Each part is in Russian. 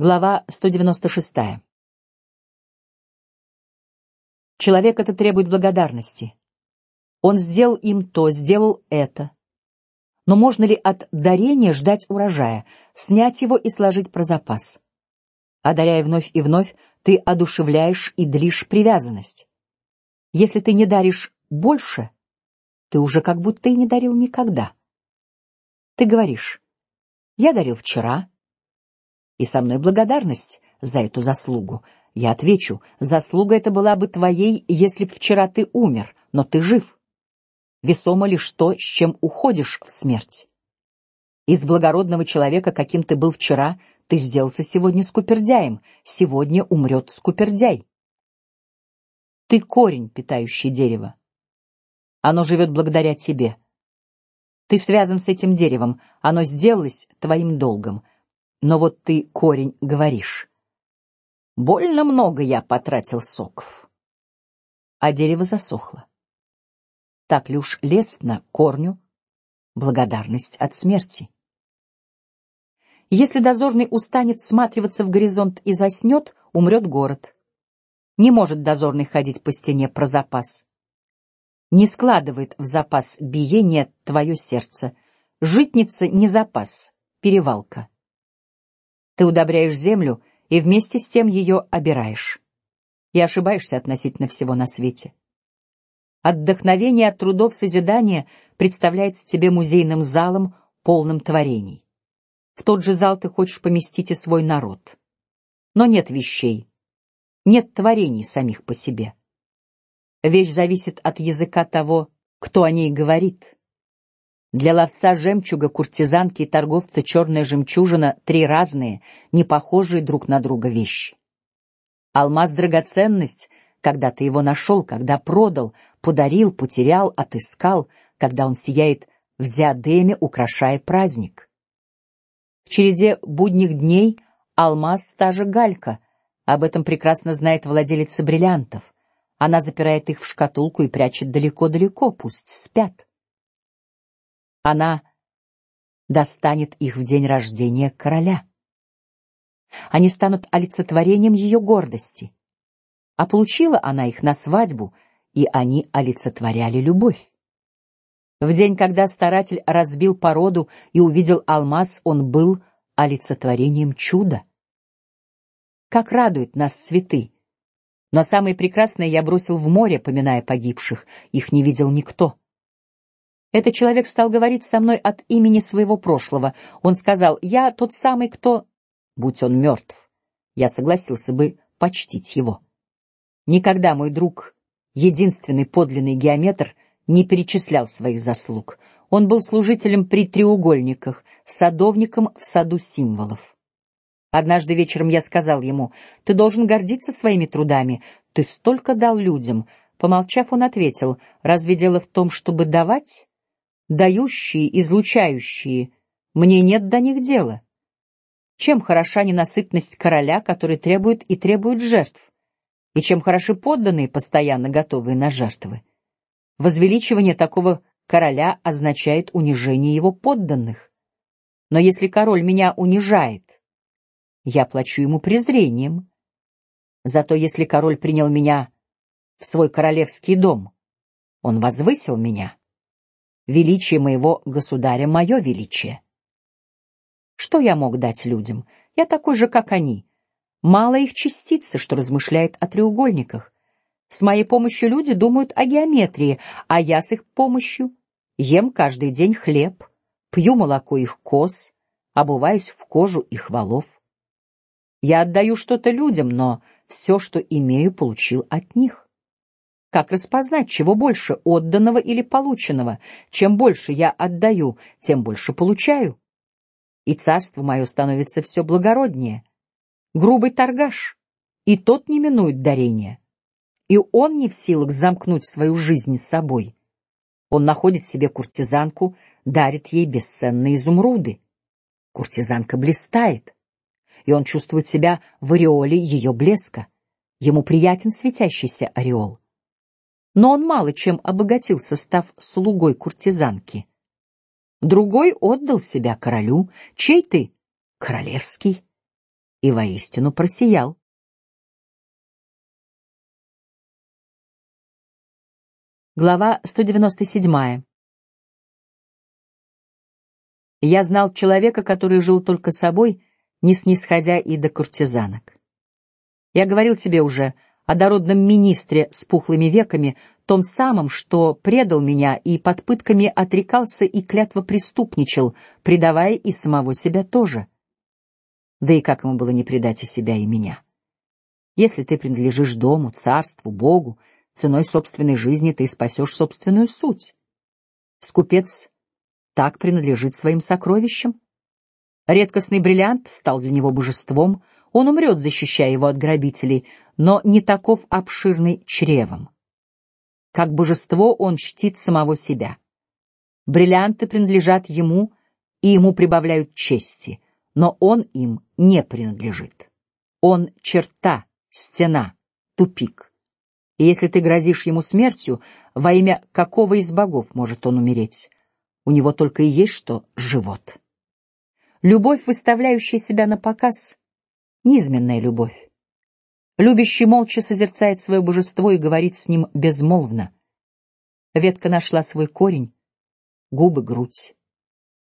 Глава 196. Человек это требует благодарности. Он сделал им то, сделал это. Но можно ли от дарения ждать урожая, снять его и сложить про запас? Одаряя вновь и вновь, ты одушевляешь и длишь привязанность. Если ты не даришь больше, ты уже как будто и не дарил никогда. Ты говоришь: я дарил вчера, и со мной благодарность за эту заслугу. Я отвечу: заслуга эта была бы твоей, если б вчера ты умер, но ты жив. Весомо лишь то, с чем уходишь в смерть. Из благородного человека, каким ты был вчера, ты сделался сегодня скупердяем. Сегодня умрет скупердяй. Ты корень, питающий дерево. Оно живет благодаря тебе. Ты связан с этим деревом, оно сделалось твоим долгом. Но вот ты корень говоришь. Больно много я потратил соков. А дерево засохло. Так ли уж лестно корню благодарность от смерти? Если дозорный устанет всматриваться в горизонт и заснет, умрет город. Не может дозорный ходить по стене про запас. Не складывает в запас биение твое сердце. Житница не запас, перевалка. Ты удобряешь землю и вместе с тем ее обираешь. И ошибаешься относительно всего на свете. Отдохновение от трудов созидания представляется тебе музейным залом, полным творений. В тот же зал ты хочешь поместить и свой народ. Но нет вещей, нет творений самих по себе. Вещь зависит от языка того, кто о ней говорит. Для ловца жемчуга, куртизанки и торговца черная жемчужина — три разные, не похожие друг на друга вещи. Алмаз — драгоценность, когда ты его нашел, когда продал, подарил, потерял, отыскал, когда он сияет в диадеме, украшая праздник. В череде будних дней алмаз — та же галька. Об этом прекрасно знает владелица бриллиантов. Она запирает их в шкатулку и прячет далеко-далеко, пусть спят. Она достанет их в день рождения короля. Они станут олицетворением ее гордости. А получила она их на свадьбу, и они олицетворяли любовь. В день, когда старатель разбил породу и увидел алмаз, он был олицетворением чуда. Как радуют нас цветы! Но самые прекрасные я бросил в море, поминая погибших. Их не видел никто. Этот человек стал говорить со мной от имени своего прошлого. Он сказал: "Я тот самый, кто, будь он мертв, я согласился бы почтить его. Никогда мой друг, единственный подлинный геометр, не перечислял своих заслуг. Он был служителем при треугольниках, садовником в саду символов. Однажды вечером я сказал ему: "Ты должен гордиться своими трудами. Ты столько дал людям". Помолчав, он ответил: "Разве дело в том, чтобы давать?" Дающие, излучающие, мне нет до них дела. Чем хороша ненасытность короля, который требует и требует жертв, и чем хороши подданные, постоянно готовые на жертвы. Возвеличивание такого короля означает унижение его подданных. Но если король меня унижает, я плачу ему презрением. Зато если король принял меня в свой королевский дом, он возвысил меня. Величие моего государя — мое величие. Что я мог дать людям? Я такой же, как они. Мало их частицы, что размышляет о треугольниках. С моей помощью люди думают о геометрии, а я с их помощью ем каждый день хлеб, пью молоко их коз, обуваюсь в кожу их волов. Я отдаю что-то людям, но все, что имею, получил от них. Как распознать, чего больше отданного или полученного? Чем больше я отдаю, тем больше получаю. И царство мое становится все благороднее. Грубый торгаш, и тот не минует дарения. И он не в силах замкнуть свою жизнь с собой. Он находит себе куртизанку, дарит ей бесценные изумруды. Куртизанка блистает, и он чувствует себя в ореоле ее блеска. Ему приятен светящийся ореол но он мало чем обогатился, став слугой куртизанки. Другой отдал себя королю, чей ты королевский. и воистину просиял. Глава 197. Я знал человека, который жил только собой, не снисходя и до куртизанок. Я говорил тебе уже о дородном министре с пухлыми веками, том самом, что предал меня и под пытками отрекался и клятво преступничал, предавая и самого себя тоже. Да и как ему было не предать и себя, и меня? Если ты принадлежишь дому, царству, Богу, ценой собственной жизни ты спасешь собственную суть. Скупец так принадлежит своим сокровищам. Редкостный бриллиант стал для него божеством, он умрет, защищая его от грабителей, но не таков обширный чревом. Как божество он чтит самого себя. Бриллианты принадлежат ему и ему прибавляют чести, но он им не принадлежит. Он черта, стена, тупик. И если ты грозишь ему смертью, во имя какого из богов может он умереть? У него только и есть что живот. Любовь, выставляющая себя на показ, низменная любовь. Любящий молча созерцает свое божество и говорит с ним безмолвно. Ветка нашла свой корень, губы, грудь,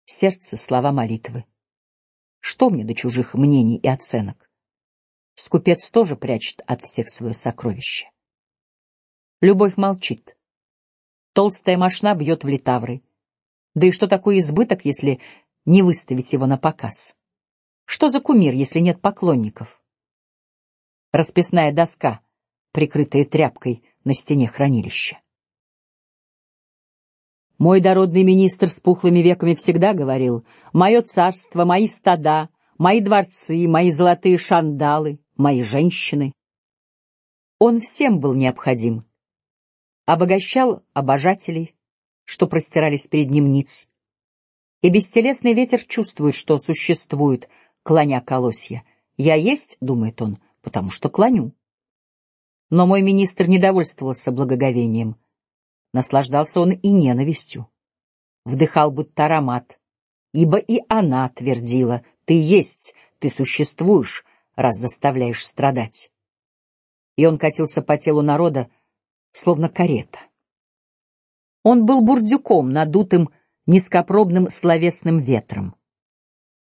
сердце, слова молитвы. Что мне до чужих мнений и оценок? Скупец тоже прячет от всех свое сокровище. Любовь молчит. Толстая мошна бьет в литавры. Да и что такое избыток, если не выставить его на показ? Что за кумир, если нет поклонников? Расписная доска, прикрытая тряпкой на стене хранилища. Мой дородный министр с пухлыми веками всегда говорил: "Мое царство, мои стада, мои дворцы, мои золотые шандалы, мои женщины". Он всем был необходим, обогащал обожателей, что простирались перед ним ниц. И бестелесный ветер чувствует, что существует, клоня колосья. Я есть, думает он, потому что клоню. Но мой министр не довольствовался благоговением. Наслаждался он и ненавистью. Вдыхал будто аромат, ибо и она твердила: ты есть, ты существуешь, раз заставляешь страдать. И он катился по телу народа, словно карета. Он был бурдюком, надутым низкопробным словесным ветром.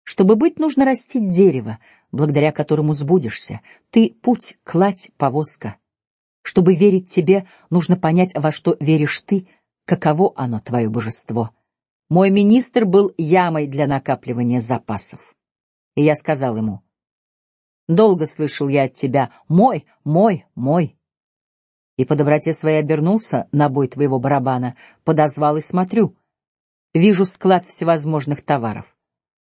Чтобы быть, нужно растить дерево, благодаря которому сбудешься. Ты путь, кладь, повозка. Чтобы верить тебе, нужно понять, во что веришь ты, каково оно твое божество. Мой министр был ямой для накапливания запасов, и я сказал ему: долго слышал я от тебя, мой, мой, мой и по доброте своей обернулся на бой твоего барабана, подозвал и смотрю, вижу склад всевозможных товаров.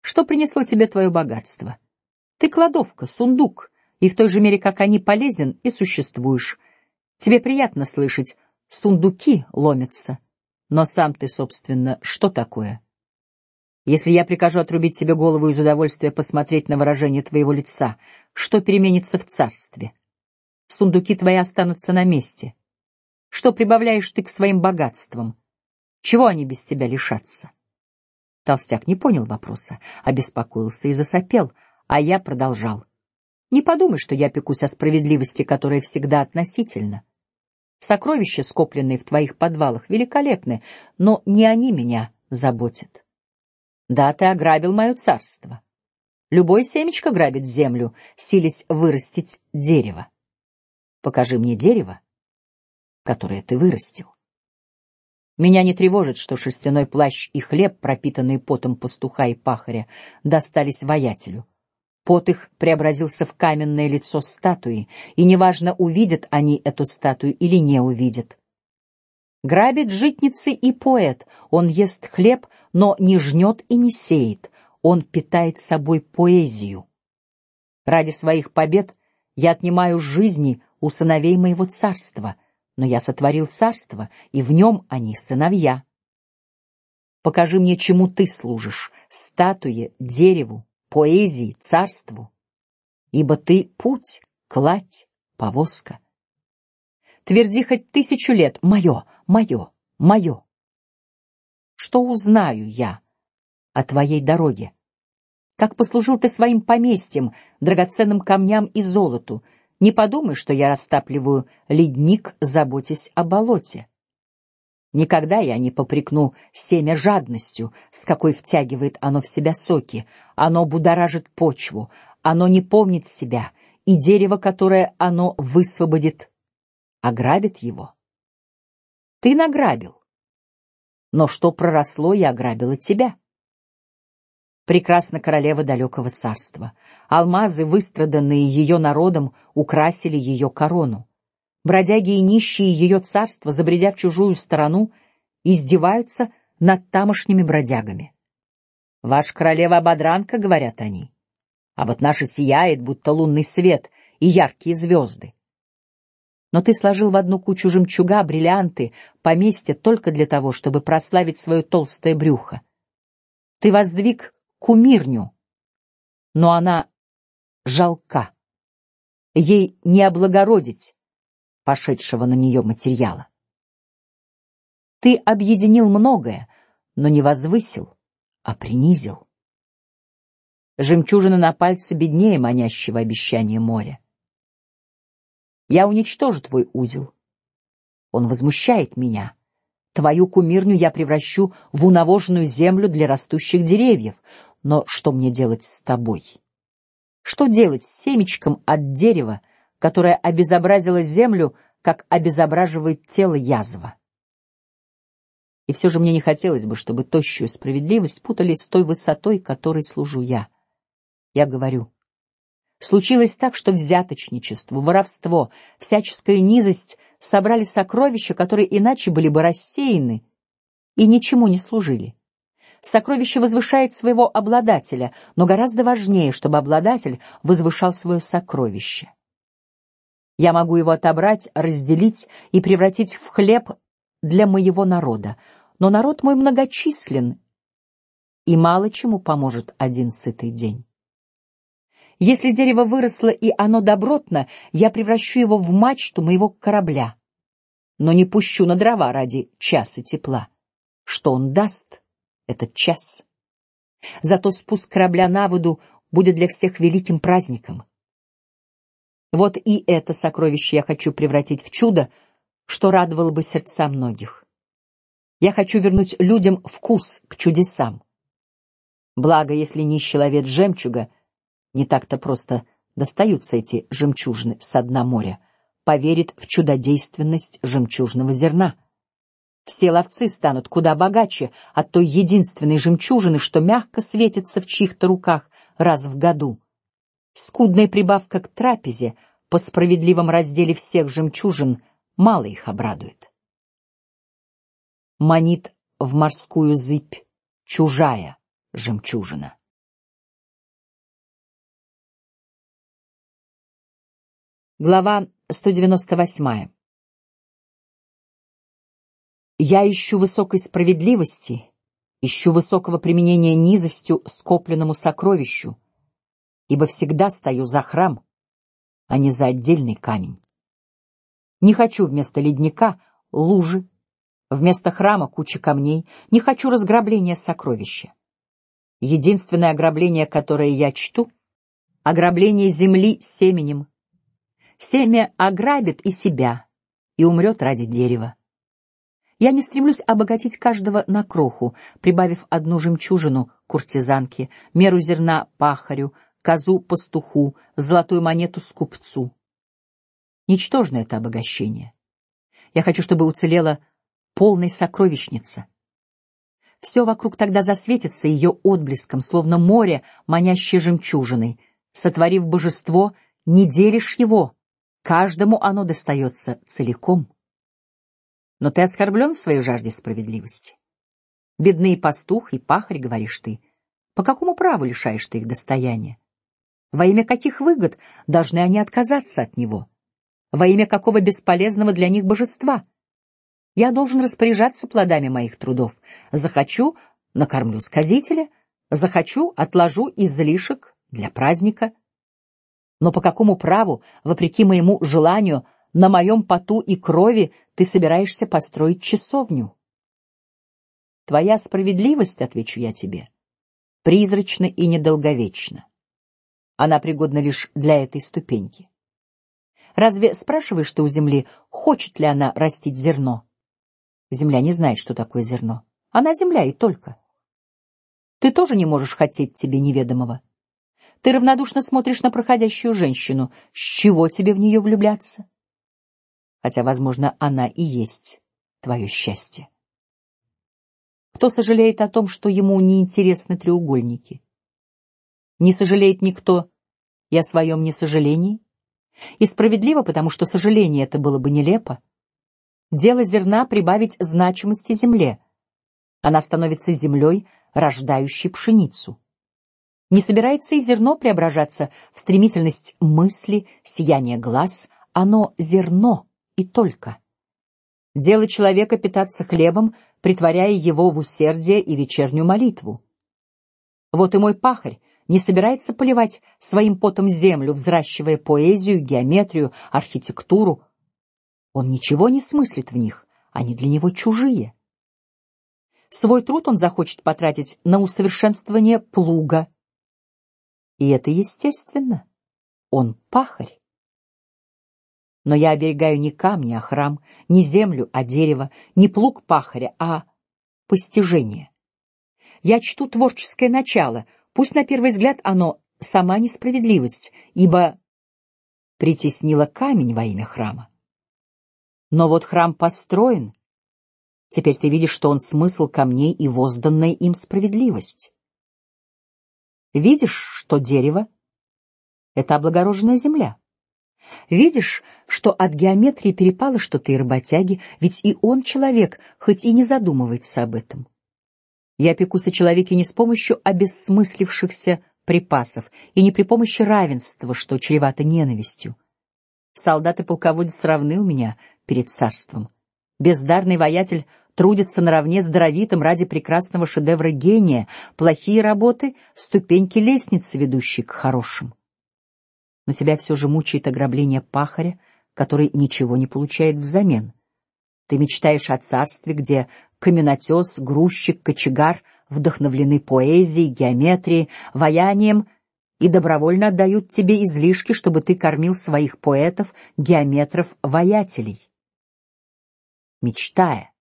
Что принесло тебе твое богатство? Ты кладовка, сундук, и в той же мере, как они полезен и существуешь. Тебе приятно слышать, сундуки ломятся, но сам ты, собственно, что такое? Если я прикажу отрубить тебе голову из удовольствия посмотреть на выражение твоего лица, что переменится в царстве? сундуки твои останутся на месте. Что прибавляешь ты к своим богатствам? Чего они без тебя лишатся? Толстяк не понял вопроса, обеспокоился и засопел, а я продолжал: не подумай, что я пекусь о справедливости, которая всегда относительна. Сокровища, скопленные в твоих подвалах, великолепны, но не они меня заботят. Да, ты ограбил мое царство. Любой семечко грабит землю, силясь вырастить дерево. Покажи мне дерево, которое ты вырастил. Меня не тревожит, что шерстяной плащ и хлеб, пропитанные потом пастуха и пахаря, достались воятелю. Пот их преобразился в каменное лицо статуи, и неважно, увидят они эту статую или не увидят. Грабит житницы и поэт, он ест хлеб, но не жнет и не сеет, он питает собой поэзию. Ради своих побед я отнимаю жизни у сыновей моего царства, но я сотворил царство, и в нем они сыновья. Покажи мне, чему ты служишь: статуе, дереву, поэзии, царству, ибо ты путь, кладь, повозка. Тверди хоть тысячу лет: мое, мое, мое. Что узнаю я о твоей дороге? Как послужил ты своим поместьем, драгоценным камням и золоту. Не подумай, что я растапливаю ледник, заботясь о болоте. Никогда я не попрекну семя жадностью, с какой втягивает оно в себя соки. Оно будоражит почву, оно не помнит себя, и дерево, которое оно высвободит, ограбит его. Ты награбил, но что проросло и ограбило тебя? Прекрасна королева далекого царства. Алмазы, выстраданные ее народом, украсили ее корону. Бродяги и нищие ее царства, забредя в чужую сторону, издеваются над тамошними бродягами. Ваш королева ободранка, говорят они, а вот наша сияет, будто лунный свет и яркие звезды. Но ты сложил в одну кучу жемчуга, бриллианты, поместье только для того, чтобы прославить свое толстое брюхо. Ты воздвиг кумирню, но она жалка. Ей не облагородить пошедшего на нее материала. Ты объединил многое, но не возвысил, а принизил. Жемчужина на пальце беднее манящего обещания моря. Я уничтожу твой узел. Он возмущает меня. Твою кумирню я превращу в унавоженную землю для растущих деревьев. Но что мне делать с тобой? Что делать с семечком от дерева, которая обезобразила землю, как обезображивает тело язва. И все же мне не хотелось бы, чтобы тощую справедливость путали с той высотой, которой служу я. Я говорю, случилось так, что взяточничество, воровство, всяческая низость собрали сокровища, которые иначе были бы рассеяны и ничему не служили. Сокровище возвышает своего обладателя, но гораздо важнее, чтобы обладатель возвышал свое сокровище. Я могу его отобрать, разделить и превратить в хлеб для моего народа, но народ мой многочислен, и мало чему поможет один сытый день. Если дерево выросло и оно добротно, я превращу его в мачту моего корабля, но не пущу на дрова ради часа тепла. Что он даст? Этот час. Зато спуск корабля на воду будет для всех великим праздником. Вот и это сокровище я хочу превратить в чудо, что радовало бы сердца многих. Я хочу вернуть людям вкус к чудесам. Благо, если нищий ловец жемчуга, не так-то просто достаются эти жемчужины с дна моря, поверит в чудодейственность жемчужного зерна. Все ловцы станут куда богаче от той единственной жемчужины, что мягко светится в чьих-то руках раз в году скудная прибавка к трапезе по справедливом разделе всех жемчужин мало их обрадует. Манит в морскую зыбь чужая жемчужина. Глава 198. Я ищу высокой справедливости, ищу высокого применения низостью скопленному сокровищу ибо всегда стою за храм, а не за отдельный камень. Не хочу вместо ледника лужи, вместо храма кучи камней, не хочу разграбления сокровища. Единственное ограбление, которое я чту, ограбление земли семенем. Семя ограбит и себя и умрет ради дерева. Я не стремлюсь обогатить каждого на кроху, прибавив одну жемчужину куртизанке, меру зерна пахарю, козу пастуху, золотую монету скупцу. Ничтожно это обогащение. Я хочу, чтобы уцелела полная сокровищница. Все вокруг тогда засветится ее отблеском, словно море, манящее жемчужиной. Сотворив божество, не делишь его, каждому оно достается целиком. Но ты оскорблен в своей жажде справедливости. Бедный пастух и пахарь, говоришь ты, по какому праву лишаешь ты их достояния? Во имя каких выгод должны они отказаться от него? Во имя какого бесполезного для них божества? Я должен распоряжаться плодами моих трудов. Захочу — накормлю сказителя, захочу — отложу излишек для праздника. Но по какому праву, вопреки моему желанию, на моем поту и крови ты собираешься построить часовню? Твоя справедливость, отвечу я тебе, призрачна и недолговечна. Она пригодна лишь для этой ступеньки. Разве спрашиваешь ты у земли, хочет ли она растить зерно? Земля не знает, что такое зерно. Она земля и только. Ты тоже не можешь хотеть тебе неведомого. Ты равнодушно смотришь на проходящую женщину. С чего тебе в нее влюбляться? Хотя, возможно, она и есть твое счастье. Кто сожалеет о том, что ему не интересны треугольники? Не сожалеет никто и о своем несожалении. И справедливо, потому что сожаление это было бы нелепо. Дело зерна прибавить значимости земле. Она становится землей, рождающей пшеницу. Не собирается и зерно преображаться в стремительность мысли, сияние глаз. Оно зерно и только. Дело человека питаться хлебом, притворяя его в усердие и вечернюю молитву. Вот и мой пахарь не собирается поливать своим потом землю, взращивая поэзию, геометрию, архитектуру. Он ничего не смыслит в них, они для него чужие. Свой труд он захочет потратить на усовершенствование плуга. И это естественно. Он пахарь. Но я оберегаю не камни, а храм, не землю, а дерево, не плуг пахаря, а постижение. Я чту творческое начало, Пусть на первый взгляд оно сама несправедливость, ибо притеснила камень во имя храма. Но вот храм построен. Теперь ты видишь, что он смысл камней и возданная им справедливость. Видишь, что дерево — это облагороженная земля. Видишь, что от геометрии перепало что-то и работяги, ведь и он человек, хоть и не задумывается об этом. Я пекусь о человеке не с помощью обессмыслившихся припасов и не при помощи равенства, что чревато ненавистью. Солдат и полководец равны у меня перед царством. Бездарный воятель трудится наравне с даровитым ради прекрасного шедевра гения. Плохие работы — ступеньки лестницы, ведущие к хорошим. Но тебя все же мучает ограбление пахаря, который ничего не получает взамен. Ты мечтаешь о царстве, где каменотес, грузчик, кочегар вдохновлены поэзией, геометрией, ваянием и добровольно отдают тебе излишки, чтобы ты кормил своих поэтов, геометров, ваятелей. Мечтая,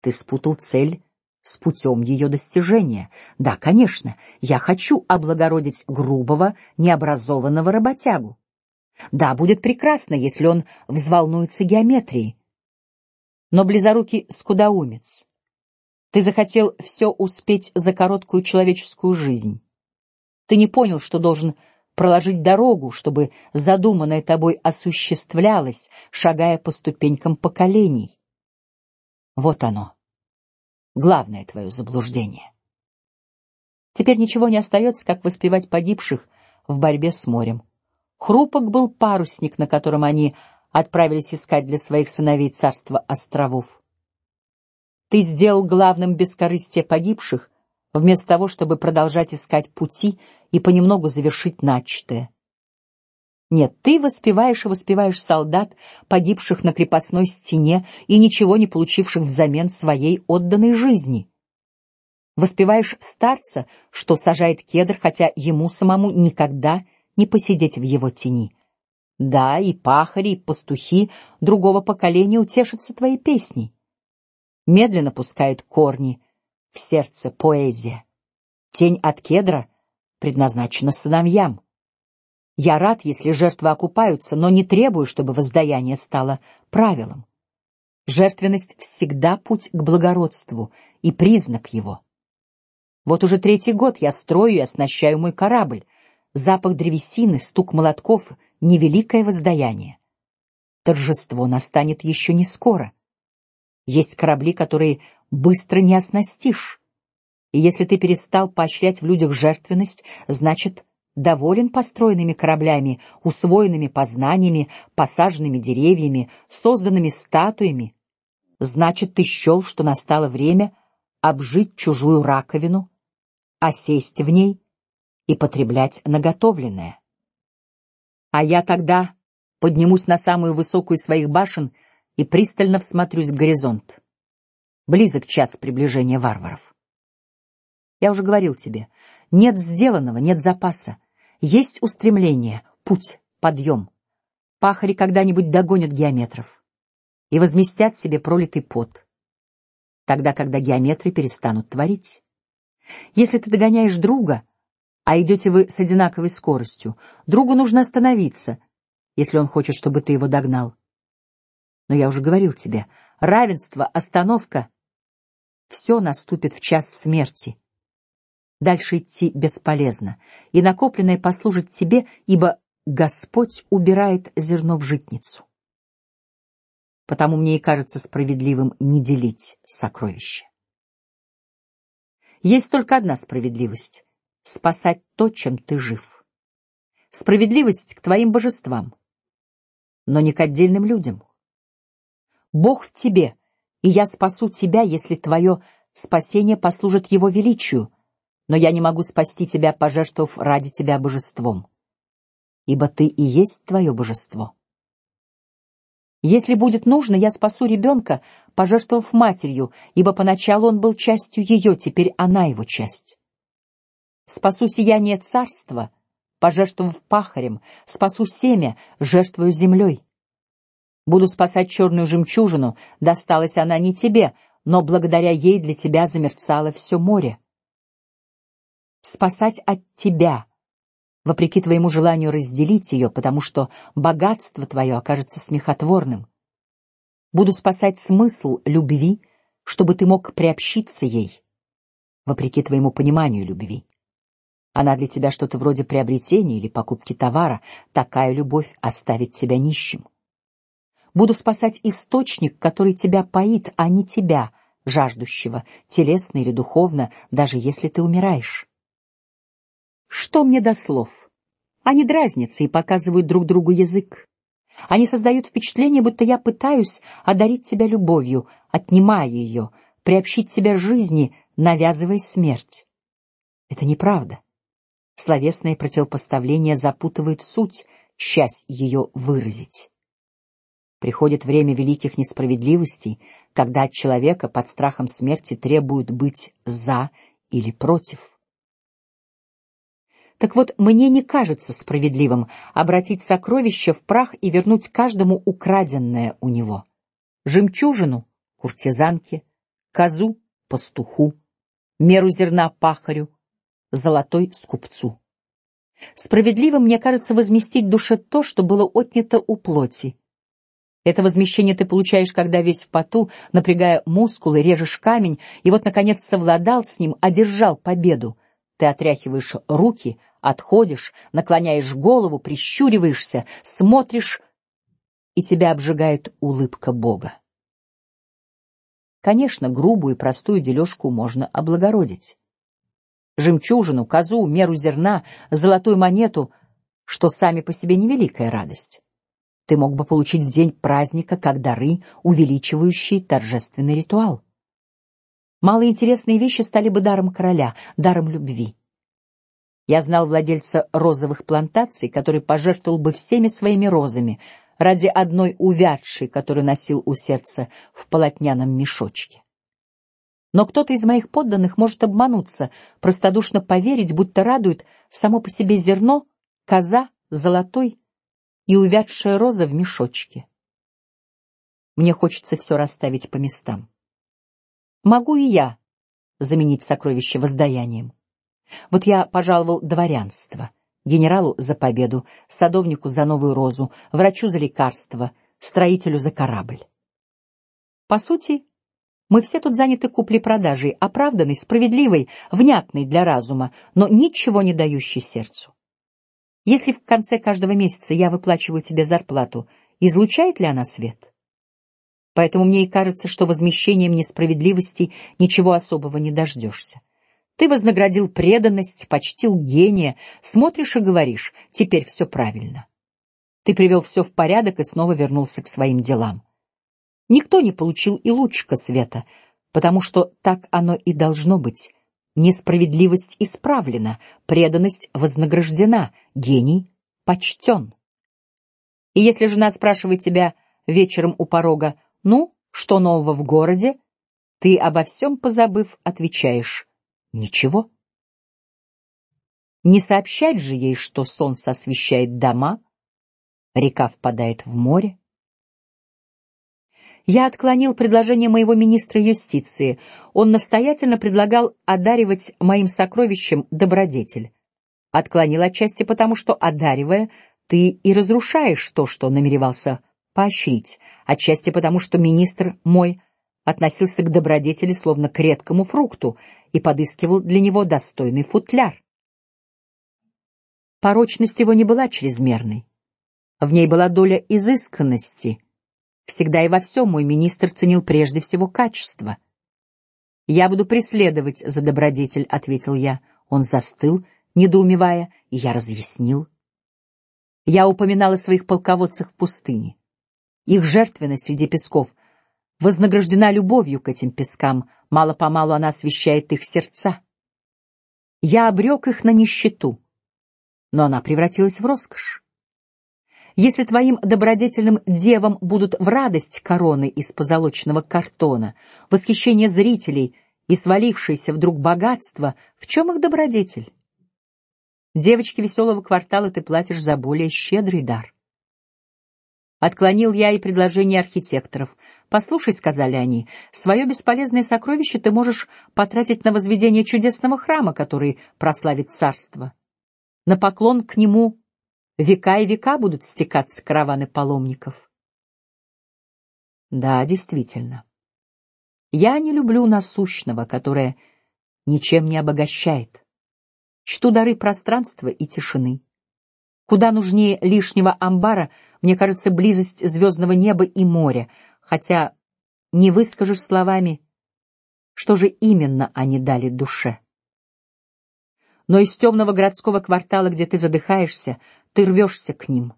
ты спутал цель с путем ее достижения. Да, конечно, я хочу облагородить грубого, необразованного работягу. Да, будет прекрасно, если он взволнуется геометрией но близорукий скудоумец. Ты захотел все успеть за короткую человеческую жизнь. Ты не понял, что должен проложить дорогу, чтобы задуманное тобой осуществлялось, шагая по ступенькам поколений. Вот оно, главное твое заблуждение. Теперь ничего не остается, как воспевать погибших в борьбе с морем. Хрупок был парусник, на котором они отправились искать для своих сыновей царство островов. Ты сделал главным бескорыстие погибших, вместо того, чтобы продолжать искать пути и понемногу завершить начатое. Нет, ты воспеваешь и воспеваешь солдат, погибших на крепостной стене и ничего не получивших взамен своей отданной жизни. Воспеваешь старца, что сажает кедр, хотя ему самому никогда не посидеть в его тени. Да, и пахари, и пастухи другого поколения утешатся твоей песней. Медленно пускает корни в сердце поэзия. Тень от кедра предназначена сыновьям. Я рад, если жертвы окупаются, но не требую, чтобы воздаяние стало правилом. Жертвенность всегда путь к благородству и признак его. Вот уже третий год я строю и оснащаю мой корабль. Запах древесины, стук молотков невеликое воздаяние. Торжество настанет еще не скоро. Есть корабли, которые быстро не оснастишь. И если ты перестал поощрять в людях жертвенность, значит, доволен построенными кораблями, усвоенными познаниями, посаженными деревьями, созданными статуями, значит, ты счел, что настало время обжить чужую раковину, осесть в ней и потреблять наготовленное. А я тогда поднимусь на самую высокую из своих башен и пристально всмотрюсь в горизонт. Близок час приближения варваров. Я уже говорил тебе, нет сделанного, нет запаса, есть устремление, путь, подъем. Пахари когда-нибудь догонят геометров и возместят себе пролитый пот, тогда, когда геометры перестанут творить. Если ты догоняешь друга, а идете вы с одинаковой скоростью, другу нужно остановиться, если он хочет, чтобы ты его догнал. Но я уже говорил тебе, равенство, остановка — все наступит в час смерти. Дальше идти бесполезно, и накопленное послужит тебе, ибо Господь убирает зерно в житницу. Потому мне и кажется справедливым не делить сокровища. Есть только одна справедливость — спасать то, чем ты жив. Справедливость к твоим божествам, но не к отдельным людям. Бог в тебе, и я спасу тебя, если твое спасение послужит Его величию, но я не могу спасти тебя, пожертвовав ради тебя божеством, ибо ты и есть твое божество. Если будет нужно, я спасу ребенка, пожертвовав матерью, ибо поначалу он был частью ее, теперь она его часть. Спасу сияние царства, пожертвовав пахарем, спасу семя, жертвую землей. Буду спасать черную жемчужину, досталась она не тебе, но благодаря ей для тебя замерцало все море. Спасать от тебя, вопреки твоему желанию разделить ее, потому что богатство твое окажется смехотворным. Буду спасать смысл любви, чтобы ты мог приобщиться ей, вопреки твоему пониманию любви. Она для тебя что-то вроде приобретения или покупки товара. Такая любовь оставит тебя нищим. Буду спасать источник, который тебя поит, а не тебя, жаждущего, телесно или духовно, даже если ты умираешь. Что мне до слов? Они дразнятся и показывают друг другу язык. Они создают впечатление, будто я пытаюсь одарить тебя любовью, отнимая ее, приобщить тебя жизни, навязывая смерть. Это неправда. Словесное противопоставление запутывает суть, часть ее выразить. Приходит время великих несправедливостей, когда от человека под страхом смерти требуют быть за или против. Так вот, мне не кажется справедливым обратить сокровище в прах и вернуть каждому украденное у него: жемчужину куртизанке, козу пастуху, меру зерна пахарю, золотой скупцу. Справедливым мне кажется возместить душе то, что было отнято у плоти это возмещение ты получаешь, когда весь в поту, напрягая мускулы, режешь камень, и вот наконец совладал с ним, одержал победу. Ты отряхиваешь руки, отходишь, наклоняешь голову, прищуриваешься, смотришь, и тебя обжигает улыбка Бога. Конечно, грубую и простую дележку можно облагородить. Жемчужину, козу, меру зерна, золотую монету, что сами по себе невеликая радость ты мог бы получить в день праздника как дары, увеличивающие торжественный ритуал. Малоинтересные вещи стали бы даром короля, даром любви. Я знал владельца розовых плантаций, который пожертвовал бы всеми своими розами ради одной увядшей, которую носил у сердца в полотняном мешочке. Но кто-то из моих подданных может обмануться, простодушно поверить, будто радует само по себе зерно, коза, золотой и увядшая роза в мешочке. Мне хочется все расставить по местам. Могу и я заменить сокровище воздаянием. Вот я пожаловал дворянство, генералу за победу, садовнику за новую розу, врачу за лекарство, строителю за корабль. По сути, мы все тут заняты куплей-продажей, оправданной, справедливой, внятной для разума, но ничего не дающей сердцу. Если в конце каждого месяца я выплачиваю тебе зарплату, излучает ли она свет? Поэтому мне и кажется, что возмещением несправедливости ничего особого не дождешься. Ты вознаградил преданность, почтил гения, смотришь и говоришь: теперь все правильно. Ты привел все в порядок и снова вернулся к своим делам. Никто не получил и лучика света, потому что так оно и должно быть. Несправедливость исправлена, преданность вознаграждена, гений почтен. И если жена спрашивает тебя вечером у порога, ну, что нового в городе, ты обо всем позабыв отвечаешь: ничего. Не сообщать же ей, что солнце освещает дома, река впадает в море. Я отклонил предложение моего министра юстиции. Он настоятельно предлагал одаривать моим сокровищем добродетель. Отклонил отчасти потому, что одаривая, ты и разрушаешь то, что намеревался поощрить, отчасти потому, что министр мой относился к добродетели словно к редкому фрукту и подыскивал для него достойный футляр. Порочность его не была чрезмерной, в ней была доля изысканности. Всегда и во всем мой министр ценил прежде всего качество. Я буду преследовать за добродетель, ответил я. Он застыл, недоумевая, и я разъяснил. Я упоминал о своих полководцах в пустыне. Их жертвенность среди песков вознаграждена любовью к этим пескам. Мало по малу она освещает их сердца. Я обрек их на нищету, но она превратилась в роскошь. Если твоим добродетельным девам будут в радость короны из позолоченного картона, восхищение зрителей и свалившееся вдруг богатство, в чем их добродетель? Девочке веселого квартала ты платишь за более щедрый дар. Отклонил я и предложение архитекторов. Послушай, сказали они, свое бесполезное сокровище ты можешь потратить на возведение чудесного храма, который прославит царство. На поклон к нему века и века будут стекаться караваны паломников. Да, действительно. Я не люблю насущного, которое ничем не обогащает. Чту дары пространства и тишины. Куда нужнее лишнего амбара, мне кажется, близость звездного неба и моря, хотя не выскажешь словами, что же именно они дали душе. Но из темного городского квартала, где ты задыхаешься, ты рвешься к ним,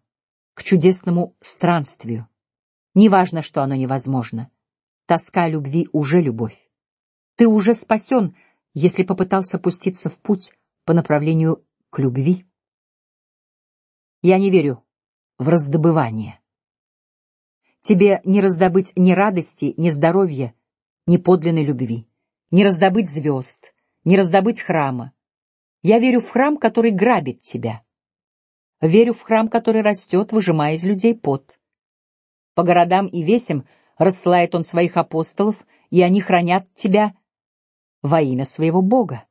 к чудесному странствию. Неважно, что оно невозможно. Тоска любви уже любовь. Ты уже спасен, если попытался пуститься в путь по направлению к любви. Я не верю в раздобывание. Тебе не раздобыть ни радости, ни здоровья, ни подлинной любви, не раздобыть звезд, не раздобыть храма. Я верю в храм, который грабит тебя. Верю в храм, который растет, выжимая из людей пот. По городам и весям рассылает он своих апостолов, и они хранят тебя во имя своего Бога.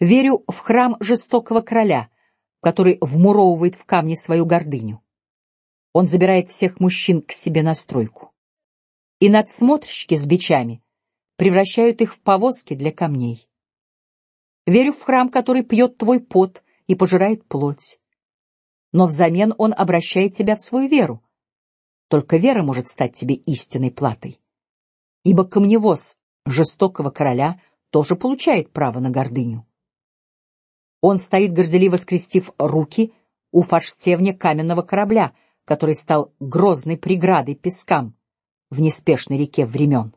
Верю в храм жестокого короля, который вмуровывает в камни свою гордыню. Он забирает всех мужчин к себе на стройку. И надсмотрщики с бичами превращают их в повозки для камней. Верю в храм, который пьет твой пот и пожирает плоть. Но взамен он обращает тебя в свою веру. Только вера может стать тебе истинной платой. Ибо камневоз жестокого короля тоже получает право на гордыню. Он стоит горделиво скрестив руки у форштевня каменного корабля, который стал грозной преградой пескам в неспешной реке времен.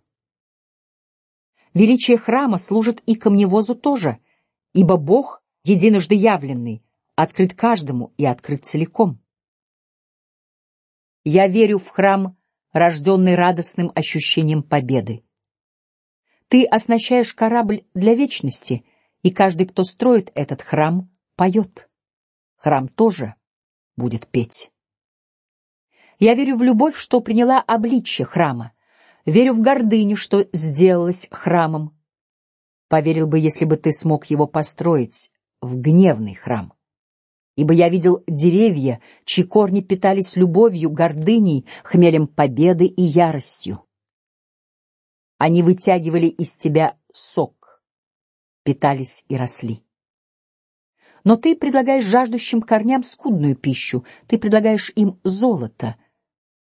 Величие храма служит и камневозу тоже, ибо Бог единожды явленный, открыт каждому и открыт целиком. Я верю в храм, рожденный радостным ощущением победы. Ты оснащаешь корабль для вечности и каждый, кто строит этот храм, поет. Храм тоже будет петь. Я верю в любовь, что приняла обличье храма. Верю в гордыню, что сделалась храмом. Поверил бы, если бы ты смог его построить в гневный храм. Ибо я видел деревья, чьи корни питались любовью, гордыней, хмелем победы и яростью. Они вытягивали из тебя сок питались и росли. Но ты предлагаешь жаждущим корням скудную пищу, ты предлагаешь им золото.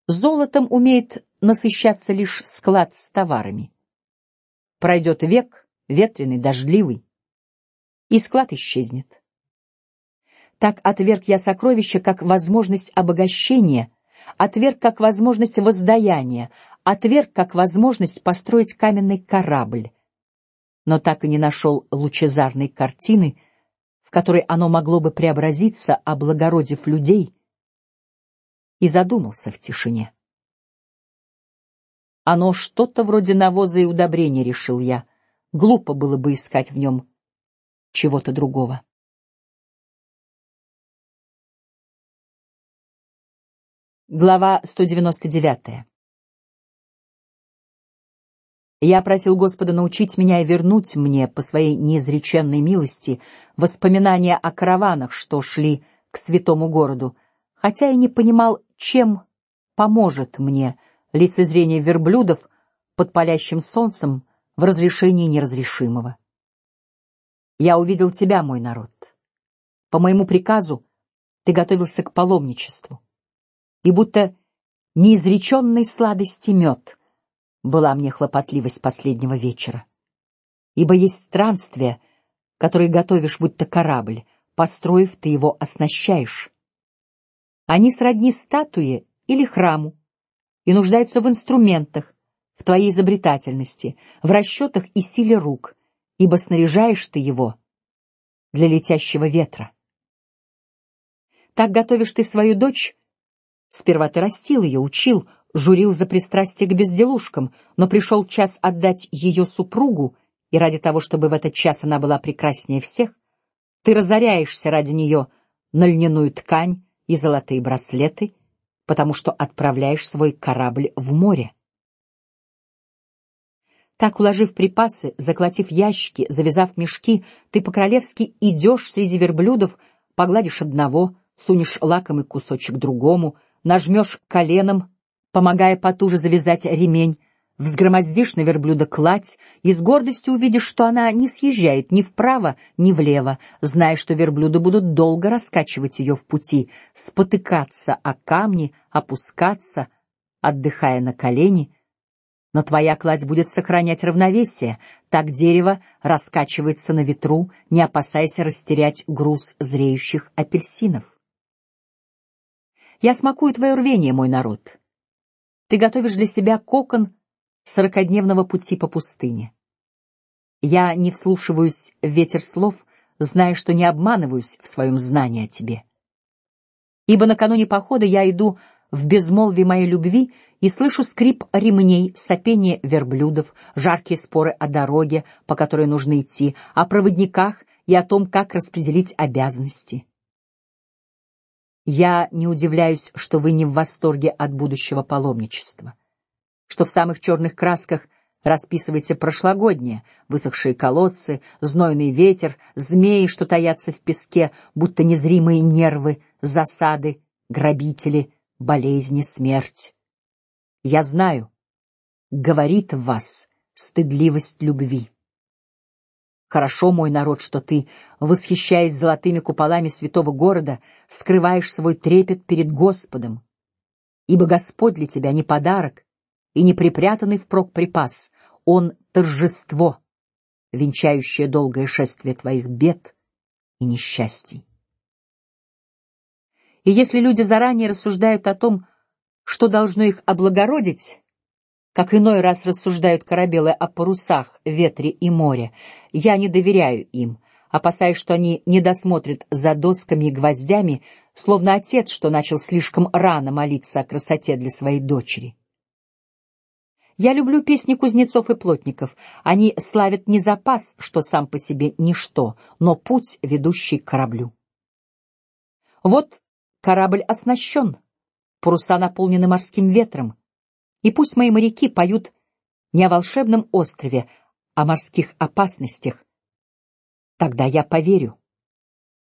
Золотом умеет насыщаться лишь склад с товарами. Пройдет век, ветреный, дождливый, и склад исчезнет. Так отверг я сокровища как возможность обогащения, отверг как возможность воздаяния, отверг как возможность построить каменный корабль но так и не нашел лучезарной картины, в которой оно могло бы преобразиться, облагородив людей, и задумался в тишине. Оно что-то вроде навоза и удобрения, решил я. Глупо было бы искать в нем чего-то другого. Глава 199. Я просил Господа научить меня и вернуть мне по своей неизреченной милости воспоминания о караванах, что шли к святому городу, хотя и не понимал, чем поможет мне лицезрение верблюдов под палящим солнцем в разрешении неразрешимого. Я увидел тебя, мой народ. По моему приказу ты готовился к паломничеству и будто неизреченной сладости мед была мне хлопотливость последнего вечера. Ибо есть странствия, которые готовишь, будто корабль, построив, ты его оснащаешь. Они сродни статуе или храму и нуждаются в инструментах, в твоей изобретательности, в расчетах и силе рук, ибо снаряжаешь ты его для летящего ветра. Так готовишь ты свою дочь Сперва ты растил ее, учил, журил за пристрастие к безделушкам, но пришел час отдать ее супругу, и ради того, чтобы в этот час она была прекраснее всех, ты разоряешься ради нее на льняную ткань и золотые браслеты, потому что отправляешь свой корабль в море. Так, уложив припасы, заколотив ящики, завязав мешки, ты по-королевски идешь среди верблюдов, погладишь одного, сунешь лакомый кусочек другому, нажмешь коленом, помогая потуже завязать ремень, взгромоздишь на верблюда кладь и с гордостью увидишь, что она не съезжает ни вправо, ни влево, зная, что верблюды будут долго раскачивать ее в пути, спотыкаться о камни, опускаться, отдыхая на колени. Но твоя кладь будет сохранять равновесие, так дерево раскачивается на ветру, не опасаясь растерять груз зреющих апельсинов. Я смакую твое рвение, мой народ. Ты готовишь для себя кокон сорокодневного пути по пустыне. Я не вслушиваюсь в ветер слов, зная, что не обманываюсь в своем знании о тебе. Ибо накануне похода я иду в безмолвии моей любви и слышу скрип ремней, сопение верблюдов, жаркие споры о дороге, по которой нужно идти, о проводниках и о том, как распределить обязанности. Я не удивляюсь, что вы не в восторге от будущего паломничества, что в самых черных красках расписываете прошлогоднее: высохшие колодцы, знойный ветер, змеи, что таятся в песке, будто незримые нервы, засады, грабители, болезни, смерть. Я знаю, говорит в вас стыдливость любви. Хорошо, мой народ, что ты, восхищаясь золотыми куполами святого города, скрываешь свой трепет перед Господом, ибо Господь для тебя не подарок и не припрятанный впрок припас, он торжество, венчающее долгое шествие твоих бед и несчастий. И если люди заранее рассуждают о том, что должно их облагородить, как иной раз рассуждают корабелы о парусах, ветре и море. Я не доверяю им, опасаясь, что они не досмотрят за досками и гвоздями, словно отец, что начал слишком рано молиться о красоте для своей дочери. Я люблю песни кузнецов и плотников. Они славят не запас, что сам по себе ничто, но путь, ведущий к кораблю. Вот корабль оснащен, паруса наполнены морским ветром. И пусть мои моряки поют не о волшебном острове, а о морских опасностях. Тогда я поверю.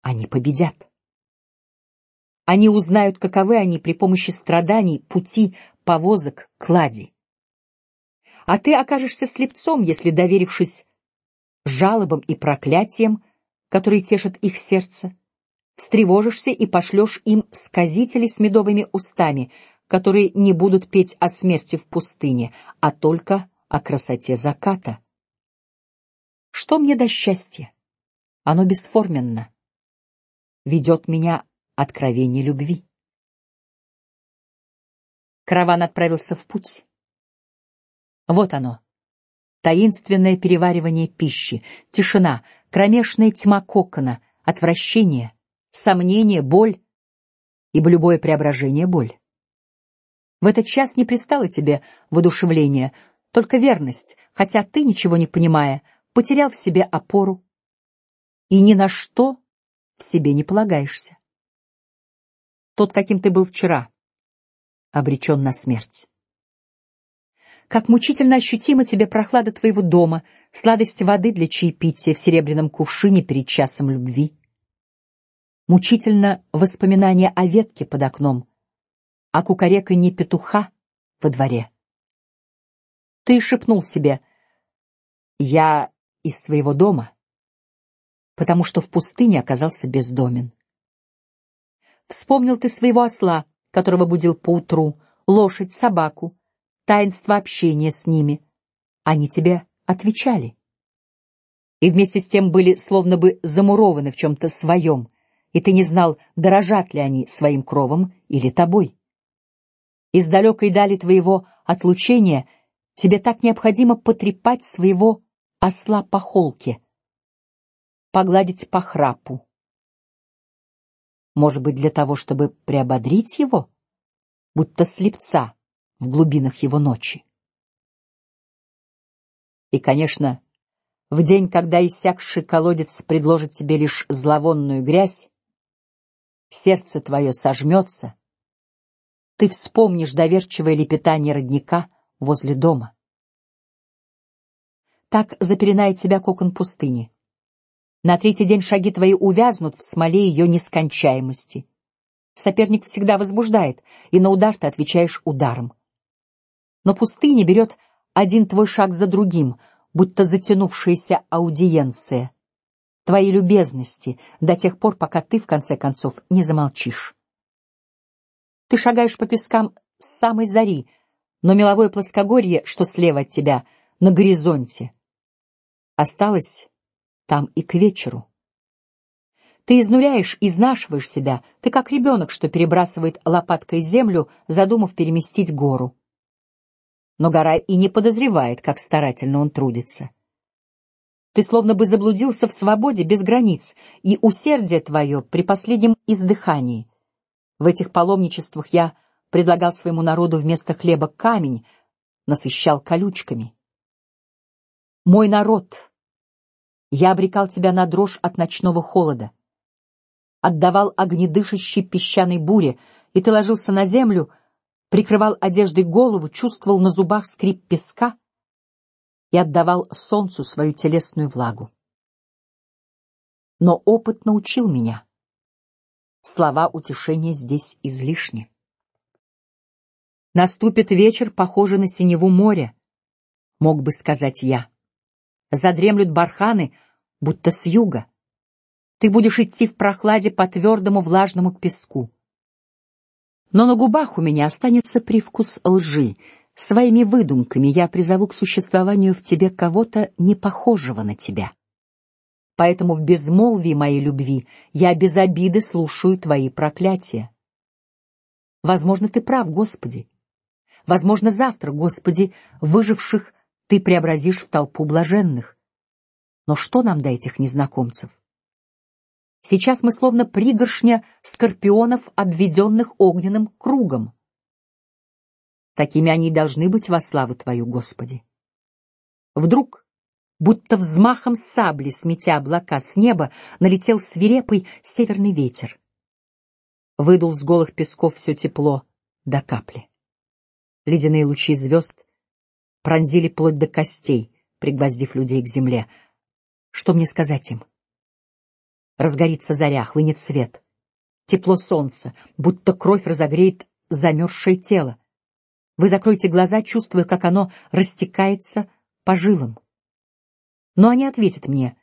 Они победят. Они узнают, каковы они при помощи страданий, пути, повозок, клади. А ты окажешься слепцом, если, доверившись жалобам и проклятиям, которые тешат их сердце, встревожишься и пошлешь им сказителей с медовыми устами, которые не будут петь о смерти в пустыне, а только о красоте заката. Что мне до счастья? Оно бесформенно. Ведет меня откровение любви. Караван отправился в путь. Вот оно, таинственное переваривание пищи, тишина, кромешная тьма кокона, отвращение, сомнение, боль, ибо любое преображение — боль. В этот час не пристало тебе воодушевление, только верность, хотя ты, ничего не понимая, потерял в себе опору и ни на что в себе не полагаешься. Тот, каким ты был вчера, обречен на смерть. Как мучительно ощутима тебе прохлада твоего дома, сладость воды для чаепития в серебряном кувшине перед часом любви. Мучительно воспоминание о ветке под окном, о кукареканье петуха во дворе. Ты шепнул себе: "Я из своего дома", потому что в пустыне оказался бездомен. Вспомнил ты своего осла, которого будил по утру, лошадь, собаку, таинство общения с ними. Они тебе отвечали. И вместе с тем были словно бы замурованы в чем-то своем, и ты не знал, дорожат ли они своим кровом или тобой. Из далекой дали твоего отлучения тебе так необходимо потрепать своего осла по холке, погладить по храпу. Может быть, для того, чтобы приободрить его, будто слепца в глубинах его ночи. И, конечно, в день, когда иссякший колодец предложит тебе лишь зловонную грязь, сердце твое сожмется, ты вспомнишь доверчивое лепетание родника возле дома. Так запеленает тебя кокон пустыни. На третий день шаги твои увязнут в смоле ее нескончаемости. Соперник всегда возбуждает, и на удар ты отвечаешь ударом но пустыня берет один твой шаг за другим, будто затянувшаяся аудиенция. Твои любезности до тех пор, пока ты в конце концов не замолчишь. Ты шагаешь по пескам с самой зари, но меловое плоскогорье, что слева от тебя, на горизонте, осталось там и к вечеру. Ты изнуряешь, изнашиваешь себя. Ты как ребенок, что перебрасывает лопаткой землю, задумав переместить гору но гора и не подозревает, как старательно он трудится. Ты словно бы заблудился в свободе без границ, и усердие твое при последнем издыхании. В этих паломничествах я предлагал своему народу вместо хлеба камень, насыщал колючками. Мой народ, я обрекал тебя на дрожь от ночного холода, отдавал огнедышащей песчаной буре, и ты ложился на землю прикрывал одеждой голову, чувствовал на зубах скрип песка и отдавал солнцу свою телесную влагу. Но опыт научил меня. Слова утешения здесь излишни. Наступит вечер, похожий на синеву моря, мог бы сказать я. Задремлют барханы, будто с юга. Ты будешь идти в прохладе по твердому влажному песку но на губах у меня останется привкус лжи. Своими выдумками я призову к существованию в тебе кого-то не похожего на тебя. Поэтому в безмолвии моей любви я без обиды слушаю твои проклятия. Возможно, ты прав, Господи. Возможно, завтра, Господи, выживших ты преобразишь в толпу блаженных. Но что нам до этих незнакомцев? Сейчас мы словно пригоршня скорпионов, обведенных огненным кругом. Такими они должны быть во славу Твою, Господи. Вдруг, будто взмахом сабли, сметя облака с неба, налетел свирепый северный ветер. Выдул с голых песков все тепло до капли. Ледяные лучи звезд пронзили плоть до костей, пригвоздив людей к земле. Что мне сказать им? Разгорится заря, хлынет свет. Тепло солнца, будто кровь разогреет замерзшее тело. Вы закройте глаза, чувствуя, как оно растекается по жилам. Но они ответят мне: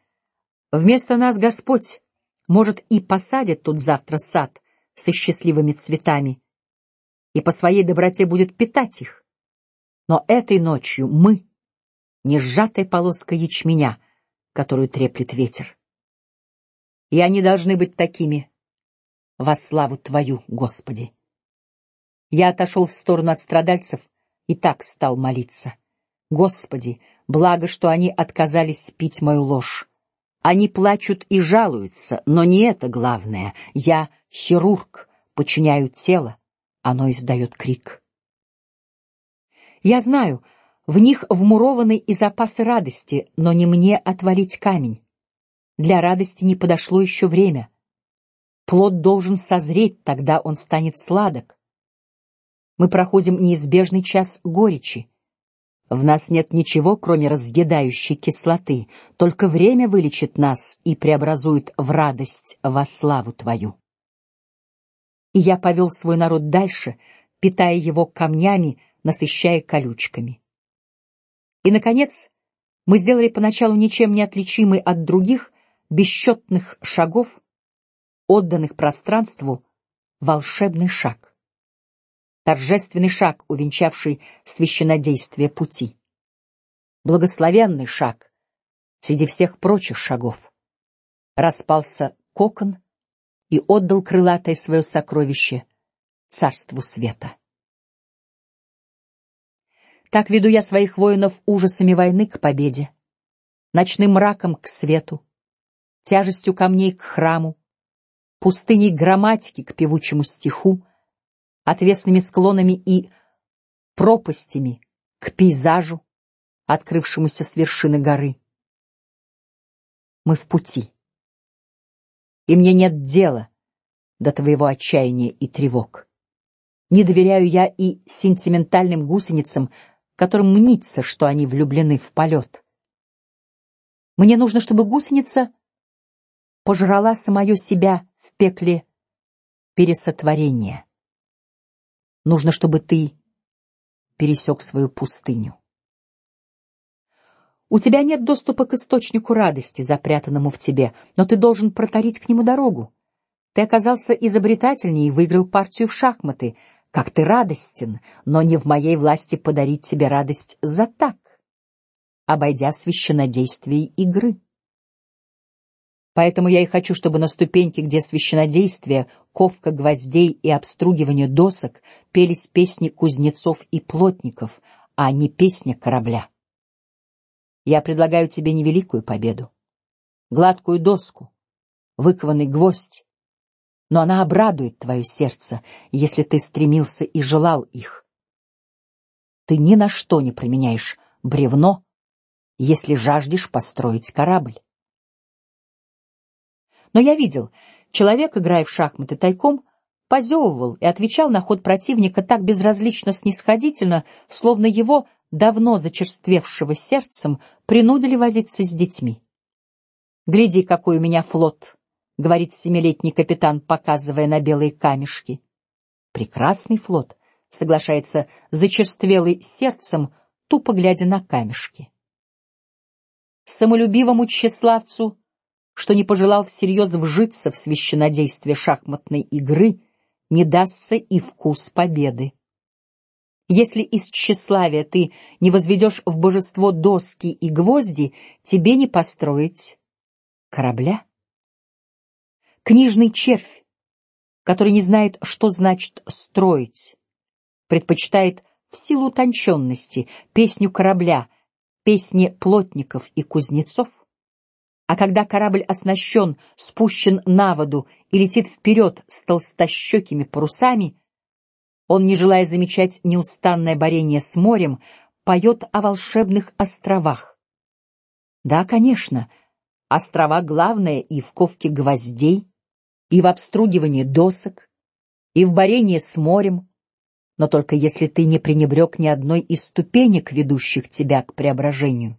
вместо нас Господь, может, и посадит тут завтра сад со счастливыми цветами, и по своей доброте будет питать их. Но этой ночью мы, не сжатая полоска ячменя, которую треплет ветер и они должны быть такими. Во славу Твою, Господи. Я отошел в сторону от страдальцев и так стал молиться. Господи, благо, что они отказались пить мою ложь. Они плачут и жалуются, но не это главное. Я хирург, подчиняю тело, оно издает крик. Я знаю, в них вмурованы и запасы радости, но не мне отвалить камень. Для радости не подошло еще время. Плод должен созреть, тогда он станет сладок. Мы проходим неизбежный час горечи. В нас нет ничего, кроме разъедающей кислоты. Только время вылечит нас и преобразует в радость во славу Твою. И я повел свой народ дальше, питая его камнями, насыщая колючками. И, наконец, мы сделали поначалу ничем не отличимый от других бесчетных шагов, отданных пространству, волшебный шаг, торжественный шаг, увенчавший священнодействие пути, благословенный шаг среди всех прочих шагов. Распался кокон и отдал крылатое свое сокровище царству света. Так веду я своих воинов ужасами войны к победе, ночным мраком к свету, тяжестью камней к храму, пустыней грамматики к певучему стиху, отвесными склонами и пропастями к пейзажу, открывшемуся с вершины горы. Мы в пути, и мне нет дела до твоего отчаяния и тревог. Не доверяю я и сентиментальным гусеницам, которым мнится, что они влюблены в полет. Мне нужно, чтобы гусеница пожрала самое себя в пекле пересотворения. Нужно, чтобы ты пересек свою пустыню. У тебя нет доступа к источнику радости, запрятанному в тебе, но ты должен протарить к нему дорогу. Ты оказался изобретательнее и выиграл партию в шахматы как ты радостен, но не в моей власти подарить тебе радость за так, обойдя священнодействие игры. Поэтому я и хочу, чтобы на ступеньке, где священодействие, ковка гвоздей и обстругивание досок, пелись песни кузнецов и плотников, а не песня корабля. Я предлагаю тебе невеликую победу, гладкую доску, выкованный гвоздь, но она обрадует твое сердце, если ты стремился и желал их. Ты ни на что не применяешь бревно, если жаждешь построить корабль. Но я видел, человек, играя в шахматы тайком, позевывал и отвечал на ход противника так безразлично снисходительно, словно его давно зачерствевшего сердцем принудили возиться с детьми. Гляди, какой у меня флот — говорит семилетний капитан, показывая на белые камешки. Прекрасный флот, соглашается зачерствелый сердцем, тупо глядя на камешки. Самолюбивому тщеславцу, что не пожелал всерьез вжиться в священнодействие шахматной игры, не дастся и вкус победы. Если из тщеславия ты не возведешь в божество доски и гвозди, тебе не построить корабля. Книжный червь, который не знает, что значит строить, предпочитает в силу утонченности песню корабля, песни плотников и кузнецов. А когда корабль оснащен, спущен на воду и летит вперед с толстощекими парусами, он, не желая замечать неустанное борение с морем, поет о волшебных островах. Да, конечно, острова главное и в ковке гвоздей, и в обстругивании досок, и в борении с морем, но только если ты не пренебрег ни одной из ступенек, ведущих тебя к преображению.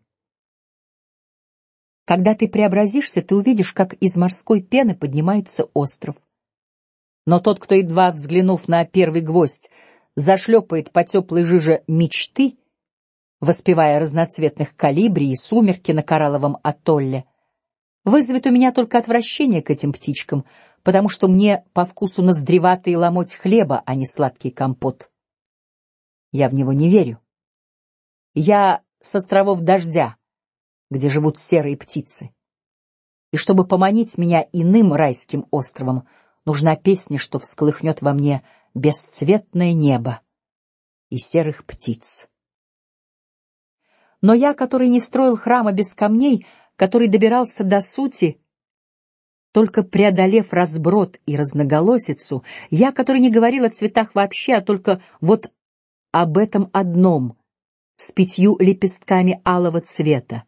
Когда ты преобразишься, ты увидишь, как из морской пены поднимается остров. Но тот, кто едва взглянув на первый гвоздь, зашлепает по теплой жиже мечты, воспевая разноцветных калибри и сумерки на коралловом атолле, вызовет у меня только отвращение к этим птичкам, потому что мне по вкусу ноздреватый ломоть хлеба, а не сладкий компот. Я в него не верю. Я с островов дождя, где живут серые птицы. И чтобы поманить меня иным райским островом, нужна песня, что всколыхнет во мне бесцветное небо и серых птиц. Но я, который не строил храма без камней, который добирался до сути, только преодолев разброд и разноголосицу, я, который не говорил о цветах вообще, а только вот об этом одном, с пятью лепестками алого цвета.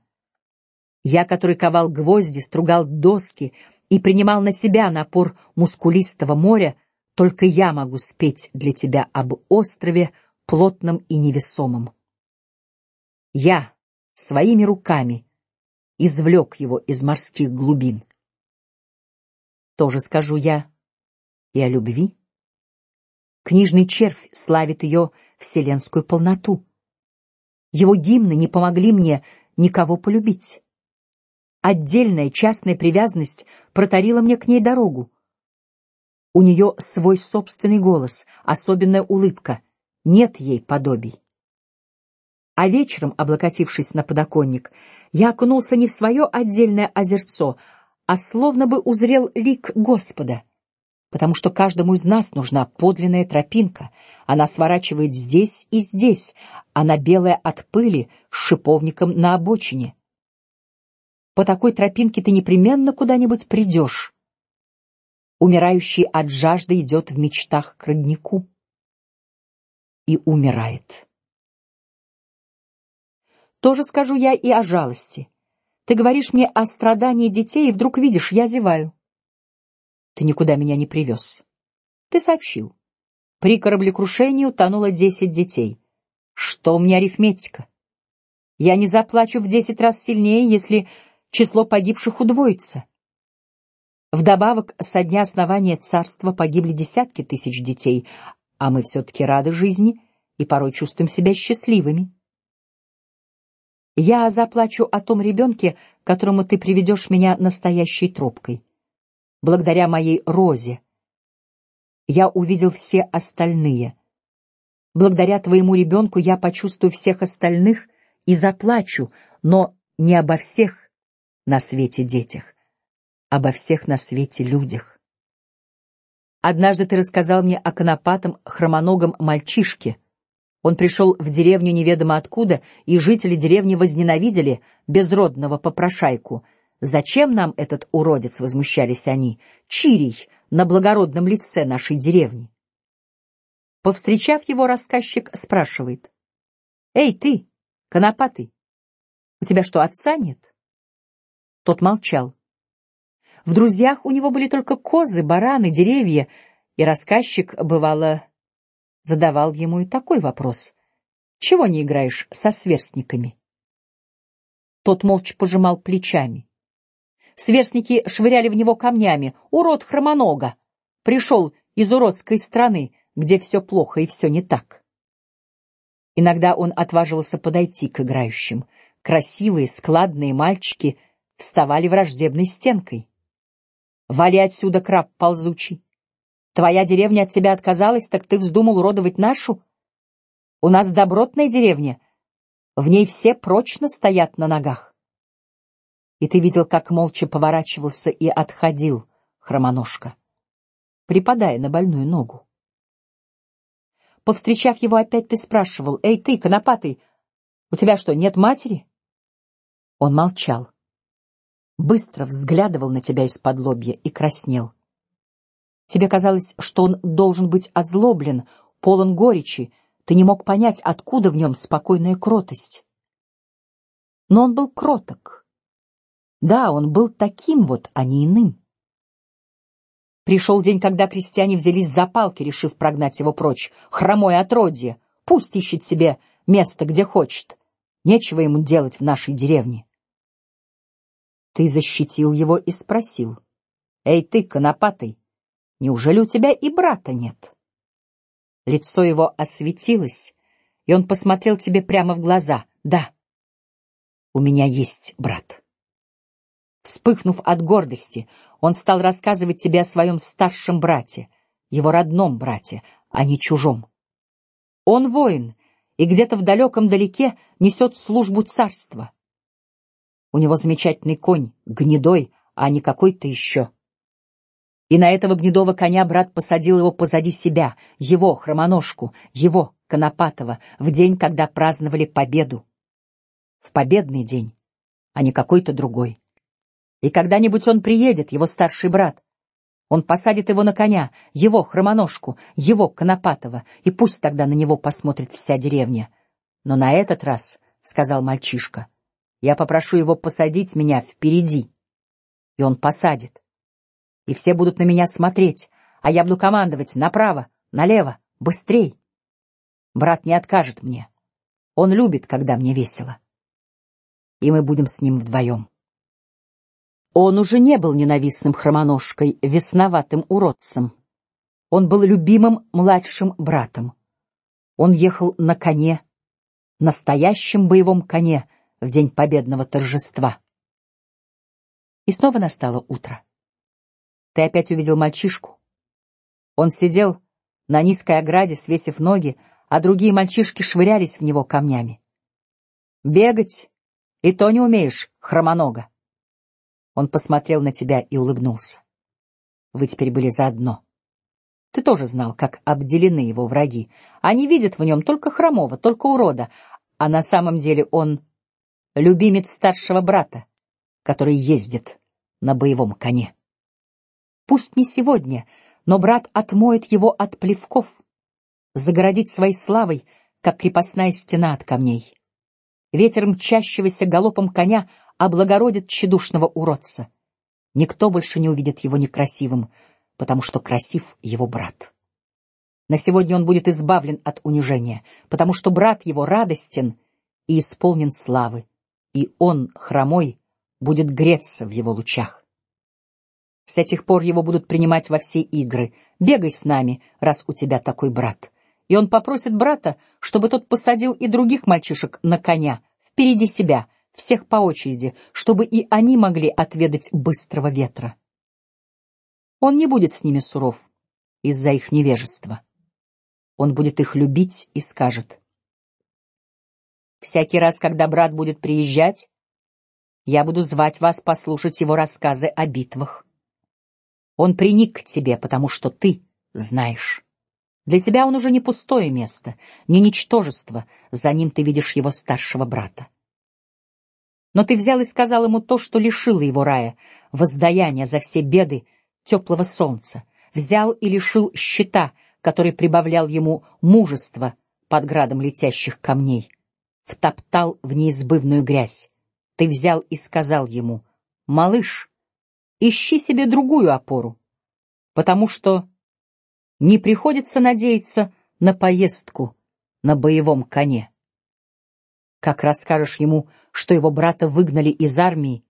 Я, который ковал гвозди, стругал доски и принимал на себя напор мускулистого моря, Только я могу спеть для тебя об острове плотном и невесомом. Я своими руками извлек его из морских глубин. Тоже скажу я и о любви. Книжный червь славит ее вселенскую полноту. Его гимны не помогли мне никого полюбить. Отдельная частная привязанность протарила мне к ней дорогу. У нее свой собственный голос, особенная улыбка, нет ей подобий. А вечером, облокотившись на подоконник, я окунулся не в свое отдельное озерцо, а словно бы узрел лик Господа, потому что каждому из нас нужна подлинная тропинка. Она сворачивает здесь и здесь, она белая от пыли с шиповником на обочине. По такой тропинке ты непременно куда-нибудь придешь. Умирающий от жажды идет в мечтах к роднику и умирает. Тоже скажу я и о жалости. Ты говоришь мне о страдании детей, и вдруг видишь, я зеваю. Ты никуда меня не привез. Ты сообщил. При кораблекрушении утонуло десять детей. Что у меня арифметика? Я не заплачу в десять раз сильнее, если число погибших удвоится. Вдобавок, со дня основания царства погибли десятки тысяч детей, а мы все-таки рады жизни и порой чувствуем себя счастливыми. Я заплачу о том ребенке, которому ты приведешь меня настоящей трубкой. Благодаря моей розе я увидел все остальные. Благодаря твоему ребенку я почувствую всех остальных и заплачу, но не обо всех на свете детях, обо всех на свете людях. Однажды ты рассказал мне о конопатом хромоногом мальчишке он пришел в деревню неведомо откуда, и жители деревни возненавидели безродного попрошайку. Зачем нам этот уродец? возмущались они. Чирий на благородном лице нашей деревни. Повстречав его, рассказчик спрашивает: "Эй, ты, конопатый, у тебя что, отца нет?" Тот молчал. В друзьях у него были только козы, бараны, деревья, и рассказчик бывало задавал ему и такой вопрос: "Чего не играешь со сверстниками?" Тот молча пожимал плечами. Сверстники швыряли в него камнями. Урод хромонога пришел из уродской страны, где все плохо и все не так. Иногда он отваживался подойти к играющим. Красивые, складные мальчики вставали враждебной стенкой. Вали отсюда, краб ползучий! Твоя деревня от тебя отказалась, так ты вздумал уродовать нашу? У нас добротная деревня, в ней все прочно стоят на ногах. И ты видел, как молча поворачивался и отходил хромоножка, припадая на больную ногу. Повстречав его опять, ты спрашивал: "Эй, ты, конопатый, у тебя что, нет матери?" Он молчал, быстро взглядывал на тебя из-под лобья и краснел. Тебе казалось, что он должен быть озлоблен, полон горечи. Ты не мог понять, откуда в нем спокойная кротость. Но он был кроток. Да, он был таким вот, а не иным. Пришел день, когда крестьяне взялись за палки, решив прогнать его прочь. Хромое отродье, пусть ищет себе место, где хочет. Нечего ему делать в нашей деревне. Ты защитил его и спросил: "Эй, ты, конопатый, Неужели у тебя и брата нет? Лицо его осветилось, и он посмотрел тебе прямо в глаза. Да, у меня есть брат. Вспыхнув от гордости, он стал рассказывать тебе о своем старшем брате, его родном брате, а не чужом. Он воин и где-то в далеком далеке несет службу царства. У него замечательный конь, гнедой, а не какой-то еще. И на этого гнедого коня брат посадил его позади себя, его хромоножку, его Конопатова, в день, когда праздновали победу. В победный день, а не какой-то другой. И когда-нибудь он приедет, его старший брат. Он посадит его на коня, его хромоножку, его Конопатова, и пусть тогда на него посмотрит вся деревня. Но на этот раз, сказал мальчишка, я попрошу его посадить меня впереди, и он посадит и все будут на меня смотреть, а я буду командовать направо, налево, быстрей. Брат не откажет мне. Он любит, когда мне весело. И мы будем с ним вдвоем. Он уже не был ненавистным хромоножкой, весноватым уродцем. Он был любимым младшим братом. Он ехал на коне, настоящем боевом коне в день победного торжества. И снова настало утро. Ты опять увидел мальчишку. Он сидел на низкой ограде, свесив ноги, а другие мальчишки швырялись в него камнями. Бегать и то не умеешь, хромонога. Он посмотрел на тебя и улыбнулся. Вы теперь были заодно. Ты тоже знал, как обделены его враги. Они видят в нем только хромого, только урода, а на самом деле он любимец старшего брата, который ездит на боевом коне. Пусть не сегодня, но брат отмоет его от плевков, загородить своей славой, как крепостная стена от камней. Ветер мчащегося галопом коня облагородит тщедушного уродца. Никто больше не увидит его некрасивым, потому что красив его брат. На сегодня он будет избавлен от унижения, потому что брат его радостен и исполнен славы, и он хромой будет греться в его лучах. С этих пор его будут принимать во все игры. Бегай с нами, раз у тебя такой брат. И он попросит брата, чтобы тот посадил и других мальчишек на коня впереди себя, всех по очереди, чтобы и они могли отведать быстрого ветра. Он не будет с ними суров из-за их невежества. Он будет их любить и скажет: всякий раз, когда брат будет приезжать, я буду звать вас послушать его рассказы о битвах. Он приник к тебе, потому что ты знаешь. Для тебя он уже не пустое место, не ничтожество. За ним ты видишь его старшего брата. Но ты взял и сказал ему то, что лишило его рая, воздаяние за все беды теплого солнца. Взял и лишил щита, который прибавлял ему мужество под градом летящих камней. Втоптал в неизбывную грязь. Ты взял и сказал ему: "Малыш, ищи себе другую опору, потому что не приходится надеяться на поездку на боевом коне. Как расскажешь ему, что его брата выгнали из армии,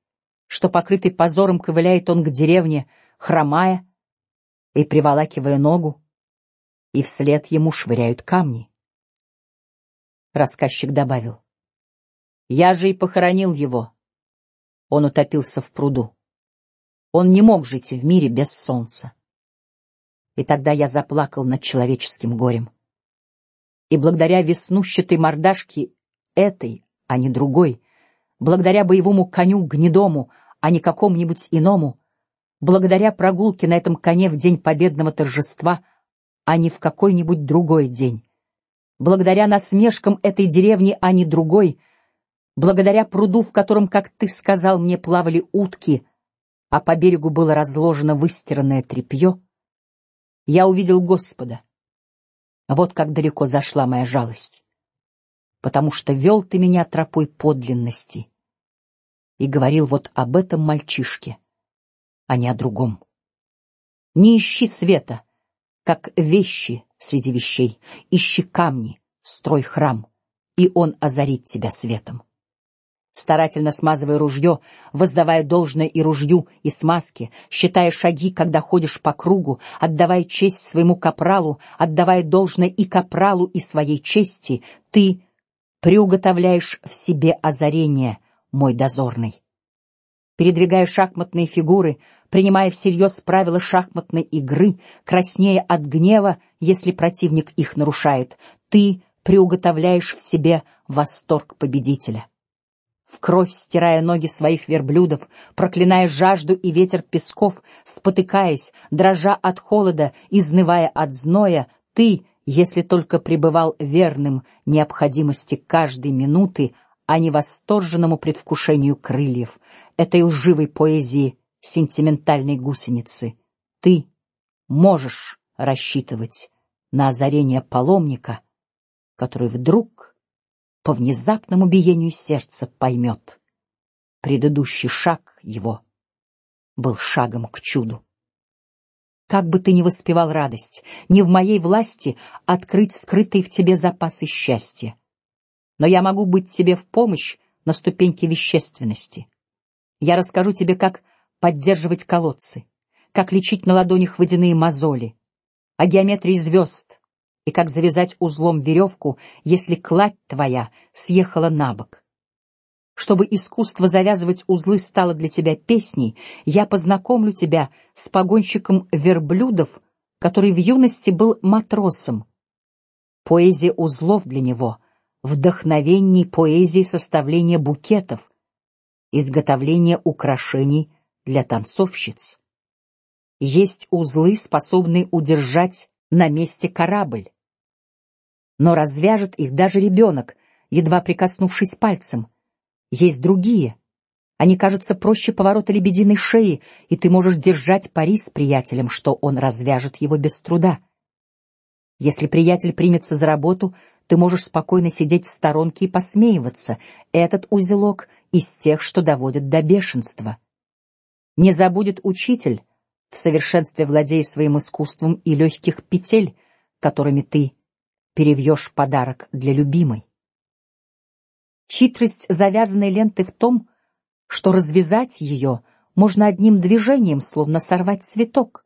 что покрытый позором ковыляет он к деревне, хромая и приволакивая ногу, и вслед ему швыряют камни. Рассказчик добавил: "Я же и похоронил его. Он утопился в пруду. Он не мог жить в мире без солнца. И тогда я заплакал над человеческим горем. И благодаря веснущатой мордашке этой, а не другой, благодаря боевому коню гнедому, а не какому-нибудь иному, благодаря прогулке на этом коне в день победного торжества, а не в какой-нибудь другой день, благодаря насмешкам этой деревни, а не другой, благодаря пруду, в котором, как ты сказал мне, плавали утки, а по берегу было разложено выстиранное тряпье, я увидел Господа. Вот как далеко зашла моя жалость, потому что вел ты меня тропой подлинности и говорил вот об этом мальчишке, а не о другом. Не ищи света, как вещи среди вещей, ищи камни, строй храм, и он озарит тебя светом. Старательно смазывая ружье, воздавая должное и ружью, и смазке, считая шаги, когда ходишь по кругу, отдавая честь своему капралу, отдавая должное и капралу и своей чести, ты приуготовляешь в себе озарение, мой дозорный. Передвигая шахматные фигуры, принимая всерьез правила шахматной игры, краснея от гнева, если противник их нарушает, ты приуготовляешь в себе восторг победителя. В кровь стирая ноги своих верблюдов, проклиная жажду и ветер песков, спотыкаясь, дрожа от холода, изнывая от зноя, ты, если только пребывал верным необходимости каждой минуты, а не восторженному предвкушению крыльев, этой лживой поэзии сентиментальной гусеницы, ты можешь рассчитывать на озарение паломника, который вдруг по внезапному биению сердца поймет. Предыдущий шаг его был шагом к чуду. Как бы ты ни воспевал радость, не в моей власти открыть скрытые в тебе запасы счастья. Но я могу быть тебе в помощь на ступеньке вещественности. Я расскажу тебе, как поддерживать колодцы, как лечить на ладонях водяные мозоли, о геометрии звезд и как завязать узлом веревку, если кладь твоя съехала на бок. Чтобы искусство завязывать узлы стало для тебя песней, я познакомлю тебя с погонщиком верблюдов, который в юности был матросом. Поэзия узлов для него — вдохновение поэзии составления букетов, изготовления украшений для танцовщиц. Есть узлы, способные удержать на месте корабль, но развяжет их даже ребенок, едва прикоснувшись пальцем. Есть другие. Они кажутся проще поворота лебединой шеи, и ты можешь держать пари с приятелем, что он развяжет его без труда. Если приятель примется за работу, ты можешь спокойно сидеть в сторонке и посмеиваться. Этот узелок из тех, что доводят до бешенства. Не забудет учитель, в совершенстве владея своим искусством и легких петель, которыми ты перевьешь подарок для любимой. Хитрость завязанной ленты в том, что развязать ее можно одним движением, словно сорвать цветок.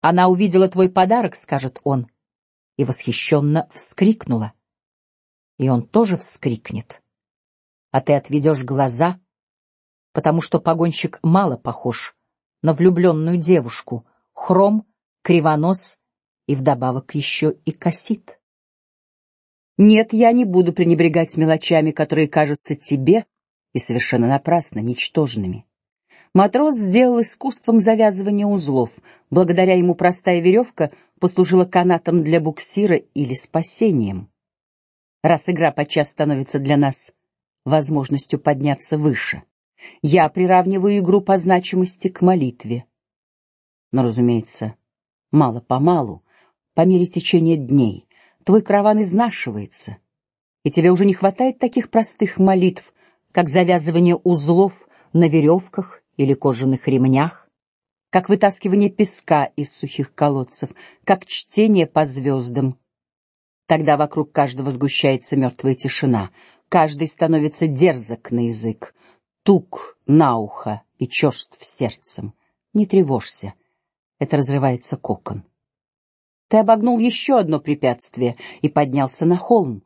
Она увидела твой подарок, скажет он, и восхищенно вскрикнула. И он тоже вскрикнет. А ты отведешь глаза, потому что погонщик мало похож на влюбленную девушку, хром, кривонос и вдобавок еще и косит. Нет, я не буду пренебрегать мелочами, которые кажутся тебе и совершенно напрасно ничтожными. Матрос сделал искусством завязывания узлов. Благодаря ему простая веревка послужила канатом для буксира или спасением. Раз игра подчас становится для нас возможностью подняться выше, я приравниваю игру по значимости к молитве. Но, разумеется, мало по малу, по мере течения дней твой караван изнашивается, и тебе уже не хватает таких простых молитв, как завязывание узлов на веревках или кожаных ремнях, как вытаскивание песка из сухих колодцев, как чтение по звездам. Тогда вокруг каждого сгущается мертвая тишина, каждый становится дерзок на язык, тук на ухо и черств сердцем. Не тревожься, это разрывается кокон. Ты обогнул еще одно препятствие и поднялся на холм.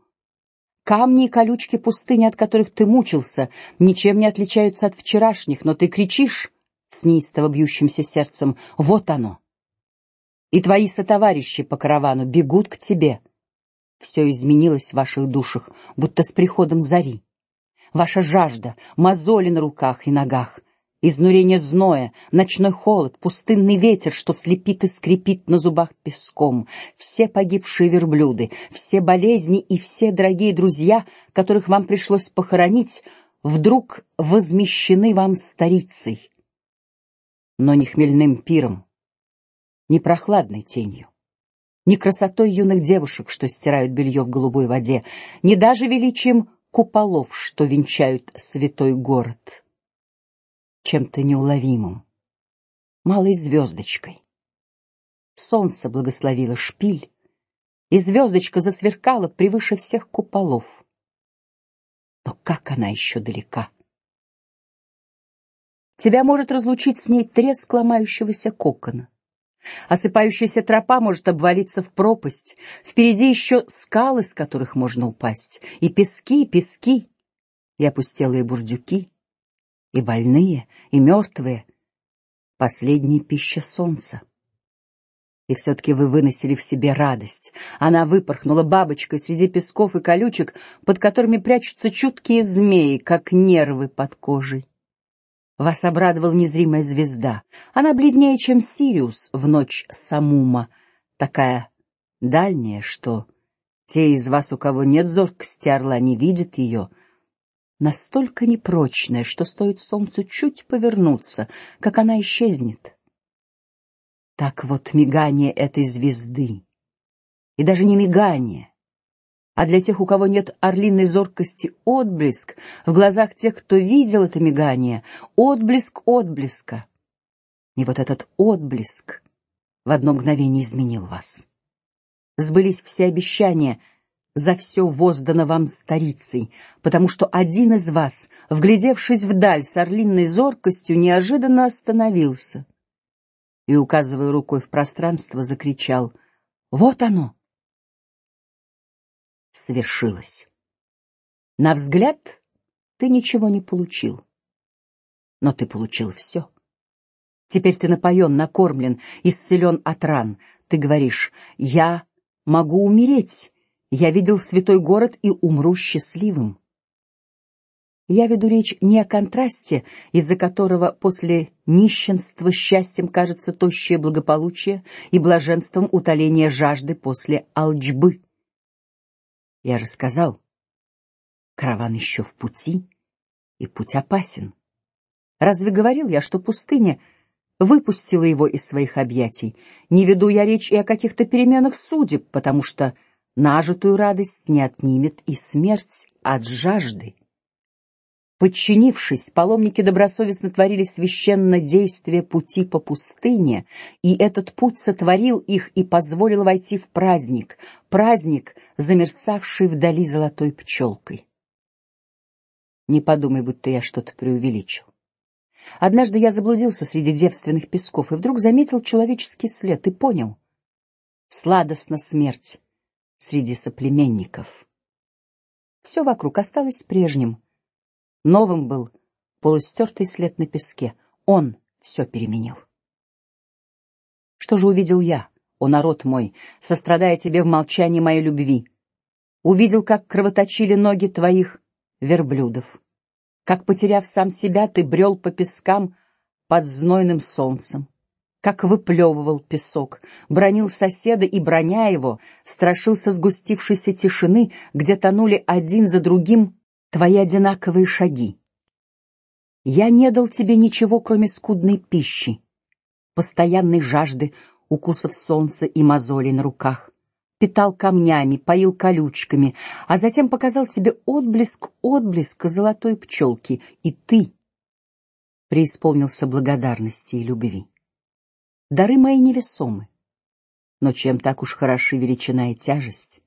Камни и колючки пустыни, от которых ты мучился, ничем не отличаются от вчерашних, но ты кричишь с неистово бьющимся сердцем: "Вот оно!" И твои сотоварищи по каравану бегут к тебе. Все изменилось в ваших душах, будто с приходом зари. Ваша жажда, мозоли на руках и ногах, изнурение зноя, ночной холод, пустынный ветер, что слепит и скрипит на зубах песком, все погибшие верблюды, все болезни и все дорогие друзья, которых вам пришлось похоронить, вдруг возмещены вам старицей, но не хмельным пиром, не прохладной тенью, не красотой юных девушек, что стирают белье в голубой воде, не даже величием куполов, что венчают святой город чем-то неуловимым, малой звездочкой. Солнце благословило шпиль, и звездочка засверкала превыше всех куполов. Но как она еще далека! Тебя может разлучить с ней треск ломающегося кокона. Осыпающаяся тропа может обвалиться в пропасть. Впереди еще скалы, с которых можно упасть, и пески, и пески, и опустелые бурдюки и больные, и мертвые. Последняя пища солнца. И все-таки вы выносили в себе радость. Она выпорхнула бабочкой среди песков и колючек, под которыми прячутся чуткие змеи, как нервы под кожей. Вас обрадовала незримая звезда. Она бледнее, чем Сириус в ночь Самума, такая дальняя, что те из вас, у кого нет зоркости орла, не видят ее — настолько непрочная, что стоит солнцу чуть повернуться, как она исчезнет. Так вот мигание этой звезды, и даже не мигание, а для тех, у кого нет орлиной зоркости, отблеск в глазах тех, кто видел это мигание, отблеск отблеска. И вот этот отблеск в одно мгновение изменил вас. Сбылись все обещания за все воздано вам старицей, потому что один из вас, вглядевшись вдаль с орлиной зоркостью, неожиданно остановился и, указывая рукой в пространство, закричал: "Вот оно!" Свершилось. На взгляд ты ничего не получил, но ты получил все. Теперь ты напоен, накормлен, исцелен от ран. Ты говоришь: я могу умереть. Я видел святой город и умру счастливым. Я веду речь не о контрасте, из-за которого после нищенства счастьем кажется тощее благополучие и блаженством утоления жажды после алчбы. Я же сказал, караван еще в пути, и путь опасен. Разве говорил я, что пустыня выпустила его из своих объятий? Не веду я речь и о каких-то переменах судеб, потому что нажитую радость не отнимет и смерть от жажды. Подчинившись, паломники добросовестно творили священное действие пути по пустыне, и этот путь сотворил их и позволил войти в праздник, праздник, замерцавший вдали золотой пчелкой. Не подумай, будто я что-то преувеличил. Однажды я заблудился среди девственных песков и вдруг заметил человеческий след и понял: сладостна смерть среди соплеменников. Все вокруг осталось прежним. Новым был полустертый след на песке. Он все переменил. Что же увидел я, о народ мой, сострадая тебе в молчании моей любви? Увидел, как кровоточили ноги твоих верблюдов, как потеряв сам себя, ты брел по пескам под знойным солнцем, как выплевывал песок, бронил соседа и броня его страшился сгустившейся тишины, где тонули один за другим твои одинаковые шаги. Я не дал тебе ничего, кроме скудной пищи, постоянной жажды, укусов солнца и мозолей на руках, питал камнями, поил колючками, а затем показал тебе отблеск отблеска золотой пчелки, и ты преисполнился благодарности и любви. Дары мои невесомы, но чем так уж хороши величина и тяжесть?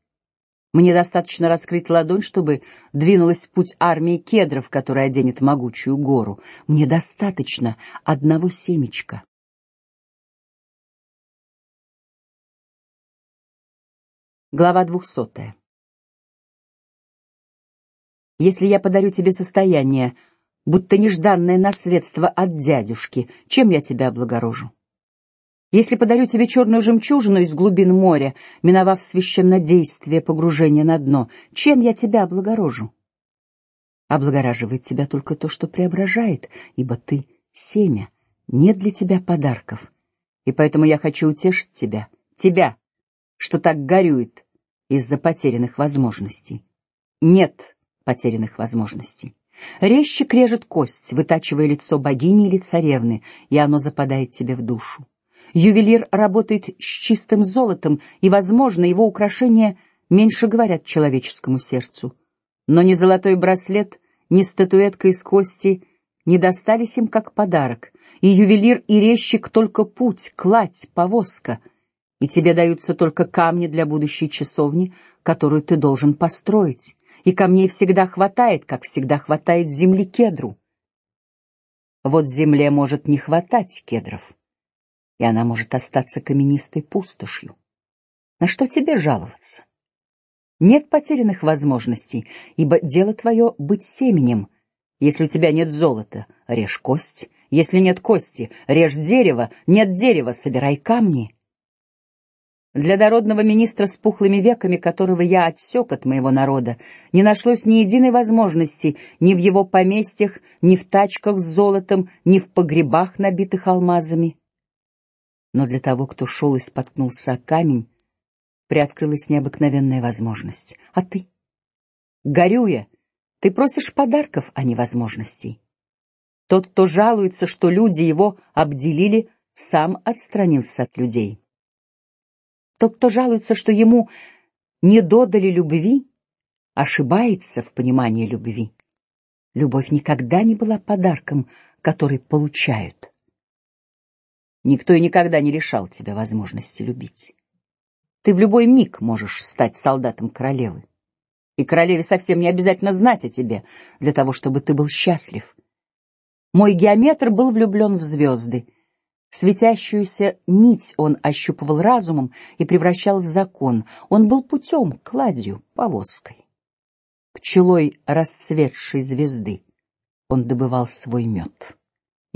Мне достаточно раскрыть ладонь, чтобы двинулась в путь армии кедров, которая оденет могучую гору. Мне достаточно одного семечка. Глава двухсотая. Если я подарю тебе состояние, будто нежданное наследство от дядюшки, чем я тебя облагорожу? Если подарю тебе черную жемчужину из глубин моря, миновав священнодействие погружения на дно, чем я тебя облагорожу? Облагораживает тебя только то, что преображает, ибо ты семя, нет для тебя подарков, и поэтому я хочу утешить тебя, тебя, что так горюет из-за потерянных возможностей. Нет потерянных возможностей. Резче крежет кость, вытачивая лицо богини или царевны, и оно западает тебе в душу. Ювелир работает с чистым золотом, и, возможно, его украшения меньше говорят человеческому сердцу. Но ни золотой браслет, ни статуэтка из кости не достались им как подарок, и ювелир и резчик только путь, кладь, повозка, и тебе даются только камни для будущей часовни, которую ты должен построить, и камней всегда хватает, как всегда хватает земли кедру. Вот земле может не хватать кедров и она может остаться каменистой пустошью. На что тебе жаловаться? Нет потерянных возможностей, ибо дело твое быть семенем. Если у тебя нет золота, режь кость. Если нет кости, режь дерево. Нет дерева, собирай камни. Для дородного министра с пухлыми веками, которого я отсек от моего народа, не нашлось ни единой возможности ни в его поместьях, ни в тачках с золотом, ни в погребах, набитых алмазами но для того, кто шел и споткнулся о камень, приоткрылась необыкновенная возможность. А ты, горюя, ты просишь подарков, а не возможностей. Тот, кто жалуется, что люди его обделили, сам отстранился от людей. Тот, кто жалуется, что ему не додали любви, ошибается в понимании любви. Любовь никогда не была подарком, который получают. Никто и никогда не лишал тебя возможности любить. Ты в любой миг можешь стать солдатом королевы, и королеве совсем не обязательно знать о тебе для того, чтобы ты был счастлив. Мой геометр был влюблен в звезды. Светящуюся нить он ощупывал разумом и превращал в закон. Он был путем, кладью, повозкой. Пчелой расцветшей звезды он добывал свой мед.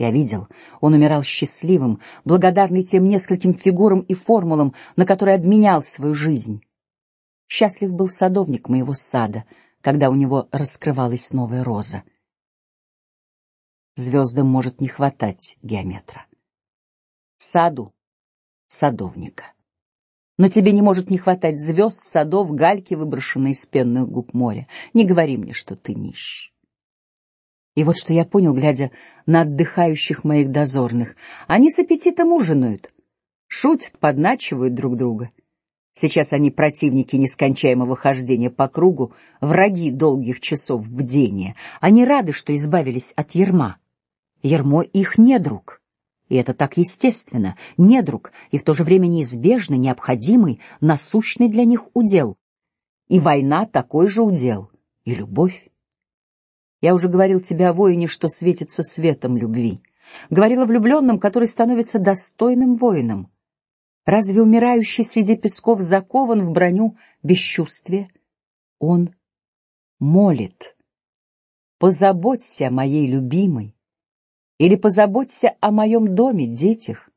Я видел, он умирал счастливым, благодарный тем нескольким фигурам и формулам, на которые обменял свою жизнь. Счастлив был садовник моего сада, когда у него раскрывалась новая роза. Звездам может не хватать геометра. Саду садовника. Но тебе не может не хватать звезд, садов, гальки, выброшенной из пенных губ моря. Не говори мне, что ты нищ. И вот что я понял, глядя на отдыхающих моих дозорных: они с аппетитом ужинают, шутят, подначивают друг друга. Сейчас они противники нескончаемого хождения по кругу, враги долгих часов бдения. Они рады, что избавились от ерма. Ермо их недруг, и это так естественно, недруг и в то же время неизбежный, необходимый, насущный для них удел. И война такой же удел, и любовь. Я уже говорил тебе о воине, что светится светом любви. Говорил о влюбленном, который становится достойным воином. Разве умирающий среди песков закован в броню бесчувствия? Он молит: позаботься о моей любимой, или позаботься о моем доме, детях.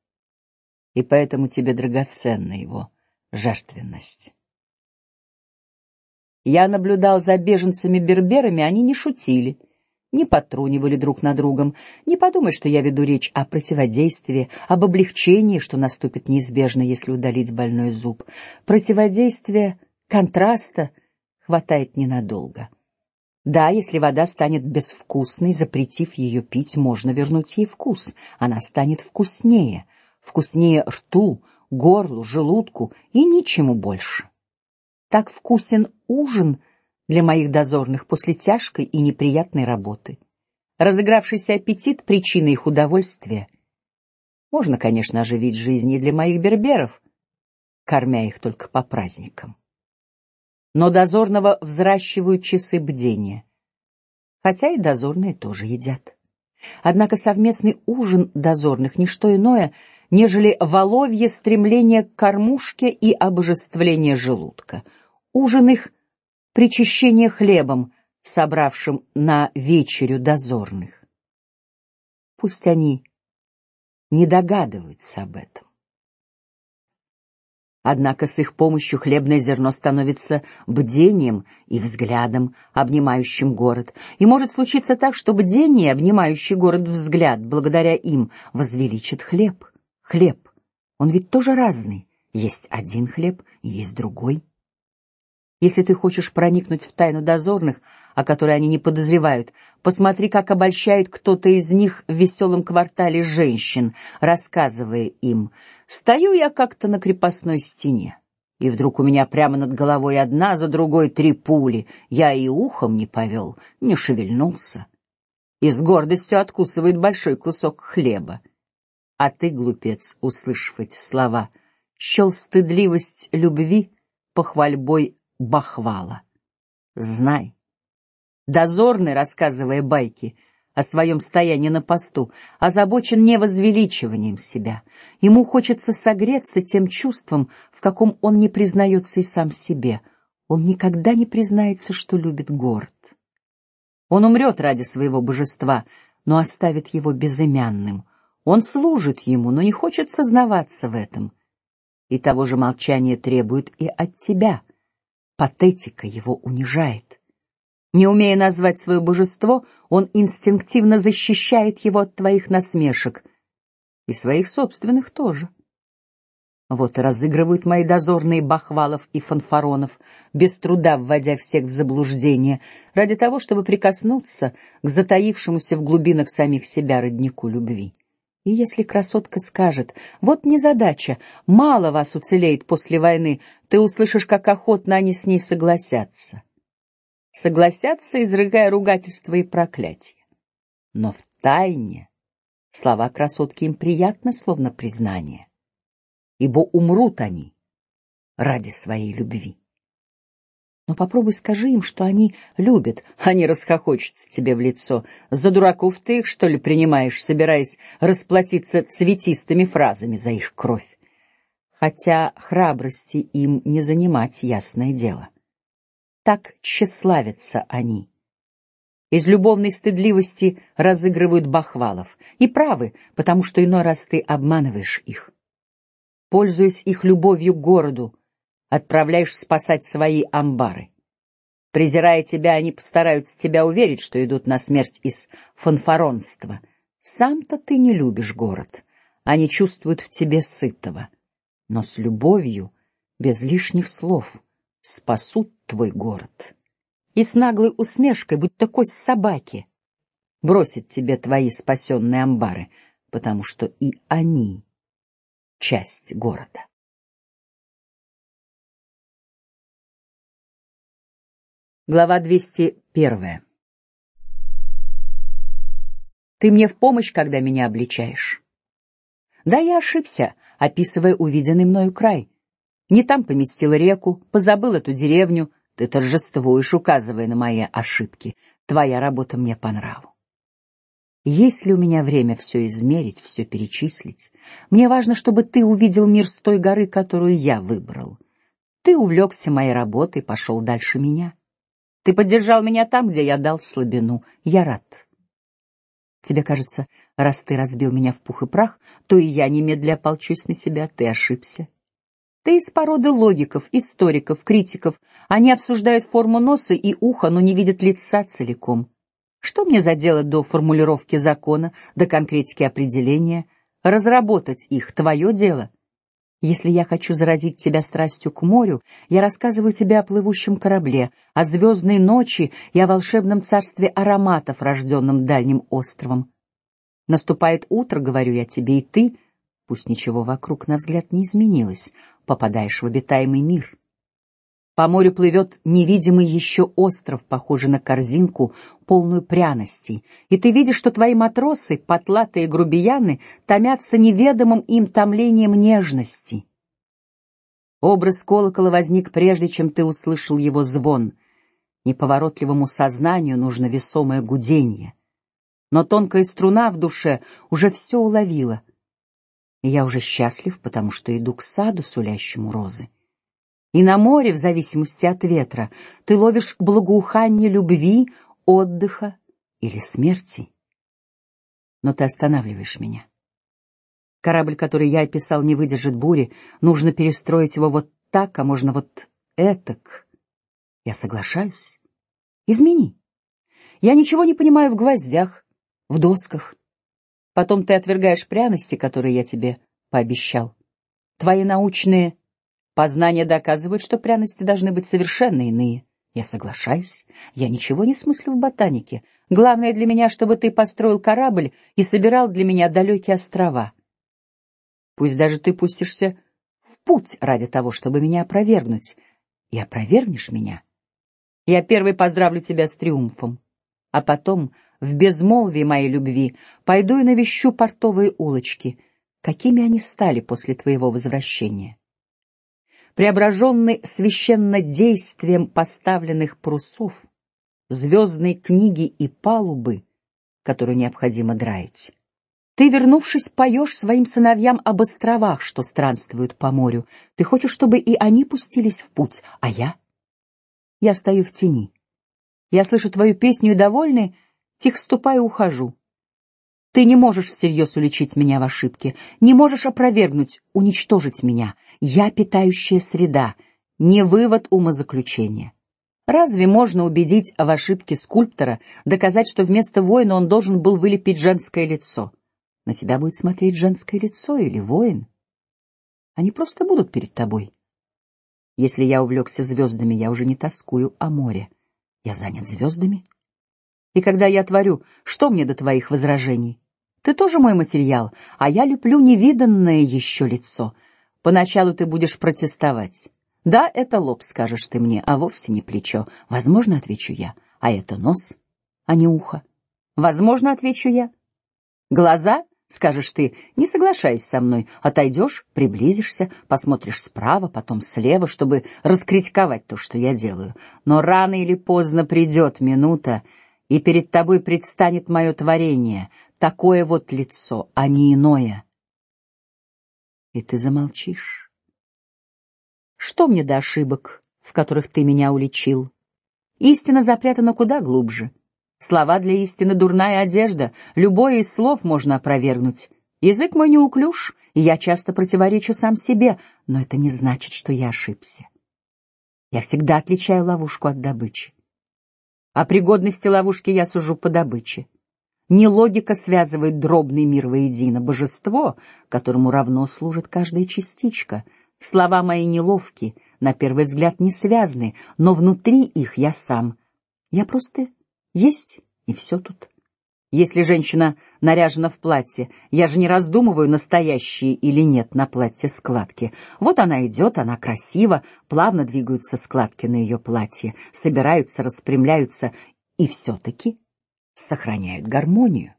И поэтому тебе драгоценна его жертвенность. Я наблюдал за беженцами-берберами, они не шутили не потрунивали друг над другом. Не подумай, что я веду речь о противодействии, об облегчении, что наступит неизбежно, если удалить больной зуб. Противодействие контраста хватает ненадолго. Да, если вода станет безвкусной, запретив ее пить, можно вернуть ей вкус. Она станет вкуснее, вкуснее рту, горлу, желудку и ничему больше. Так вкусен ужин для моих дозорных после тяжкой и неприятной работы. Разыгравшийся аппетит — причина их удовольствия. Можно, конечно, оживить жизнь и для моих берберов, кормя их только по праздникам. Но дозорного взращивают часы бдения, хотя и дозорные тоже едят. Однако совместный ужин дозорных не что иное, нежели воловье стремление к кормушке и обожествление желудка. Ужин их причащение хлебом, собравшим на вечерю дозорных. Пусть они не догадываются об этом. Однако с их помощью хлебное зерно становится бдением и взглядом, обнимающим город, и может случиться так, что бдение, обнимающий город взгляд, благодаря им возвеличит хлеб. Хлеб, он ведь тоже разный. Есть один хлеб, есть другой. Если ты хочешь проникнуть в тайну дозорных, о которой они не подозревают, посмотри, как обольщает кто-то из них в веселом квартале женщин, рассказывая им: "Стою я как-то на крепостной стене, и вдруг у меня прямо над головой одна за другой три пули. Я и ухом не повел, не шевельнулся, и с гордостью откусывает большой кусок хлеба. А ты, глупец, услышав эти слова, счел стыдливость любви похвальбой бахвала. Знай, дозорный, рассказывая байки о своем стоянии на посту, озабочен не возвеличиванием себя. Ему хочется согреться тем чувством, в каком он не признается и сам себе. Он никогда не признается, что любит город. Он умрет ради своего божества, но оставит его безымянным. Он служит ему, но не хочет сознаваться в этом. И того же молчания требует и от тебя — Патетика его унижает. Не умея назвать свое божество, он инстинктивно защищает его от твоих насмешек и своих собственных тоже. Вот и разыгрывают мои дозорные бахвалов и фанфаронов, без труда вводя всех в заблуждение, ради того, чтобы прикоснуться к затаившемуся в глубинах самих себя роднику любви. И если красотка скажет: "Вот незадача, мало вас уцелеет после войны", ты услышишь, как охотно они с ней согласятся. Согласятся, изрыгая ругательства и проклятия. Но в тайне Слова красотки им приятны, словно признание, ибо умрут они ради своей любви. Но попробуй скажи им, что они любят, они расхохочутся тебе в лицо. За дураков ты их что ли принимаешь, собираясь расплатиться цветистыми фразами за их кровь? Хотя храбрости им не занимать, ясное дело. Так тщеславятся они. Из любовной стыдливости разыгрывают бахвалов и правы, потому что иной раз ты обманываешь их. Пользуясь их любовью к городу, отправляешь спасать свои амбары. Презирая тебя, они постараются тебя уверить, что идут на смерть из фанфаронства. Сам-то ты не любишь город, они чувствуют в тебе сытого, но с любовью, без лишних слов, спасут твой город. И с наглой усмешкой, будь такой собаки, бросит тебе твои спасенные амбары, потому что и они часть города. Глава 201. Ты мне в помощь, когда меня обличаешь. Да, я ошибся, описывая увиденный мною край. Не там поместил реку, позабыл эту деревню. Ты торжествуешь, указывая на мои ошибки. Твоя работа мне по нраву. Есть ли у меня время все измерить, все перечислить? Мне важно, чтобы ты увидел мир с той горы, которую я выбрал. Ты увлекся моей работой, пошел дальше меня. Ты поддержал меня там, где я дал слабину. Я рад. Тебе кажется, раз ты разбил меня в пух и прах, то и я немедля ополчусь на тебя. Ты ошибся. Ты из породы логиков, историков, критиков. Они обсуждают форму носа и уха, но не видят лица целиком. Что мне за дело до формулировки закона, до конкретики определения? Разработать их твое дело. Если я хочу заразить тебя страстью к морю, я рассказываю тебе о плывущем корабле, о звездной ночи и о волшебном царстве ароматов, рожденном дальним островом. Наступает утро, говорю я тебе, и ты, пусть ничего вокруг на взгляд не изменилось, попадаешь в обитаемый мир. По морю плывет невидимый еще остров, похожий на корзинку, полную пряностей, и ты видишь, что твои матросы, потлатые грубияны, томятся неведомым им томлением нежности. Образ колокола возник прежде, чем ты услышал его звон. Неповоротливому сознанию нужно весомое гудение, но тонкая струна в душе уже все уловила. И я уже счастлив, потому что иду к саду, сулящему розы. И на море, в зависимости от ветра, ты ловишь благоухание любви, отдыха или смерти. Но ты останавливаешь меня. Корабль, который я описал, не выдержит бури. Нужно перестроить его вот так, а можно вот этак. Я соглашаюсь. Измени. Я ничего не понимаю в гвоздях, в досках. Потом ты отвергаешь пряности, которые я тебе пообещал. Твои научные Познания доказывают, что пряности должны быть совершенно иные. Я соглашаюсь. Я ничего не смыслю в ботанике. Главное для меня, чтобы ты построил корабль и собирал для меня далекие острова. Пусть даже ты пустишься в путь ради того, чтобы меня опровергнуть, и опровергнешь меня. Я первый поздравлю тебя с триумфом, а потом в безмолвии моей любви пойду и навещу портовые улочки, какими они стали после твоего возвращения преображенный священнодействием поставленных парусов, звездной книги и палубы, которую необходимо драить. Ты, вернувшись, поешь своим сыновьям об островах, что странствуют по морю. Ты хочешь, чтобы и они пустились в путь, а я? Я стою в тени. Я слышу твою песню и довольный, тихо ступаю ухожу. Ты не можешь всерьез уличить меня в ошибке, не можешь опровергнуть, уничтожить меня. Я питающая среда, не вывод умозаключения. Разве можно убедить в ошибке скульптора, доказать, что вместо воина он должен был вылепить женское лицо? На тебя будет смотреть женское лицо или воин? Они просто будут перед тобой. Если я увлекся звездами, я уже не тоскую о море. Я занят звездами. И когда я творю, что мне до твоих возражений? Ты тоже мой материал, а я люблю невиданное еще лицо. Поначалу ты будешь протестовать. Да, это лоб, скажешь ты мне, а вовсе не плечо. Возможно, отвечу я. А это нос, а не ухо. Возможно, отвечу я. Глаза, Скажешь ты, не соглашайся со мной, отойдешь, приблизишься, посмотришь справа, потом слева, чтобы раскритиковать то, что я делаю. Но рано или поздно придет минута, и перед тобой предстанет мое творение, такое вот лицо, а не иное. И ты замолчишь. Что мне до ошибок, в которых ты меня уличил? Истина запрятана куда глубже. Слова для истины — дурная одежда, любое из слов можно опровергнуть. Язык мой неуклюж, и я часто противоречу сам себе, но это не значит, что я ошибся. Я всегда отличаю ловушку от добычи. О пригодности ловушки я сужу по добыче. Не логика связывает дробный мир воедино, божество, которому равно служит каждая частичка. Слова мои неловки, на первый взгляд не связаны, но внутри их я сам. Я просто есть, и все тут. Если женщина наряжена в платье, я же не раздумываю, настоящие или нет на платье складки. Вот она идет, она красива, плавно двигаются складки на ее платье, собираются, распрямляются и все-таки сохраняют гармонию.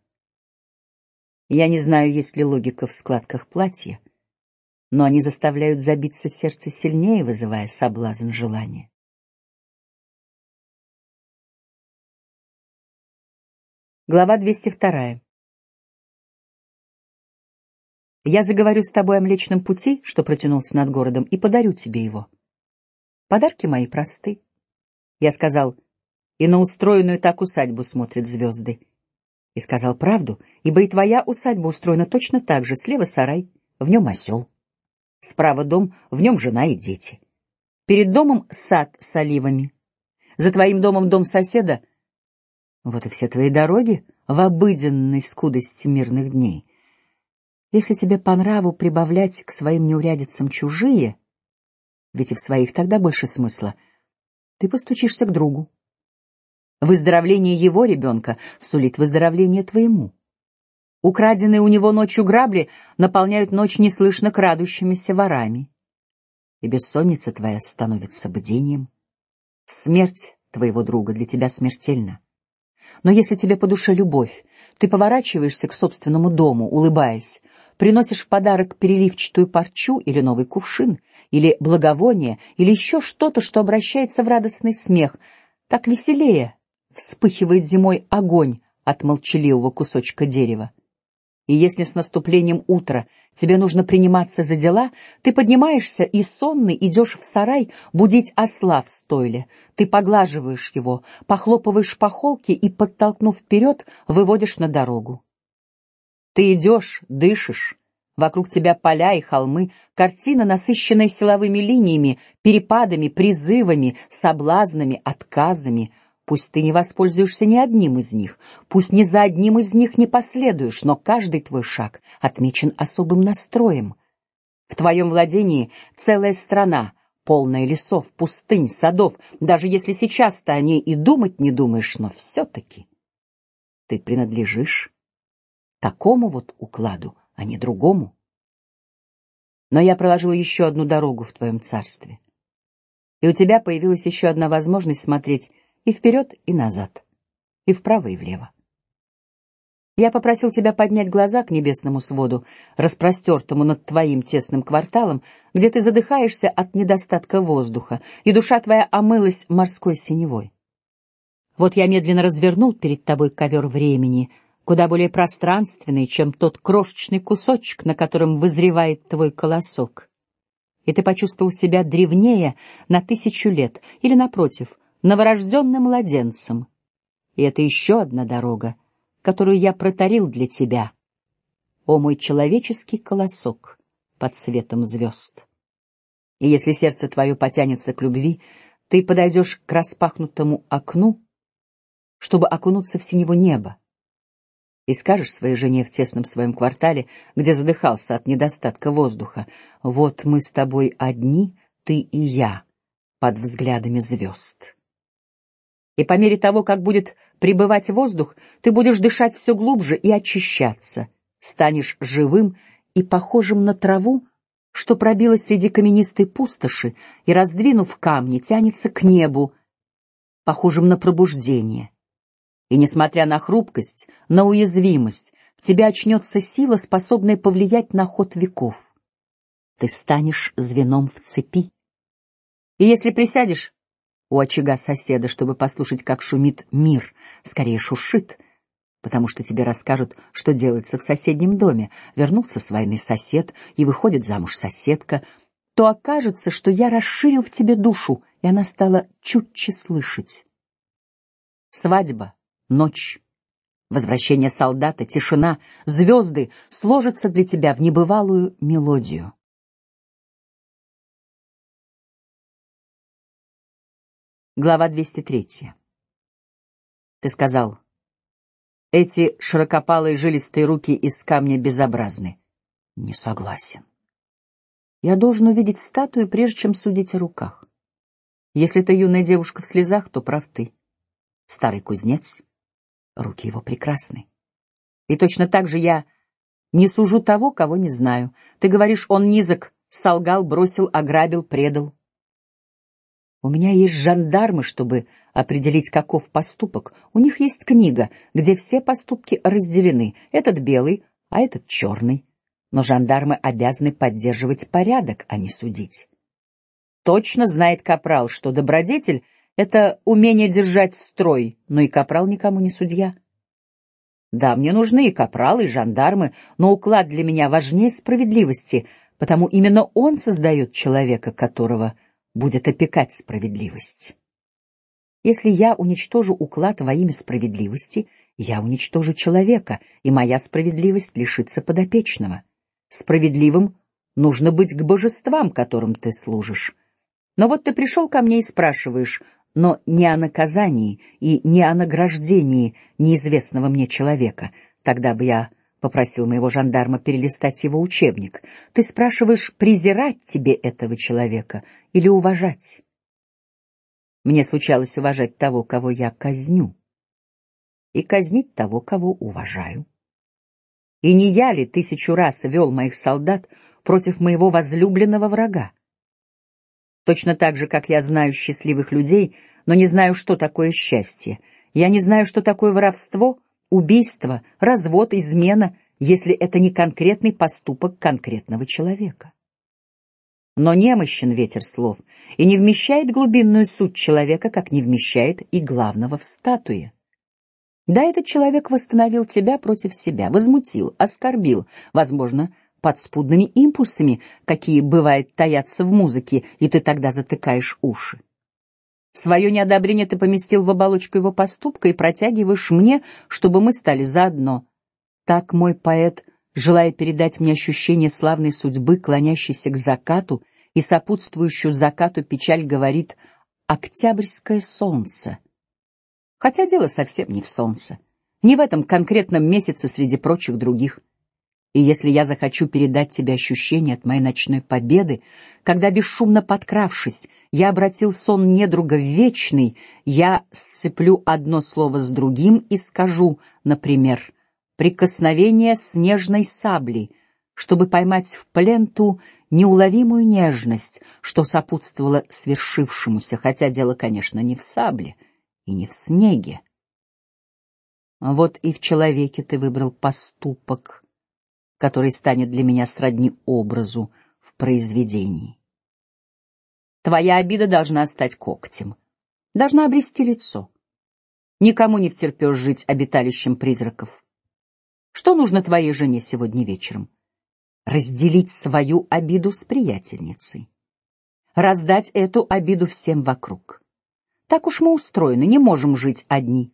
Я не знаю, есть ли логика в складках платья, но они заставляют забиться сердце сильнее, вызывая соблазн желания. Глава 202. Я заговорю с тобой о Млечном пути, что протянулся над городом, и подарю тебе его. Подарки мои просты. Я сказал, и на устроенную так усадьбу смотрят звезды. И сказал правду, ибо и твоя усадьба устроена точно так же. Слева сарай, в нем осел. Справа дом, в нем жена и дети. Перед домом сад с оливами. За твоим домом дом соседа — вот и все твои дороги в обыденной скудости мирных дней. Если тебе по нраву прибавлять к своим неурядицам чужие, ведь и в своих тогда больше смысла, ты постучишься к другу. Выздоровление его ребенка сулит выздоровление твоему. Украденные у него ночью грабли наполняют ночь неслышно крадущимися ворами, и бессонница твоя становится бдением. Смерть твоего друга для тебя смертельна. Но если тебе по душе любовь, ты поворачиваешься к собственному дому, улыбаясь, приносишь в подарок переливчатую парчу или новый кувшин, или благовоние, или еще что-то, что обращается в радостный смех, так веселее вспыхивает зимой огонь от молчаливого кусочка дерева. И если с наступлением утра тебе нужно приниматься за дела, ты поднимаешься и сонный идешь в сарай будить осла в стойле. Ты поглаживаешь его, похлопываешь по холке и, подтолкнув вперед, выводишь на дорогу. Ты идешь, дышишь. Вокруг тебя поля и холмы, картина, насыщенная силовыми линиями, перепадами, призывами, соблазнами, отказами — Пусть ты не воспользуешься ни одним из них, пусть ни за одним из них не последуешь, но каждый твой шаг отмечен особым настроем. В твоем владении целая страна, полная лесов, пустынь, садов. Даже если сейчас ты о ней и думать не думаешь, но все-таки ты принадлежишь такому вот укладу, а не другому. Но я проложил еще одну дорогу в твоем царстве, и у тебя появилась еще одна возможность смотреть и вперед, и назад, и вправо, и влево. Я попросил тебя поднять глаза к небесному своду, распростертому над твоим тесным кварталом, где ты задыхаешься от недостатка воздуха, и душа твоя омылась морской синевой. Вот я медленно развернул перед тобой ковер времени, куда более пространственный, чем тот крошечный кусочек, на котором вызревает твой колосок. И ты почувствовал себя древнее на тысячу лет, или напротив, новорожденным младенцем. И это еще одна дорога, которую я протарил для тебя, о мой человеческий колосок под светом звезд. И если сердце твое потянется к любви, ты подойдешь к распахнутому окну, чтобы окунуться в синего неба, и скажешь своей жене в тесном своем квартале, где задыхался от недостатка воздуха: "Вот мы с тобой одни, ты и я, под взглядами звезд". И по мере того, как будет прибывать воздух, ты будешь дышать все глубже и очищаться, станешь живым и похожим на траву, что пробилась среди каменистой пустоши и, раздвинув камни, тянется к небу, похожим на пробуждение. И несмотря на хрупкость, на уязвимость, в тебе очнется сила, способная повлиять на ход веков. Ты станешь звеном в цепи. И если присядешь у очага соседа, чтобы послушать, как шумит мир, скорее шушит, потому что тебе расскажут, что делается в соседнем доме. Вернулся с войны сосед, и выходит замуж соседка, то окажется, что я расширил в тебе душу, и она стала чутче слышать. Свадьба, ночь, возвращение солдата, тишина, звезды сложатся для тебя в небывалую мелодию. Глава 203. Ты сказал: эти широкопалые жилистые руки из камня безобразны. Не согласен. Я должен увидеть статую, прежде чем судить о руках. Если это юная девушка в слезах, то прав ты. Старый кузнец, руки его прекрасны. И точно так же я не сужу того, кого не знаю. Ты говоришь, он низок, солгал, бросил, ограбил, предал. У меня есть жандармы, чтобы определить, каков поступок. У них есть книга, где все поступки разделены. Этот белый, а этот черный. Но жандармы обязаны поддерживать порядок, а не судить. Точно знает капрал, что добродетель — это умение держать строй, но и капрал никому не судья. Да, мне нужны и капралы, и жандармы, но уклад для меня важнее справедливости, потому именно он создает человека, которого будет опекать справедливость. Если я уничтожу уклад во имя справедливости, я уничтожу человека, и моя справедливость лишится подопечного. Справедливым нужно быть к божествам, которым ты служишь. Но вот ты пришел ко мне и спрашиваешь, но не о наказании и не о награждении неизвестного мне человека. Тогда бы я попросил моего жандарма перелистать его учебник. Ты спрашиваешь, презирать тебе этого человека или уважать? Мне случалось уважать того, кого я казню, и казнить того, кого уважаю. И не я ли тысячу раз вел моих солдат против моего возлюбленного врага? Точно так же, как я знаю счастливых людей, но не знаю, что такое счастье. Я не знаю, что такое воровство убийство, развод, измена, если это не конкретный поступок конкретного человека. Но немощен ветер слов и не вмещает глубинную суть человека, как не вмещает и главного в статуе. Да, этот человек восстановил тебя против себя, возмутил, оскорбил, возможно, подспудными импульсами, какие бывает таятся в музыке, и ты тогда затыкаешь уши. Свое неодобрение ты поместил в оболочку его поступка и протягиваешь мне, чтобы мы стали заодно. Так мой поэт, желая передать мне ощущение славной судьбы, клонящейся к закату и сопутствующую закату печаль, говорит: "Октябрьское солнце". Хотя дело совсем не в солнце, не в этом конкретном месяце среди прочих других. И если я захочу передать тебе ощущение от моей ночной победы, когда бесшумно подкравшись, я обратил сон недруга в вечный, я сцеплю одно слово с другим и скажу, например, прикосновение снежной сабли, чтобы поймать в плен ту неуловимую нежность, что сопутствовало свершившемуся, хотя дело, конечно, не в сабле и не в снеге. Вот и в человеке ты выбрал поступок который станет для меня сродни образу в произведении. Твоя обида должна стать когтем, должна обрести лицо. Никому не втерпешь жить обиталищем призраков. Что нужно твоей жене сегодня вечером? Разделить свою обиду с приятельницей, раздать эту обиду всем вокруг. Так уж мы устроены, не можем жить одни.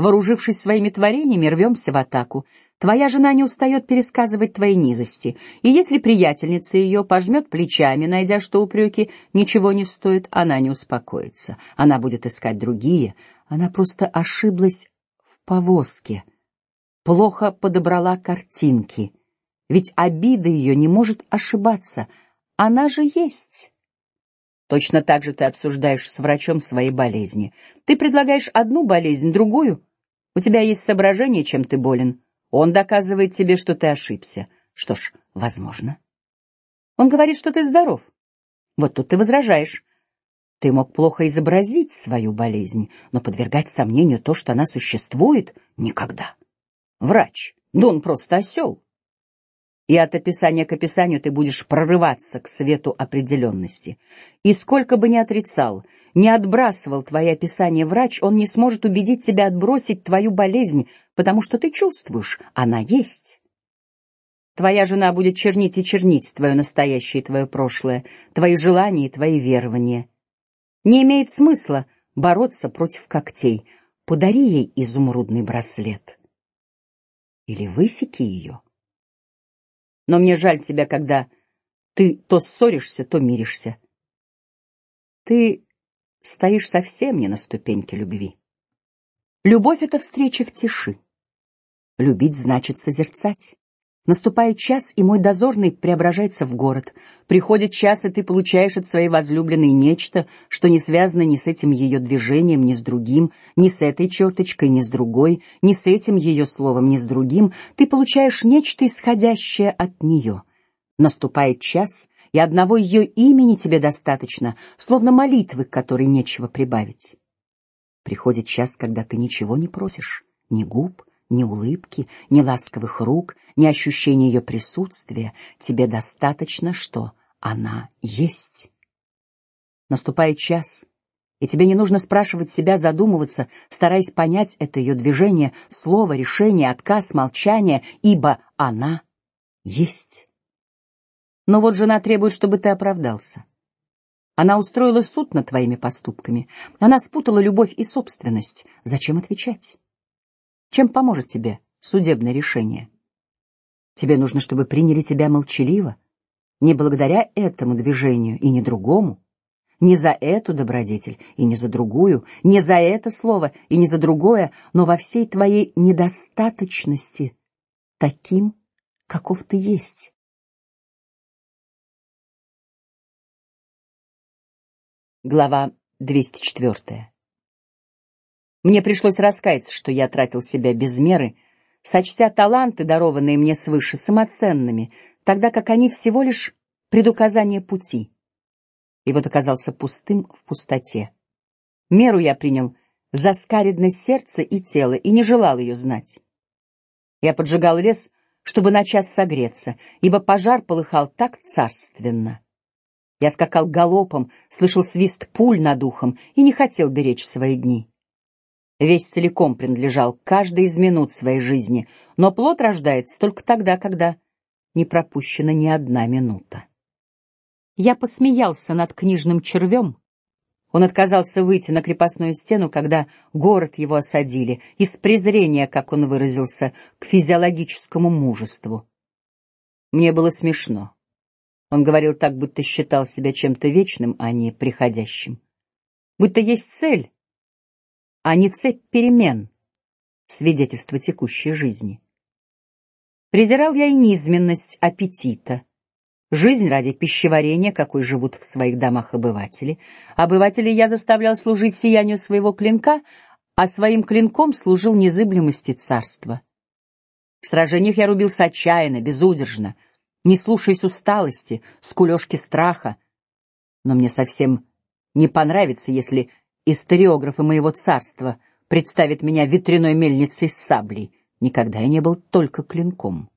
Вооружившись своими творениями, рвемся в атаку. Твоя жена не устает пересказывать твои низости, и если приятельница ее пожмет плечами, найдя, что упреки ничего не стоят, она не успокоится. Она будет искать другие. Она просто ошиблась в повозке, плохо подобрала картинки. Ведь обида ее не может ошибаться. Она же есть. Точно так же ты обсуждаешь с врачом свои болезни. Ты предлагаешь одну болезнь, другую. У тебя есть соображение, чем ты болен. Он доказывает тебе, что ты ошибся. Что ж, возможно. Он говорит, что ты здоров. Вот тут ты возражаешь. Ты мог плохо изобразить свою болезнь, но подвергать сомнению то, что она существует, никогда. Врач, да он просто осел. И от описания к описанию ты будешь прорываться к свету определенности. И сколько бы ни отрицал, не отбрасывал твои описания врач, он не сможет убедить тебя отбросить твою болезнь, потому что ты чувствуешь, она есть. Твоя жена будет чернить и чернить твое настоящее и твое прошлое, твои желания и твои верования. Не имеет смысла бороться против когтей. Подари ей изумрудный браслет. Или высеки ее. Но мне жаль тебя, когда ты то ссоришься, то миришься. Ты стоишь совсем не на ступеньке любви. Любовь — это встреча в тиши. Любить значит созерцать. Наступает час, и мой дозорный преображается в город. Приходит час, и ты получаешь от своей возлюбленной нечто, что не связано ни с этим ее движением, ни с другим, ни с этой черточкой, ни с другой, ни с этим ее словом, ни с другим. Ты получаешь нечто исходящее от нее. Наступает час, и одного ее имени тебе достаточно, словно молитвы, к которой нечего прибавить. Приходит час, когда ты ничего не просишь, ни губ, ни улыбки, ни ласковых рук, ни ощущения ее присутствия. Тебе достаточно, что она есть. Наступает час, и тебе не нужно спрашивать себя, задумываться, стараясь понять это ее движение, слово, решение, отказ, молчание, ибо она есть. Но вот жена требует, чтобы ты оправдался. Она устроила суд над твоими поступками. Она спутала любовь и собственность. Зачем отвечать? Чем поможет тебе судебное решение? Тебе нужно, чтобы приняли тебя молчаливо, не благодаря этому движению и не другому, не за эту добродетель и не за другую, не за это слово и не за другое, но во всей твоей недостаточности, таким, каков ты есть. Глава 204. Мне пришлось раскаяться, что я тратил себя без меры, сочтя таланты, дарованные мне свыше, самоценными, тогда как они всего лишь предуказание пути. И вот оказался пустым в пустоте. Меру я принял за скаредность сердца и тела и не желал ее знать. Я поджигал лес, чтобы на час согреться, ибо пожар полыхал так царственно. Я скакал галопом, слышал свист пуль над ухом и не хотел беречь свои дни. Весь целиком принадлежал каждой из минут своей жизни, но плод рождается только тогда, когда не пропущена ни одна минута. Я посмеялся над книжным червем. Он отказался выйти на крепостную стену, когда город его осадили, из презрения, как он выразился, к физиологическому мужеству. Мне было смешно. Он говорил так, будто считал себя чем-то вечным, а не приходящим. Будто есть цель, а не цепь перемен, свидетельство текущей жизни. Презирал я и низменность аппетита. Жизнь ради пищеварения, какой живут в своих домах обыватели. Обывателей я заставлял служить сиянию своего клинка, а своим клинком служил незыблемости царства. В сражениях я рубился отчаянно, безудержно — не слушаясь усталости, скулежки страха. Но мне совсем не понравится, если историографы моего царства представят меня ветряной мельницей с саблей. Никогда я не был только клинком.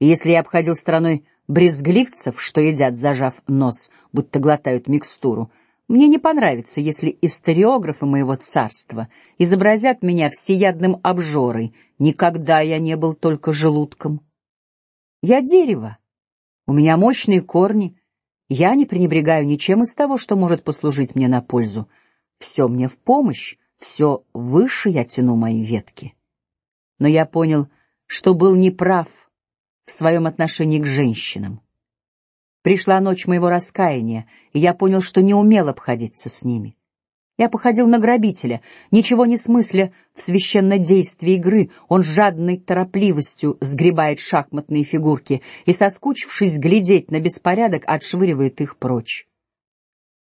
И если я обходил стороной брезгливцев, что едят, зажав нос, будто глотают микстуру, мне не понравится, если историографы моего царства изобразят меня всеядным обжорой. Никогда я не был только желудком. Я дерево, у меня мощные корни. Я не пренебрегаю ничем из того, что может послужить мне на пользу. Все мне в помощь, все выше я тяну мои ветки. Но я понял, что был неправ в своем отношении к женщинам. Пришла ночь моего раскаяния, и я понял, что не умел обходиться с ними. Я походил на грабителя, ничего не смысля в священнодействии игры. Он жадной торопливостью сгребает шахматные фигурки и, соскучившись глядеть на беспорядок, отшвыривает их прочь.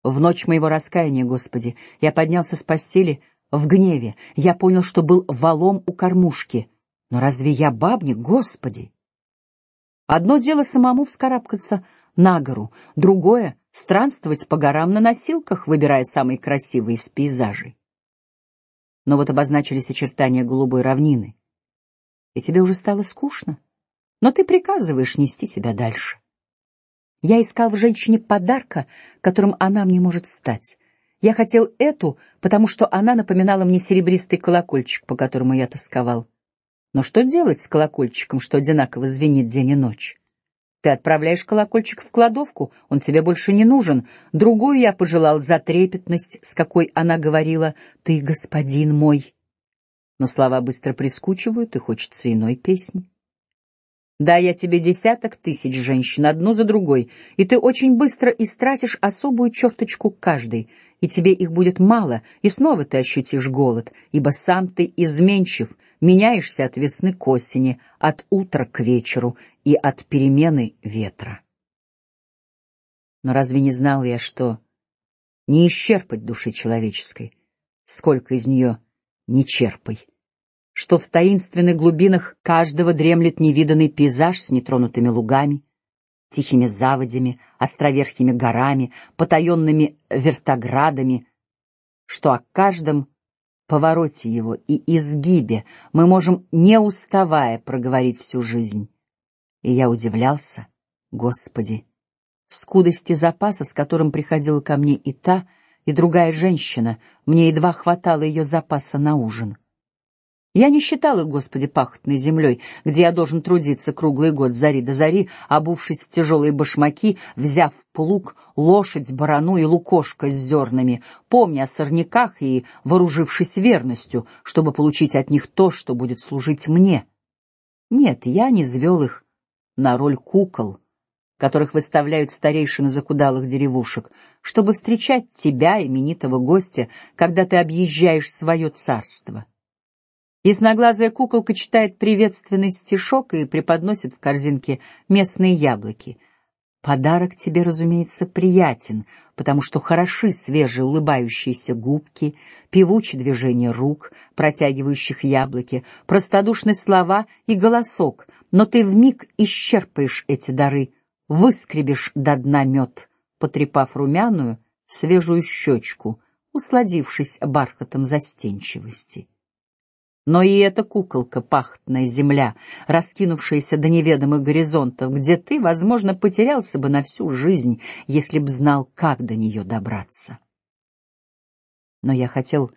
В ночь моего раскаяния, Господи, я поднялся с постели в гневе. Я понял, что был валом у кормушки. Но разве я бабник, Господи? Одно дело самому вскарабкаться на гору, другое странствовать по горам на носилках, выбирая самые красивые из пейзажей. Но вот обозначились очертания голубой равнины. и тебе уже стало скучно, но ты приказываешь нести тебя дальше. Я искал в женщине подарка, которым она мне может стать. Я хотел эту, потому что она напоминала мне серебристый колокольчик, по которому я тосковал. Но что делать с колокольчиком, что одинаково звенит день и ночь? Ты отправляешь колокольчик в кладовку, он тебе больше не нужен. Другую я пожелал за трепетность, с какой она говорила: "Ты господин мой". Но слова быстро прискучивают, и хочется иной песни. Да, я тебе десяток тысяч женщин, одну за другой, и ты очень быстро истратишь особую черточку каждой, и тебе их будет мало, и снова ты ощутишь голод, ибо сам ты изменчив, меняешься от весны к осени, от утра к вечеру и от перемены ветра. Но разве не знал я, что не исчерпать души человеческой, сколько из нее не черпай, что в таинственных глубинах каждого дремлет невиданный пейзаж с нетронутыми лугами, тихими заводями, островерхими горами, потаенными вертоградами, что о каждом повороте его и изгибе мы можем не уставая проговорить всю жизнь. И я удивлялся, Господи, скудости запаса, с которым приходила ко мне и та, и другая женщина, мне едва хватало ее запаса на ужин. Я не считал их, Господи, пахотной землей, где я должен трудиться круглый год зари до зари, обувшись в тяжелые башмаки, взяв плуг, лошадь, барану и лукошко с зернами, помня о сорняках и вооружившись верностью, чтобы получить от них то, что будет служить мне. Нет, я не звел их на роль кукол, которых выставляют старейшины закудалых деревушек, чтобы встречать тебя, именитого гостя, когда ты объезжаешь свое царство. Ясноглазая куколка читает приветственный стишок и преподносит в корзинке местные яблоки. Подарок тебе, разумеется, приятен, потому что хороши свежие улыбающиеся губки, певучие движения рук, протягивающих яблоки, простодушные слова и голосок. Но ты в миг исчерпаешь эти дары, выскребешь до дна мед, потрепав румяную свежую щечку, усладившись бархатом застенчивости. Но и эта куколка, пахтная земля, раскинувшаяся до неведомых горизонтов, где ты, возможно, потерялся бы на всю жизнь, если б знал, как до нее добраться. Но я хотел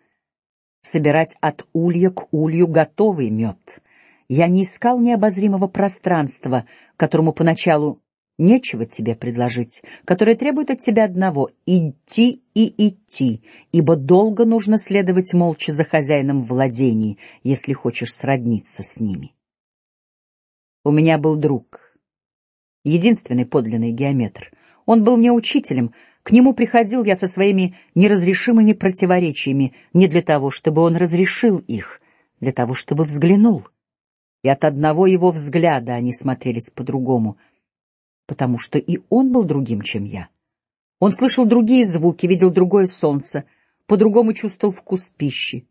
собирать от улья к улью готовый мед. Я не искал необозримого пространства, которому поначалу Нечего тебе предложить, которое требует от тебя одного — идти и идти, ибо долго нужно следовать молча за хозяином владений, если хочешь сродниться с ними. У меня был друг, единственный подлинный геометр. Он был мне учителем. К нему приходил я со своими неразрешимыми противоречиями не для того, чтобы он разрешил их, для того, чтобы взглянул. И от одного его взгляда они смотрелись по-другому — потому что и он был другим, чем я. Он слышал другие звуки, видел другое солнце, по-другому чувствовал вкус пищи.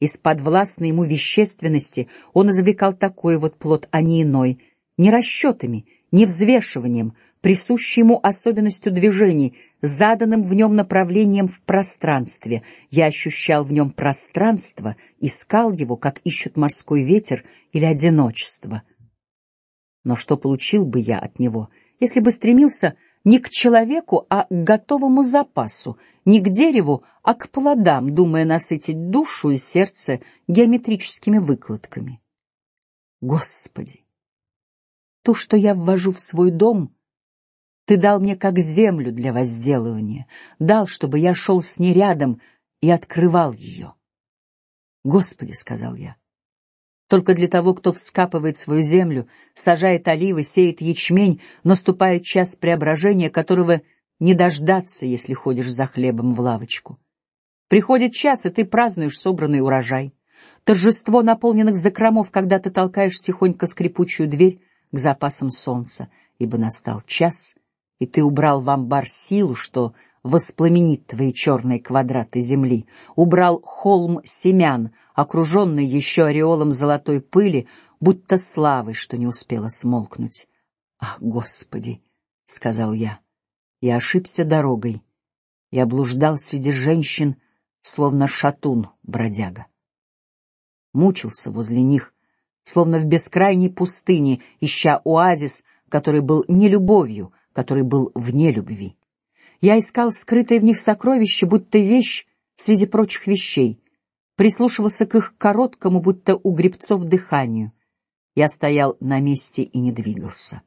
Из подвластной ему вещественности он извлекал такой вот плод, а не иной, не расчетами, не взвешиванием, присущей ему особенностью движений, заданным в нем направлением в пространстве. Я ощущал в нем пространство, искал его, как ищут морской ветер или одиночество. Но что получил бы я от него? Если бы стремился не к человеку, а к готовому запасу, не к дереву, а к плодам, думая насытить душу и сердце геометрическими выкладками. Господи, то, что я ввожу в свой дом, ты дал мне как землю для возделывания, дал, чтобы я шел с ней рядом и открывал ее. Господи, сказал я, только для того, кто вскапывает свою землю, сажает оливы, сеет ячмень, наступает час преображения, которого не дождаться, если ходишь за хлебом в лавочку. Приходит час, и ты празднуешь собранный урожай. Торжество наполненных закромов, когда ты толкаешь тихонько скрипучую дверь к запасам солнца, ибо настал час, и ты убрал в амбар силу, что воспламенит твои черные квадраты земли, убрал холм семян, окруженный еще ореолом золотой пыли, будто славой, что не успела смолкнуть. Ах, Господи, сказал я, я ошибся дорогой, я блуждал среди женщин, словно шатун бродяга, мучился возле них, словно в бескрайней пустыне, ища оазис, который был не любовью, который был вне любви. Я искал скрытые в них сокровища, будто вещь среди прочих вещей, прислушивался к их короткому, будто у гребцов дыханию. Я стоял на месте и не двигался.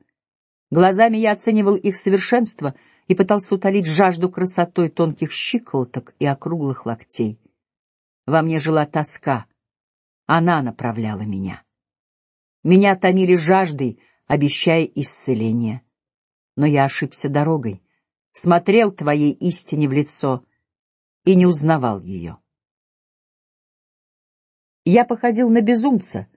Глазами я оценивал их совершенство и пытался утолить жажду красотой тонких щиколоток и округлых локтей. Во мне жила тоска, она направляла меня. Меня томили жаждой, обещая исцеление. Но я ошибся дорогой, смотрел твоей истине в лицо и не узнавал ее. Я походил на безумца,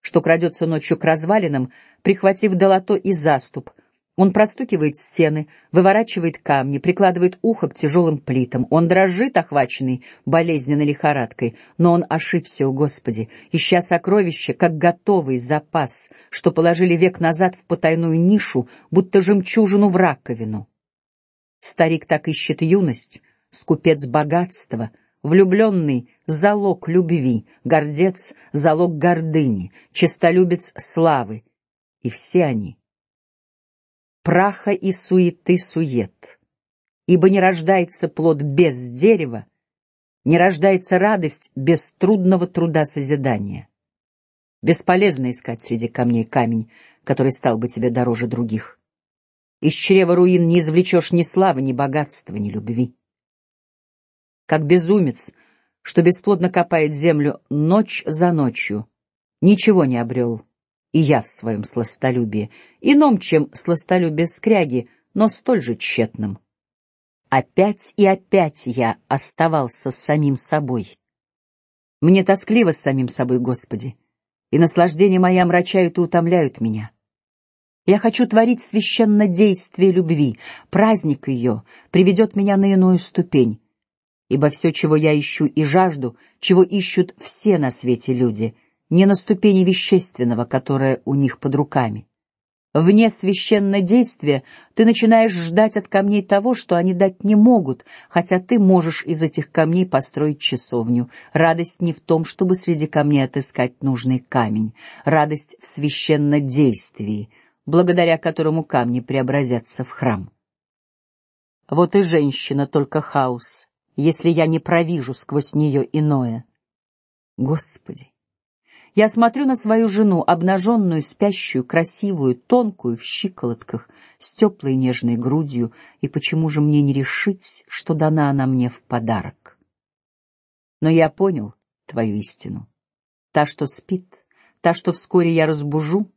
что крадется ночью к развалинам, прихватив долото и заступ. Он простукивает стены, выворачивает камни, прикладывает ухо к тяжелым плитам. Он дрожит, охваченный болезненной лихорадкой, но он ошибся, о Господи, ища сокровища, как готовый запас, что положили век назад в потайную нишу, будто жемчужину в раковину. Старик так ищет юность, скупец богатства — Влюбленный — залог любви, гордец — залог гордыни, честолюбец — славы. И все они — праха и суеты сует. Ибо не рождается плод без дерева, не рождается радость без трудного труда созидания. Бесполезно искать среди камней камень, который стал бы тебе дороже других. Из чрева руин не извлечешь ни славы, ни богатства, ни любви как безумец, что бесплодно копает землю ночь за ночью, ничего не обрел. И я в своем сластолюбии, ином, чем сластолюбие скряги, но столь же тщетным. Опять и опять я оставался самим собой. Мне тоскливо с самим собой, Господи, и наслаждения мои омрачают и утомляют меня. Я хочу творить священное действие любви, праздник ее приведет меня на иную ступень ибо все, чего я ищу и жажду, чего ищут все на свете люди, не на ступени вещественного, которое у них под руками. Вне священного действия ты начинаешь ждать от камней того, что они дать не могут, хотя ты можешь из этих камней построить часовню. Радость не в том, чтобы среди камней отыскать нужный камень, радость в священном действии, благодаря которому камни преобразятся в храм. Вот и женщина только хаос, если я не провижу сквозь нее иное. Господи, я смотрю на свою жену, обнаженную, спящую, красивую, тонкую в щиколотках, с теплой нежной грудью, и почему же мне не решить, что дана она мне в подарок? Но я понял твою истину. Та, что спит, та, что вскоре я разбужу,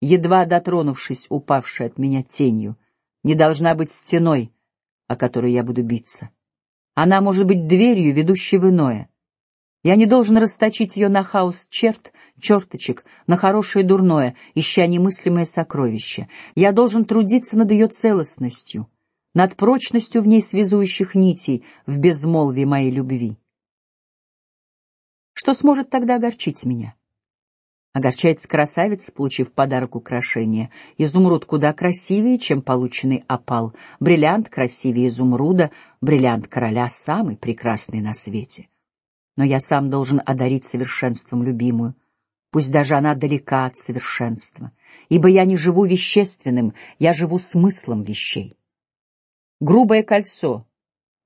едва дотронувшись упавшей от меня тенью, не должна быть стеной, о которой я буду биться. Она может быть дверью, ведущей в иное. Я не должен расточить ее на хаос черт, черточек, на хорошее и дурное, ища немыслимое сокровище. Я должен трудиться над ее целостностью, над прочностью в ней связующих нитей в безмолвии моей любви. Что сможет тогда огорчить меня? Огорчается красавец, получив подарок украшения. Изумруд куда красивее, чем полученный опал. Бриллиант красивее изумруда. Бриллиант короля самый прекрасный на свете. Но я сам должен одарить совершенством любимую, пусть даже она далека от совершенства, ибо я не живу вещественным, я живу смыслом вещей. Грубое кольцо,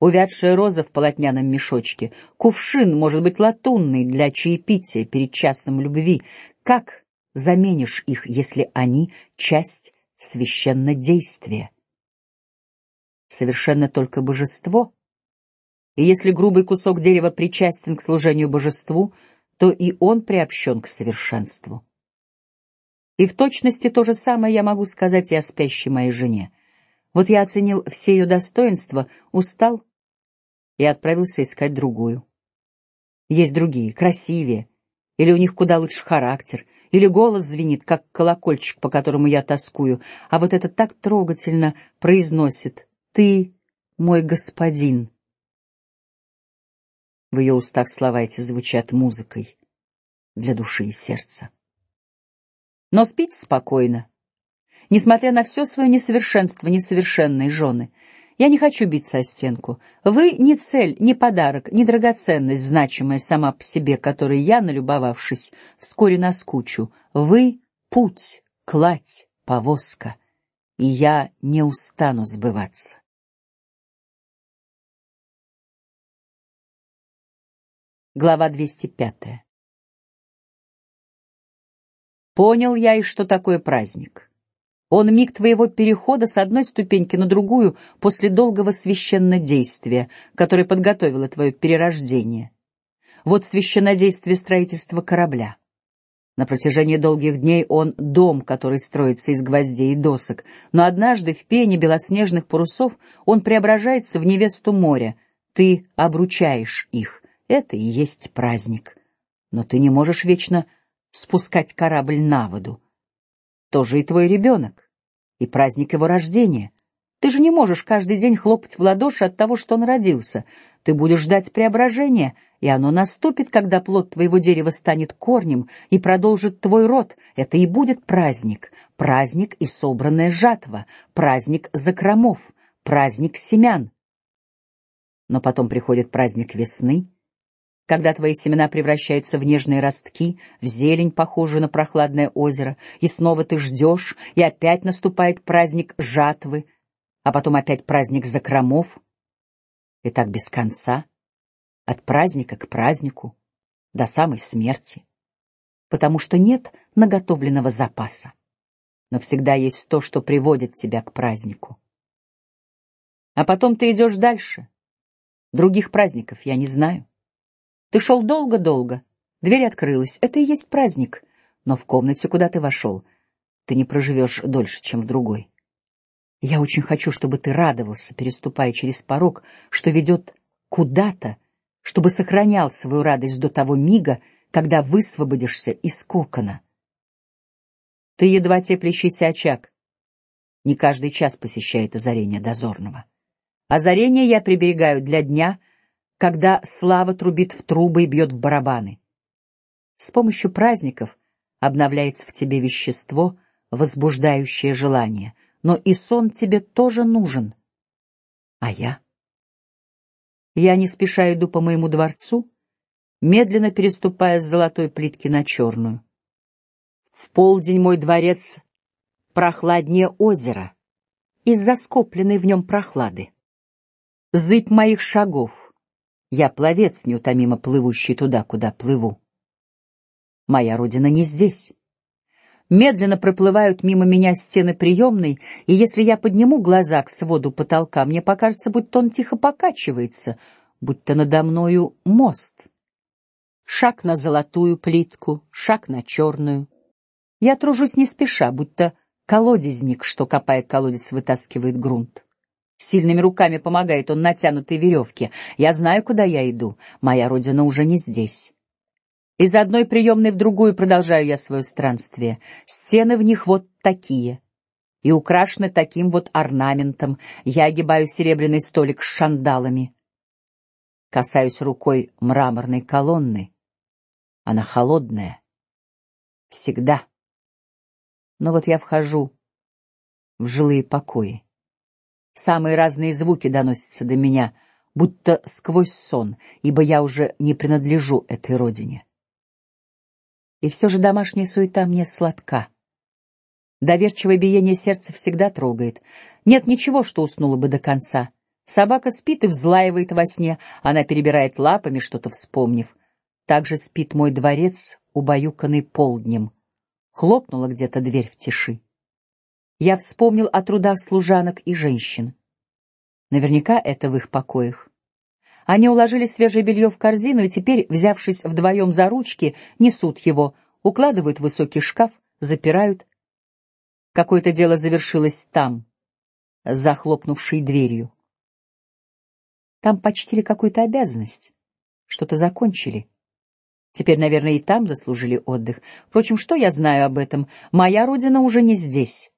увядшая роза в полотняном мешочке, кувшин, может быть, латунный для чаепития перед часом любви, как заменишь их, если они часть священнодействия? Совершенно только божество. И если грубый кусок дерева причастен к служению божеству, то и он приобщен к совершенству. И в точности то же самое я могу сказать и о спящей моей жене. Вот я оценил все ее достоинства, устал и отправился искать другую. Есть другие, красивее, или у них куда лучше характер, или голос звенит, как колокольчик, по которому я тоскую, а вот это так трогательно произносит «Ты мой господин». В ее устах слова эти звучат музыкой для души и сердца. Но спите спокойно, несмотря на все свое несовершенство несовершенной жены. Я не хочу биться о стенку. Вы не цель, не подарок, не драгоценность, значимая сама по себе, которой я, налюбовавшись, вскоре наскучу. Вы — путь, кладь, повозка, и я не устану сбываться. Глава 205. Понял я и что такое праздник. Он миг твоего перехода с одной ступеньки на другую после долгого священнодействия, которое подготовило твое перерождение. Вот священнодействие строительства корабля. На протяжении долгих дней он дом, который строится из гвоздей и досок, но однажды в пене белоснежных парусов он преображается в невесту моря. Ты обручаешь их. Это и есть праздник. Но ты не можешь вечно спускать корабль на воду. Тоже и твой ребенок, и праздник его рождения. Ты же не можешь каждый день хлопать в ладоши от того, что он родился. Ты будешь ждать преображения, и оно наступит, когда плод твоего дерева станет корнем и продолжит твой род. Это и будет праздник, праздник и собранная жатва, праздник закромов, праздник семян. Но потом приходит праздник весны, когда твои семена превращаются в нежные ростки, в зелень, похожую на прохладное озеро, и снова ты ждешь, и опять наступает праздник жатвы, а потом опять праздник закромов, и так без конца, от праздника к празднику, до самой смерти, потому что нет наготовленного запаса, но всегда есть то, что приводит тебя к празднику. А потом ты идешь дальше. Других праздников я не знаю. Ты шел долго-долго. Дверь открылась. Это и есть праздник. Но в комнате, куда ты вошел, ты не проживешь дольше, чем в другой. Я очень хочу, чтобы ты радовался, переступая через порог, что ведет куда-то, чтобы сохранял свою радость до того мига, когда высвободишься из кокона. Ты едва теплящийся очаг. Не каждый час посещает озарение дозорного. Озарение я приберегаю для дня, когда слава трубит в трубы и бьет в барабаны. С помощью праздников обновляется в тебе вещество, возбуждающее желание, но и сон тебе тоже нужен. А я? Я не спеша иду по моему дворцу, медленно переступая с золотой плитки на черную. В полдень мой дворец прохладнее озера из-за скопленной в нем прохлады. Зыбь моих шагов я пловец, неутомимо плывущий туда, куда плыву. Моя родина не здесь. Медленно проплывают мимо меня стены приемной, и если я подниму глаза к своду потолка, мне покажется, будто он тихо покачивается, будто надо мною мост. Шаг на золотую плитку, шаг на черную. Я тружусь не спеша, будто колодезник, что копая колодец, вытаскивает грунт. Сильными руками помогает он натянутой веревке. Я знаю, куда я иду. Моя родина уже не здесь. Из одной приемной в другую продолжаю я свое странствие. Стены в них вот такие. И украшены таким вот орнаментом. Я огибаю серебряный столик с шандалами. Касаюсь рукой мраморной колонны. Она холодная. Всегда. Но вот я вхожу в жилые покои. Самые разные звуки доносятся до меня, будто сквозь сон, ибо я уже не принадлежу этой родине. И все же домашняя суета мне сладка. Доверчивое биение сердца всегда трогает. Нет ничего, что уснуло бы до конца. Собака спит и взлаивает во сне, она перебирает лапами, что-то вспомнив. Так же спит мой дворец, убаюканный полднем. Хлопнула где-то дверь в тиши я вспомнил о трудах служанок и женщин. Наверняка это в их покоях. Они уложили свежее белье в корзину и теперь, взявшись вдвоем за ручки, несут его, укладывают в высокий шкаф, запирают. Какое-то дело завершилось там, захлопнувшей дверью. Там почтили какую-то обязанность, что-то закончили. Теперь, наверное, и там заслужили отдых. Впрочем, что я знаю об этом? Моя родина уже не здесь.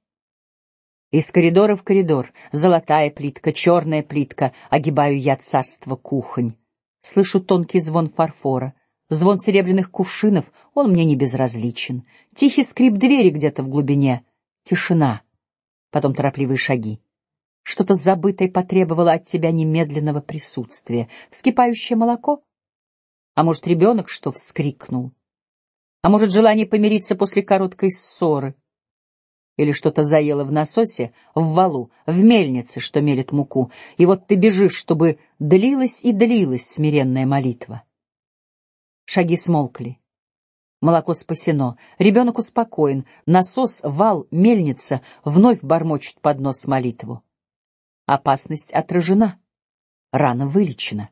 Из коридора в коридор, золотая плитка, черная плитка, огибаю я царство кухонь. Слышу тонкий звон фарфора, звон серебряных кувшинов, он мне не безразличен. Тихий скрип двери где-то в глубине, тишина, потом торопливые шаги. Что-то забытое потребовало от тебя немедленного присутствия. Вскипающее молоко? А может, ребенок, что вскрикнул? А может, желание помириться после короткой ссоры? Или что-то заело в насосе, в валу, в мельнице, что мелет муку, и вот ты бежишь, чтобы длилась и длилась смиренная молитва. Шаги смолкли. Молоко спасено, ребенок успокоен, насос, вал, мельница вновь бормочут под нос молитву. Опасность отражена, рана вылечена,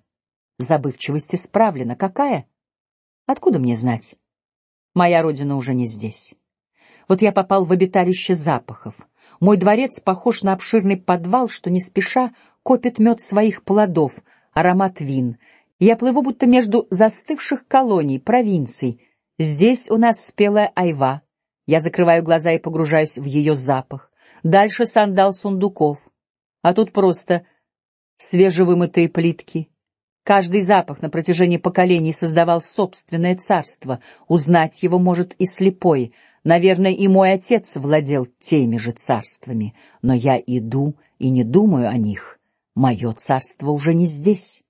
забывчивость исправлена. Какая? Откуда мне знать? Моя родина уже не здесь. Вот я попал в обиталище запахов. Мой дворец похож на обширный подвал, что не спеша копит мед своих плодов, аромат вин. Я плыву будто между застывших колоний, провинций. Здесь у нас спелая айва. Я закрываю глаза и погружаюсь в ее запах. Дальше сандал сундуков а тут просто свежевымытые плитки. Каждый запах на протяжении поколений создавал собственное царство. Узнать его может и слепой. Наверное, и мой отец владел теми же царствами. Но я иду и не думаю о них. Мое царство уже не здесь.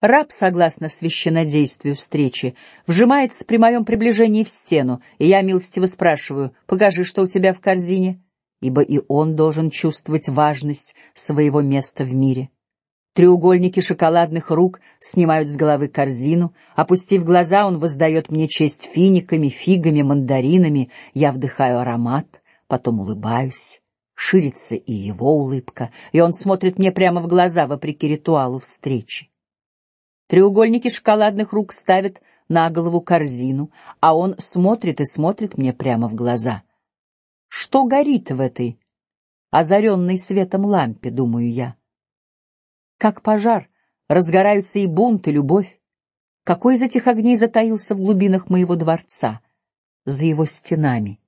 Раб, согласно священнодействию встречи, вжимается при моем приближении в стену, и я милостиво спрашиваю: "Покажи, что у тебя в корзине" ибо и он должен чувствовать важность своего места в мире. Треугольники шоколадных рук снимают с головы корзину, опустив глаза, он воздает мне честь финиками, фигами, мандаринами. Я вдыхаю аромат, потом улыбаюсь. Ширится и его улыбка, и он смотрит мне прямо в глаза, вопреки ритуалу встречи. Треугольники шоколадных рук ставят на голову корзину, а он смотрит и смотрит мне прямо в глаза. Что горит в этой озаренной светом лампе, думаю я? Как пожар разгораются и бунт, и любовь. Какой из этих огней затаился в глубинах моего дворца, за его стенами?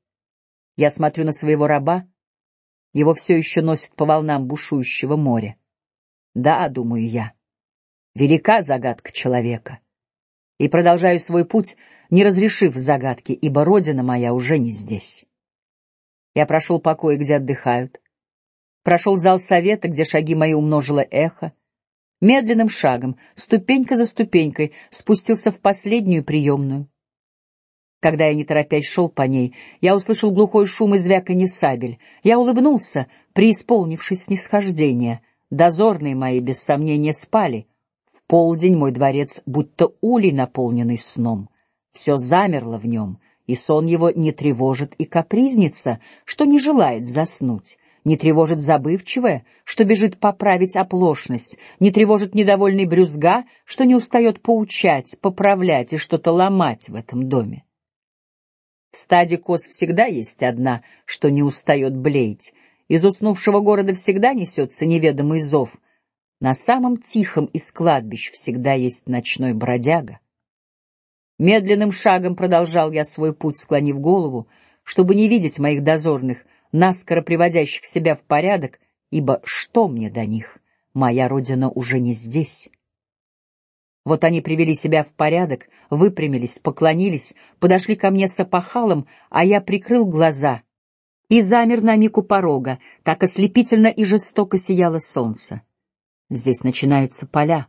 Я смотрю на своего раба, его все еще носит по волнам бушующего моря. Да, думаю я, велика загадка человека. И продолжаю свой путь, не разрешив загадки, ибо родина моя уже не здесь. Я прошел покои, где отдыхают, прошел зал совета, где шаги мои умножило эхо, медленным шагом, ступенька за ступенькой, спустился в последнюю приемную. Когда я не торопясь шел по ней, я услышал глухой шум и звяканье сабель. Я улыбнулся, преисполнившись снисхождения. Дозорные мои без сомнения спали. В полдень мой дворец будто улей наполненный сном. Все замерло в нем и сон его не тревожит и капризнится, что не желает заснуть, не тревожит забывчивое, что бежит поправить оплошность, не тревожит недовольный брюзга, что не устает поучать, поправлять и что-то ломать в этом доме. В стаде коз всегда есть одна, что не устает блеять. Из уснувшего города всегда несется неведомый зов. На самом тихом из кладбищ всегда есть ночной бродяга. Медленным шагом продолжал я свой путь, склонив голову, чтобы не видеть моих дозорных, наскоро приводящих себя в порядок, ибо что мне до них? Моя родина уже не здесь. Вот они привели себя в порядок, выпрямились, поклонились, подошли ко мне с опахалом, а я прикрыл глаза и замер на миг у порога. Так ослепительно и жестоко сияло солнце. Здесь начинаются поля.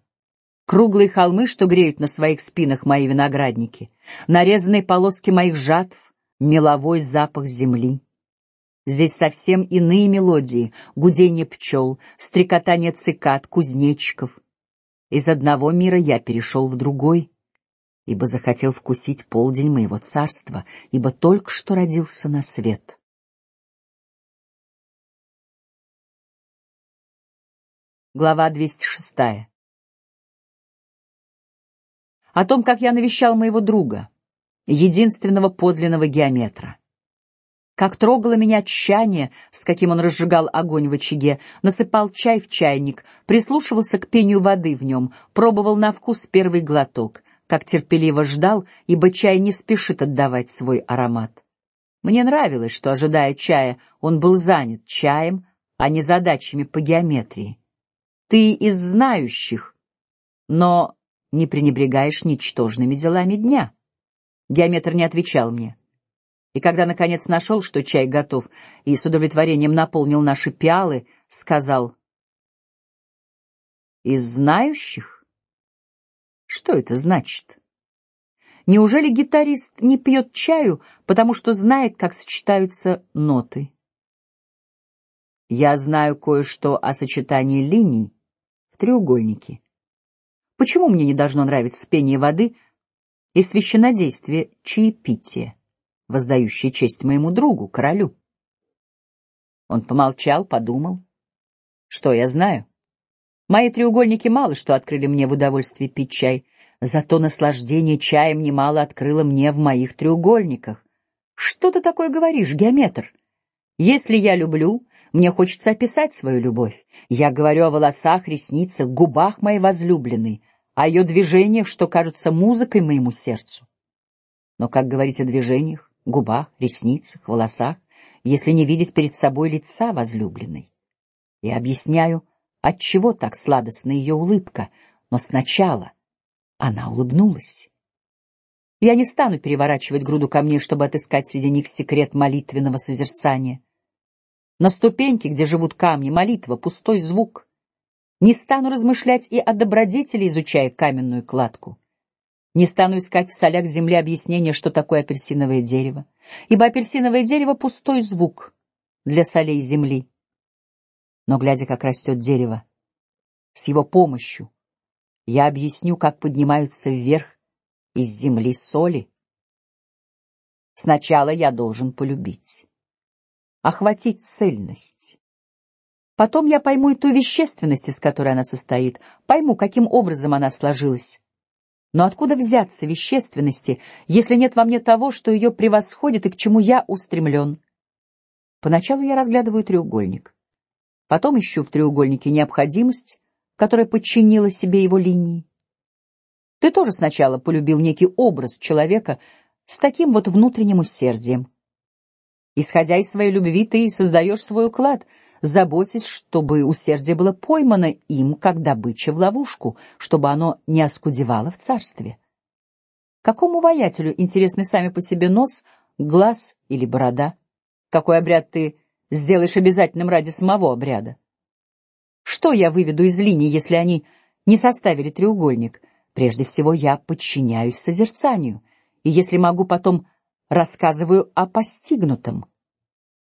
Круглые холмы, что греют на своих спинах мои виноградники, нарезанные полоски моих жатв, меловой запах земли. Здесь совсем иные мелодии: гудение пчел, стрекотание цикад, кузнечиков. Из одного мира я перешел в другой, ибо захотел вкусить полдень моего царства, ибо только что родился на свет. Глава двести шестая о том, как я навещал моего друга, единственного подлинного геометра. Как трогало меня тщание, с каким он разжигал огонь в очаге, насыпал чай в чайник, прислушивался к пению воды в нем, пробовал на вкус первый глоток, как терпеливо ждал, ибо чай не спешит отдавать свой аромат. Мне нравилось, что, ожидая чая, он был занят чаем, а не задачами по геометрии. Ты из знающих, но не пренебрегаешь ничтожными делами дня. Геометр не отвечал мне. И когда наконец нашел, что чай готов, и с удовлетворением наполнил наши пиалы, сказал: "Из знающих? Что это значит?" Неужели гитарист не пьет чаю, потому что знает, как сочетаются ноты? Я знаю кое-что о сочетании линий в треугольнике. Почему мне не должно нравиться пение воды и священнодействие чаепития, воздающее честь моему другу, королю? Он помолчал, подумал. Что я знаю? Мои треугольники мало что открыли мне в удовольствии пить чай. Зато наслаждение чаем немало открыло мне в моих треугольниках. Что ты такое говоришь, геометр? Если я люблю, мне хочется описать свою любовь. Я говорю о волосах, ресницах, губах моей возлюбленной, о ее движениях, что кажутся музыкой моему сердцу. Но как говорить о движениях, губах, ресницах, волосах, если не видеть перед собой лица возлюбленной? Я объясняю, от чего так сладостна ее улыбка, но сначала она улыбнулась. Я не стану переворачивать груду камней, чтобы отыскать среди них секрет молитвенного созерцания. На ступеньке, где живут камни, молитва пустой звук. Не стану размышлять и о добродетели, изучая каменную кладку. Не стану искать в солях земли объяснения, что такое апельсиновое дерево, ибо апельсиновое дерево пустой звук для солей земли. Но глядя, как растет дерево, с его помощью я объясню, как поднимаются вверх из земли соли. Сначала я должен полюбить, охватить цельность. Потом я пойму и ту вещественность, из которой она состоит, пойму, каким образом она сложилась. Но откуда взяться вещественности, если нет во мне того, что ее превосходит и к чему я устремлен? Поначалу я разглядываю треугольник, потом ищу в треугольнике необходимость, которая подчинила себе его линии. Ты тоже сначала полюбил некий образ человека с таким вот внутренним усердием. Исходя из своей любви, ты создаешь свой уклад, заботясь, чтобы усердие было поймано им, как добыча в ловушку, чтобы оно не оскудевало в царстве. Какому воятелю интересны сами по себе нос, глаз или борода? Какой обряд ты сделаешь обязательным ради самого обряда? Что я выведу из линий, если они не составили треугольник? Прежде всего, я подчиняюсь созерцанию, и если могу, потом рассказываю о постигнутом.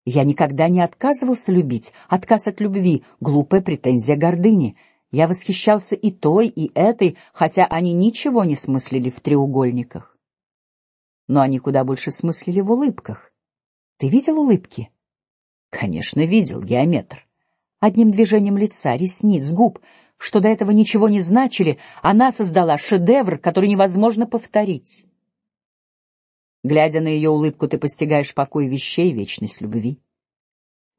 Я никогда не отказывался любить. Отказ от любви — глупая претензия гордыни. Я восхищался и той, и этой, хотя они ничего не смыслили в треугольниках. Но они куда больше смыслили в улыбках. Ты видел улыбки? Конечно, видел, геометр. Одним движением лица, ресниц, губ, что до этого ничего не значили, она создала шедевр, который невозможно повторить. Глядя на ее улыбку, ты постигаешь покой вещей, вечность любви.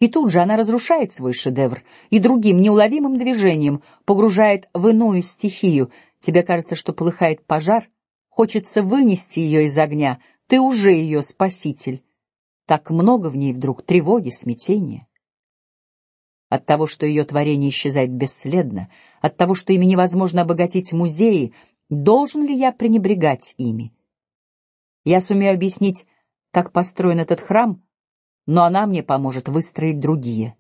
И тут же она разрушает свой шедевр и другим неуловимым движением погружает в иную стихию. Тебе кажется, что полыхает пожар, хочется вынести ее из огня. Ты уже ее спаситель. Так много в ней вдруг тревоги, смятения от того, что ее творение исчезает бесследно, от того, что ими невозможно обогатить музеи, должен ли я пренебрегать ими? Я сумею объяснить, как построен этот храм, но она мне поможет выстроить другие.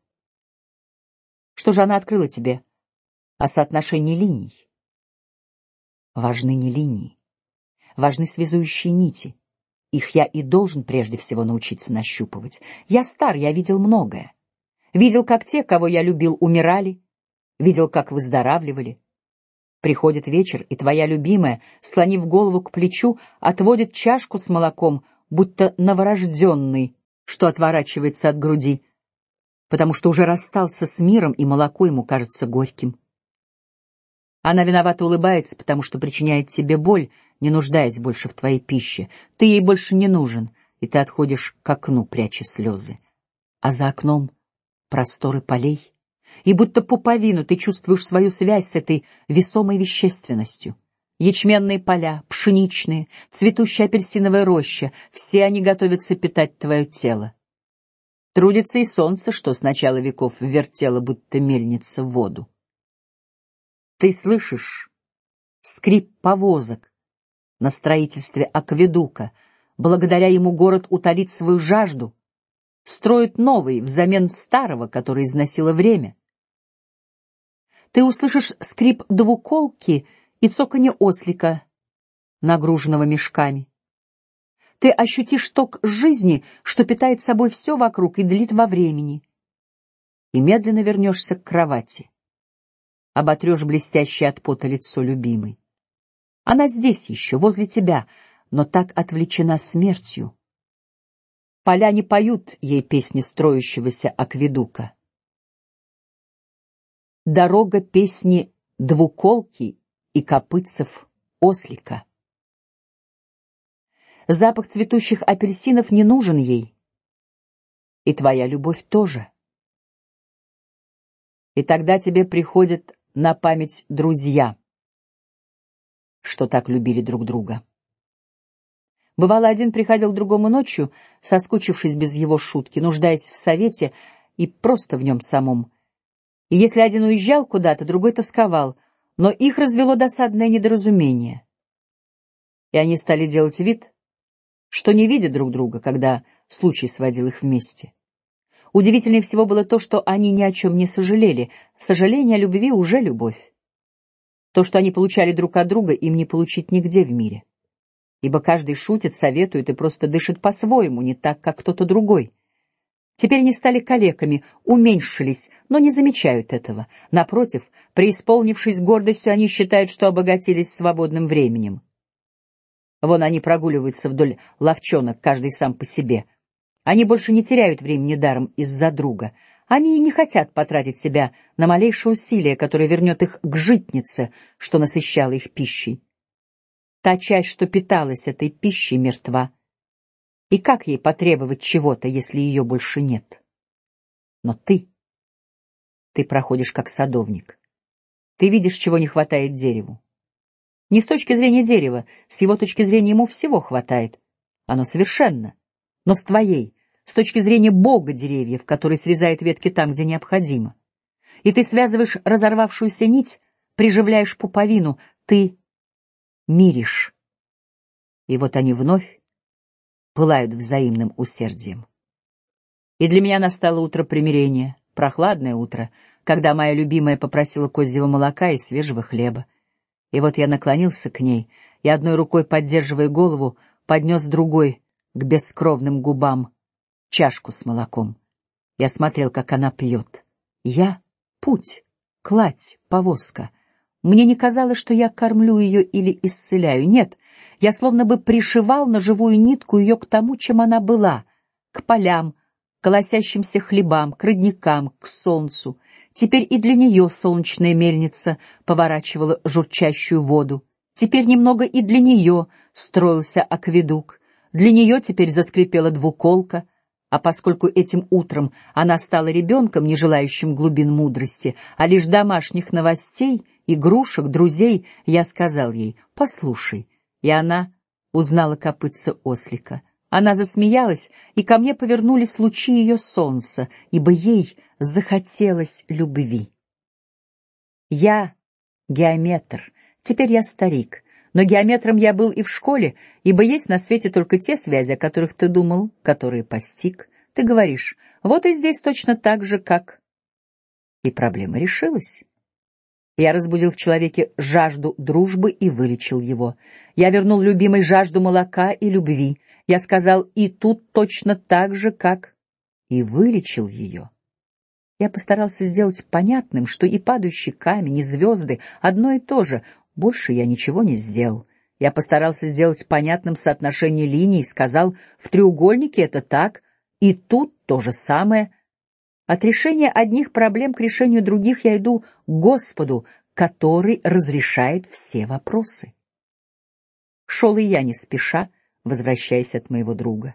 Что же она открыла тебе о соотношении линий? Важны не линии, важны связующие нити. Их я и должен прежде всего научиться нащупывать. Я стар, я видел многое. Видел, как те, кого я любил, умирали, видел, как выздоравливали. Приходит вечер, и твоя любимая, склонив голову к плечу, отводит чашку с молоком, будто новорожденный, что отворачивается от груди, потому что уже расстался с миром, и молоко ему кажется горьким. Она виновато улыбается, потому что причиняет тебе боль, не нуждаясь больше в твоей пище. Ты ей больше не нужен, и ты отходишь к окну, пряча слезы. А за окном просторы полей, и будто пуповину ты чувствуешь свою связь с этой весомой вещественностью. Ячменные поля, пшеничные, цветущая апельсиновая роща — все они готовятся питать твое тело. Трудится и солнце, что с начала веков вертело, будто мельница в воду. Ты слышишь скрип повозок на строительстве акведука, благодаря ему город утолит свою жажду, строит новый взамен старого, который износило время. Ты услышишь скрип двуколки и цоканье ослика, нагруженного мешками. Ты ощутишь ток жизни, что питает собой все вокруг и длит во времени. И медленно вернешься к кровати. Оботрешь блестящее от пота лицо любимой. Она здесь еще, возле тебя, но так отвлечена смертью. Поля не поют ей песни строящегося акведука. Дорога песни двуколки и копытцев ослика. Запах цветущих апельсинов не нужен ей, и твоя любовь тоже. И тогда тебе приходят на память друзья, что так любили друг друга. Бывало, один приходил к другому ночью, соскучившись без его шутки, нуждаясь в совете и просто в нем самом. И если один уезжал куда-то, другой тосковал, но их развело досадное недоразумение, и они стали делать вид, что не видят друг друга, когда случай сводил их вместе. Удивительнее всего было то, что они ни о чем не сожалели. Сожаление о любви уже любовь. То, что они получали друг от друга, им не получить нигде в мире. Ибо каждый шутит, советует и просто дышит по-своему, не так, как кто-то другой. Теперь они стали калеками, уменьшились, но не замечают этого. Напротив, преисполнившись гордостью, они считают, что обогатились свободным временем. Вон они прогуливаются вдоль лавчонок, каждый сам по себе. Они больше не теряют времени даром из-за друга. Они не хотят потратить себя на малейшее усилие, которое вернет их к житнице, что насыщало их пищей. Та часть, что питалась этой пищей, мертва. И как ей потребовать чего-то, если ее больше нет? Но ты, ты проходишь как садовник. Ты видишь, чего не хватает дереву. Не с точки зрения дерева, с его точки зрения ему всего хватает. Оно совершенно. Но с твоей, с точки зрения Бога деревьев, который срезает ветки там, где необходимо. И ты связываешь разорвавшуюся нить, приживляешь пуповину, ты миришь. И вот они вновь пылают взаимным усердием. И для меня настало утро примирения, прохладное утро, когда моя любимая попросила козьего молока и свежего хлеба. И вот я наклонился к ней и одной рукой поддерживая голову, поднес другой к бескровным губам чашку с молоком. Я смотрел, как она пьет. Я — путь, кладь, повозка. Мне не казалось, что я кормлю ее или исцеляю. Нет, я словно бы пришивал на живую нитку ее к тому, чем она была, к полям, к колосящимся хлебам, к родникам, к солнцу, Теперь и для нее солнечная мельница поворачивала журчащую воду. Теперь немного и для нее строился акведук. Для нее теперь заскрипела двуколка. А поскольку этим утром она стала ребенком, не желающим глубин мудрости, а лишь домашних новостей, игрушек, друзей, я сказал ей: "Послушай". И она узнала копытца ослика. Она засмеялась, и ко мне повернулись лучи ее солнца, ибо ей захотелось любви. Я геометр, теперь я старик, но геометром я был и в школе, ибо есть на свете только те связи, о которых ты думал, которые постиг. Ты говоришь, вот и здесь точно так же, как и проблема решилась. Я разбудил в человеке жажду дружбы и вылечил его. Я вернул любимой жажду молока и любви. Я сказал и тут точно так же, как и вылечил ее. Я постарался сделать понятным, что и падающий камень, и звезды одно и то же. Больше я ничего не сделал. Я постарался сделать понятным соотношение линий, сказал, в треугольнике это так, и тут то же самое. От решения одних проблем к решению других я иду к Господу, который разрешает все вопросы. Шел и я не спеша, возвращаясь от моего друга.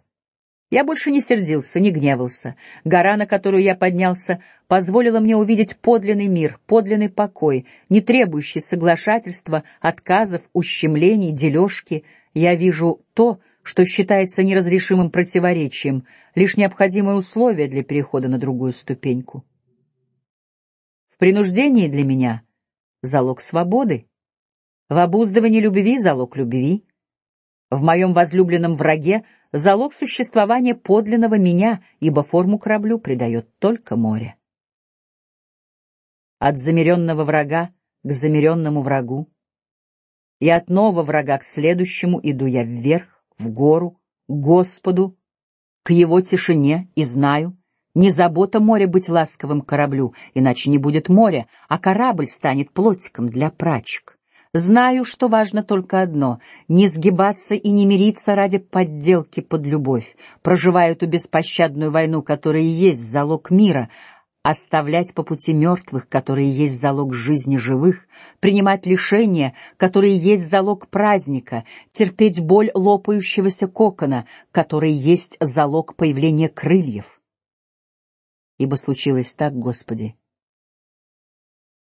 Я больше не сердился, не гневался. Гора, на которую я поднялся, позволила мне увидеть подлинный мир, подлинный покой, не требующий соглашательства, отказов, ущемлений, дележки. Я вижу то, что считается неразрешимым противоречием, лишь необходимое условие для перехода на другую ступеньку. В принуждении для меня залог свободы, в обуздывании любви залог любви, в моем возлюбленном враге залог существования подлинного меня, ибо форму кораблю придает только море. От замеренного врага к замеренному врагу, и от нового врага к следующему иду я вверх, в гору, к Господу, к его тишине, и знаю, не забота моря быть ласковым кораблю, иначе не будет моря, а корабль станет плотиком для прачек. Знаю, что важно только одно — не сгибаться и не мириться ради подделки под любовь, проживая эту беспощадную войну, которая и есть залог мира, оставлять по пути мертвых, которые есть залог жизни живых, принимать лишения, которые есть залог праздника, терпеть боль лопающегося кокона, который есть залог появления крыльев. Ибо случилось так, Господи,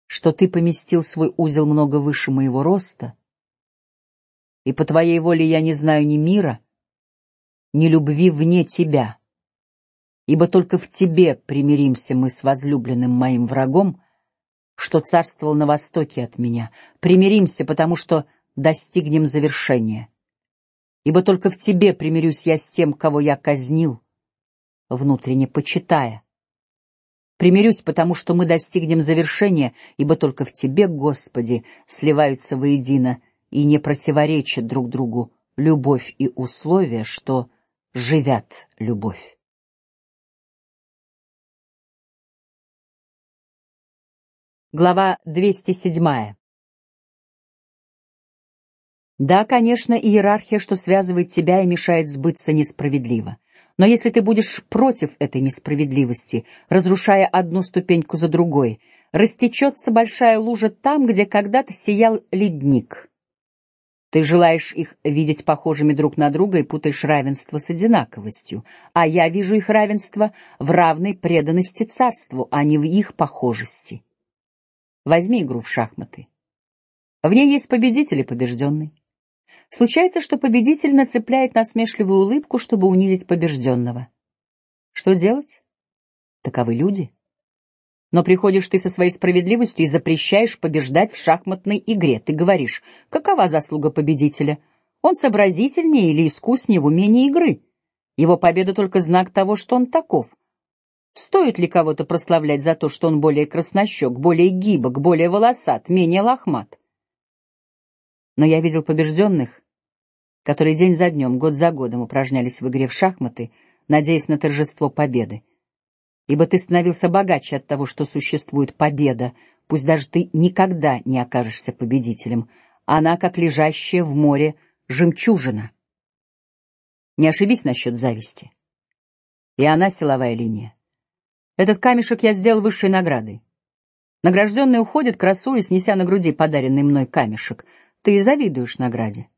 что Ты поместил свой узел много выше моего роста, и по Твоей воле я не знаю ни мира, ни любви вне Тебя, ибо только в Тебе примиримся мы с возлюбленным моим врагом, что царствовал на востоке от меня, примиримся, потому что достигнем завершения. Ибо только в Тебе примирюсь я с тем, кого я казнил, внутренне почитая Примирюсь, потому что мы достигнем завершения, ибо только в Тебе, Господи, сливаются воедино и не противоречат друг другу любовь и условия, что живят любовь. Глава 207. Да, конечно, иерархия, что связывает тебя и мешает сбыться, несправедлива. Но если ты будешь против этой несправедливости, разрушая одну ступеньку за другой, растечется большая лужа там, где когда-то сиял ледник. Ты желаешь их видеть похожими друг на друга и путаешь равенство с одинаковостью, а я вижу их равенство в равной преданности царству, а не в их похожести. Возьми игру в шахматы. В ней есть победитель и побежденный. Случается, что победитель нацепляет насмешливую улыбку, чтобы унизить побежденного. Что делать? Таковы люди. Но приходишь ты со своей справедливостью и запрещаешь побеждать в шахматной игре. Ты говоришь, какова заслуга победителя? Он сообразительнее или искуснее в умении игры. Его победа только знак того, что он таков. Стоит ли кого-то прославлять за то, что он более краснощек, более гибок, более волосат, менее лохмат? Но я видел побежденных, которые день за днем, год за годом упражнялись в игре в шахматы, надеясь на торжество победы. Ибо ты становился богаче от того, что существует победа, пусть даже ты никогда не окажешься победителем. Она, как лежащая в море жемчужина. Не ошибись насчет зависти. И она силовая линия. Этот камешек я сделал высшей наградой. Награжденный уходит, красуясь, неся на груди подаренный мной камешек — ты завидуешь награде.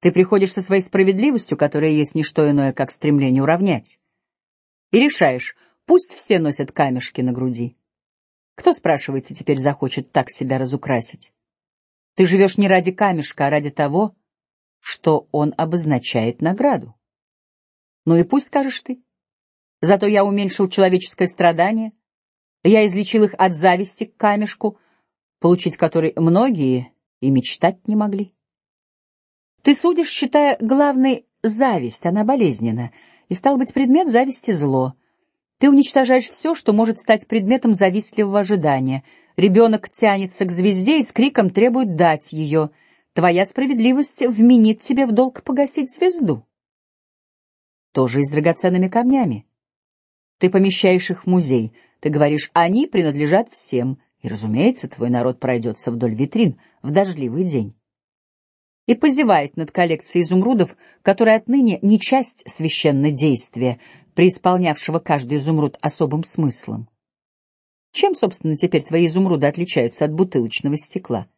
Ты приходишь со своей справедливостью, которая есть не что иное, как стремление уравнять, и решаешь, пусть все носят камешки на груди. Кто, спрашивается, теперь захочет так себя разукрасить? Ты живешь не ради камешка, а ради того, что он обозначает награду. Ну и пусть скажешь ты. Зато я уменьшил человеческое страдание, я излечил их от зависти к камешку, получить который многие и мечтать не могли. Ты судишь, считая главной зависть, она болезненна, и стал быть предмет зависти зло. Ты уничтожаешь все, что может стать предметом завистливого ожидания. Ребенок тянется к звезде и с криком требует дать ее. Твоя справедливость вменит тебе в долг погасить звезду. Тоже и с драгоценными камнями. Ты помещаешь их в музей. Ты говоришь, они принадлежат всем. И, разумеется, твой народ пройдется вдоль витрин в дождливый день и позевает над коллекцией изумрудов, которая отныне не часть священного действия, преисполнявшего каждый изумруд особым смыслом. Чем, собственно, теперь твои изумруды отличаются от бутылочного стекла?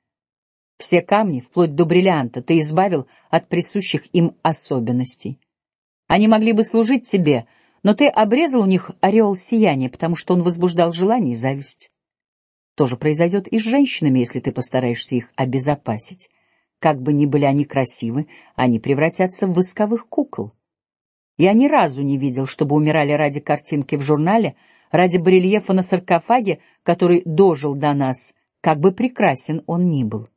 Все камни, вплоть до бриллианта, ты избавил от присущих им особенностей. Они могли бы служить тебе, но ты обрезал у них ореол сияния, потому что он возбуждал желание и зависть. То же произойдет и с женщинами, если ты постараешься их обезопасить. Как бы ни были они красивы, они превратятся в восковых кукол. Я ни разу не видел, чтобы умирали ради картинки в журнале, ради барельефа на саркофаге, который дожил до нас, как бы прекрасен он ни был.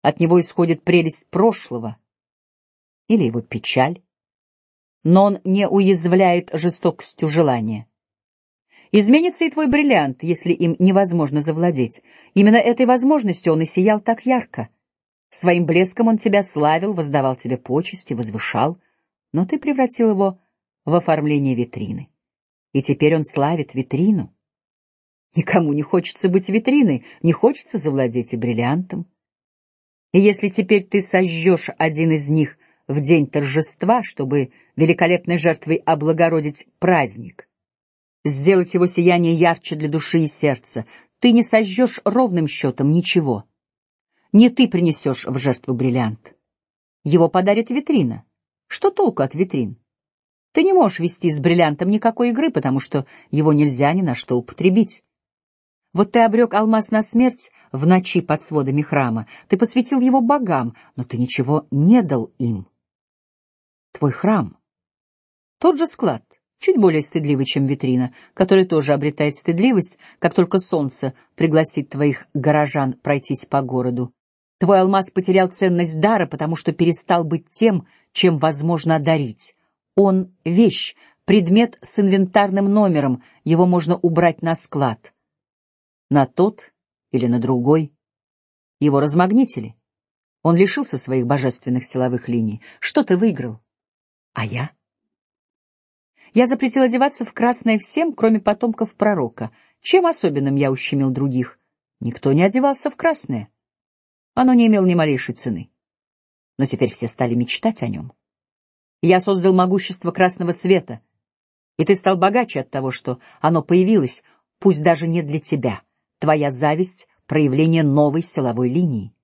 От него исходит прелесть прошлого. или его печаль, но он не уязвляет жестокостью желания. Изменится и твой бриллиант, если им невозможно завладеть. Именно этой возможностью он и сиял так ярко. Своим блеском он тебя славил, воздавал тебе почести, возвышал, но ты превратил его в оформление витрины. И теперь он славит витрину. Никому не хочется быть витриной, не хочется завладеть и бриллиантом. И если теперь ты сожжешь один из них в день торжества, чтобы великолепной жертвой облагородить праздник, сделать его сияние ярче для души и сердца, ты не сожжешь ровным счетом ничего. Не ты принесешь в жертву бриллиант. Его подарит витрина. Что толку от витрин? Ты не можешь вести с бриллиантом никакой игры, потому что его нельзя ни на что употребить. Вот ты обрек алмаз на смерть в ночи под сводами храма, ты посвятил его богам, но ты ничего не дал им. Твой храм — тот же склад, чуть более стыдливый, чем витрина, который тоже обретает стыдливость, как только солнце пригласит твоих горожан пройтись по городу. Твой алмаз потерял ценность дара, потому что перестал быть тем, чем возможно одарить. Он — вещь, предмет с инвентарным номером, его можно убрать на склад на тот или на другой. Его размагнитили. Он лишился своих божественных силовых линий. Что ты выиграл? А я? Я запретил одеваться в красное всем, кроме потомков пророка. Чем особенным я ущемил других? Никто не одевался в красное. Оно не имело ни малейшей цены. Но теперь все стали мечтать о нем. Я создал могущество красного цвета, и ты стал богаче от того, что оно появилось, пусть даже не для тебя. Твоя зависть — проявление новой силовой линии.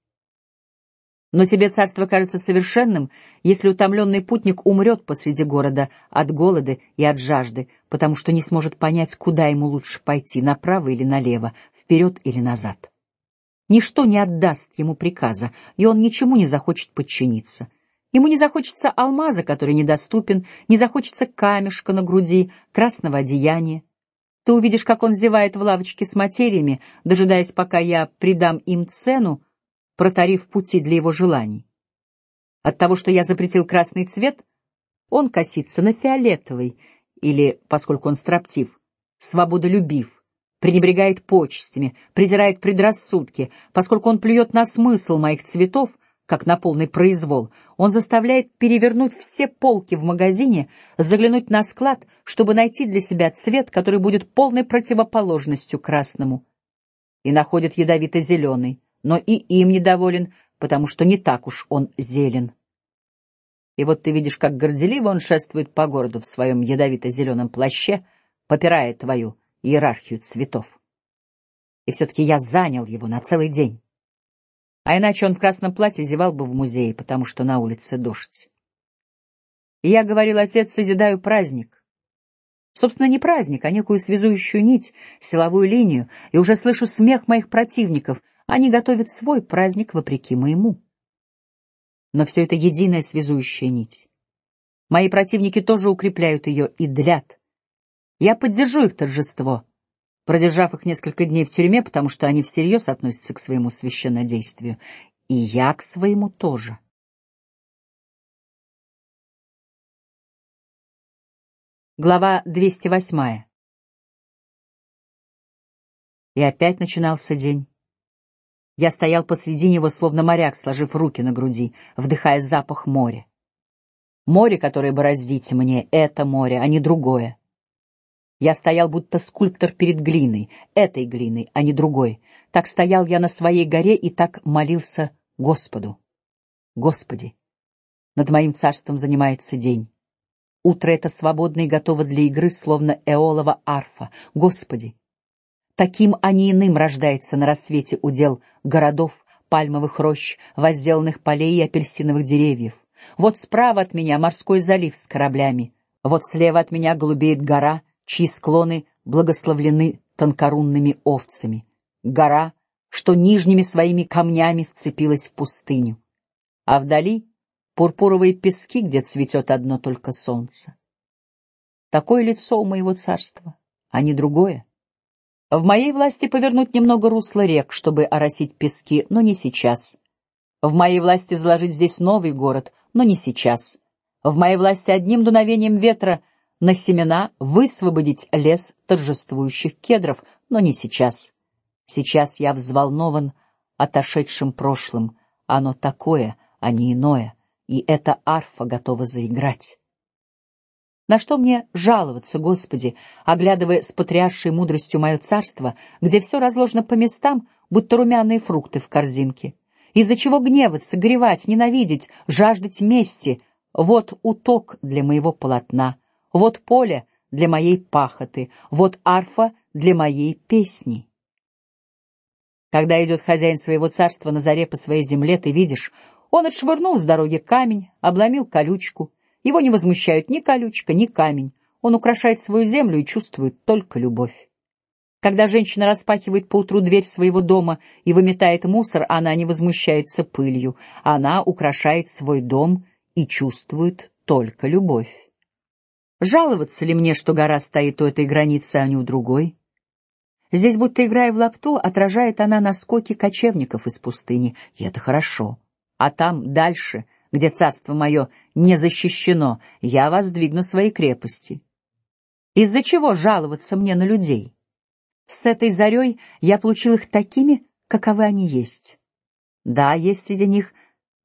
Но тебе царство кажется совершенным, если утомленный путник умрет посреди города от голода и от жажды, потому что не сможет понять, куда ему лучше пойти, направо или налево, вперед или назад. Ничто не отдаст ему приказа, и он ничему не захочет подчиниться. Ему не захочется алмаза, который недоступен, не захочется камешка на груди, красного одеяния. Ты увидишь, как он зевает в лавочке с материями, дожидаясь, пока я придам им цену, протарив пути для его желаний. От того, что я запретил красный цвет, он косится на фиолетовый, или, поскольку он строптив, свободолюбив, пренебрегает почестями, презирает предрассудки, поскольку он плюет на смысл моих цветов, как на полный произвол. Он заставляет перевернуть все полки в магазине, заглянуть на склад, чтобы найти для себя цвет, который будет полной противоположностью красному. И находит ядовито-зеленый, но и им недоволен, потому что не так уж он зелен. И вот ты видишь, как горделиво он шествует по городу в своем ядовито-зеленом плаще, попирая твою иерархию цветов. И все-таки я занял его на целый день. А иначе он в красном платье зевал бы в музее, потому что на улице дождь. И я говорил, отец, созидаю праздник. Собственно, не праздник, а некую связующую нить, силовую линию, и уже слышу смех моих противников. Они готовят свой праздник вопреки моему. Но все это единая связующая нить. Мои противники тоже укрепляют ее и длят. Я поддержу их торжество, продержав их несколько дней в тюрьме, потому что они всерьез относятся к своему священнодействию, и я к своему тоже. Глава 208. И опять начинался день. Я стоял посреди него, словно моряк, сложив руки на груди, вдыхая запах моря. Море, которое бороздите мне, — это море, а не другое. Я стоял будто скульптор перед глиной, этой глиной, а не другой. Так стоял я на своей горе и так молился Господу. Господи, над моим царством занимается день. Утро это свободно и готово для игры, словно эолова арфа. Господи, таким, а не иным рождается на рассвете удел городов, пальмовых рощ, возделанных полей и апельсиновых деревьев. Вот справа от меня морской залив с кораблями, вот слева от меня голубеет гора — чьи склоны благословлены тонкорунными овцами, гора, что нижними своими камнями вцепилась в пустыню, а вдали пурпуровые пески, где цветет одно только солнце. Такое лицо у моего царства, а не другое. В моей власти повернуть немного русло рек, чтобы оросить пески, но не сейчас. В моей власти заложить здесь новый город, но не сейчас. В моей власти одним дуновением ветра на семена высвободить лес торжествующих кедров, но не сейчас. Сейчас я взволнован отошедшим прошлым. Оно такое, а не иное, и эта арфа готова заиграть. На что мне жаловаться, Господи, оглядывая с потрясшей мудростью мое царство, где все разложено по местам, будто румяные фрукты в корзинке? Из-за чего гневаться, горевать, ненавидеть, жаждать мести? Вот уток для моего полотна, вот поле для моей пахоты, вот арфа для моей песни. Когда идет хозяин своего царства на заре по своей земле, ты видишь, он отшвырнул с дороги камень, обломил колючку. Его не возмущают ни колючка, ни камень. Он украшает свою землю и чувствует только любовь. Когда женщина распахивает поутру дверь своего дома и выметает мусор, она не возмущается пылью, она украшает свой дом и чувствует только любовь. Жаловаться ли мне, что гора стоит у этой границы, а не у другой? Здесь, будто играя в лапту, отражает она наскоки кочевников из пустыни, и это хорошо. А там дальше, где царство мое не защищено, я воздвигну свои крепости. Из-за чего жаловаться мне на людей? С этой зарей я получил их такими, каковы они есть. Да, есть среди них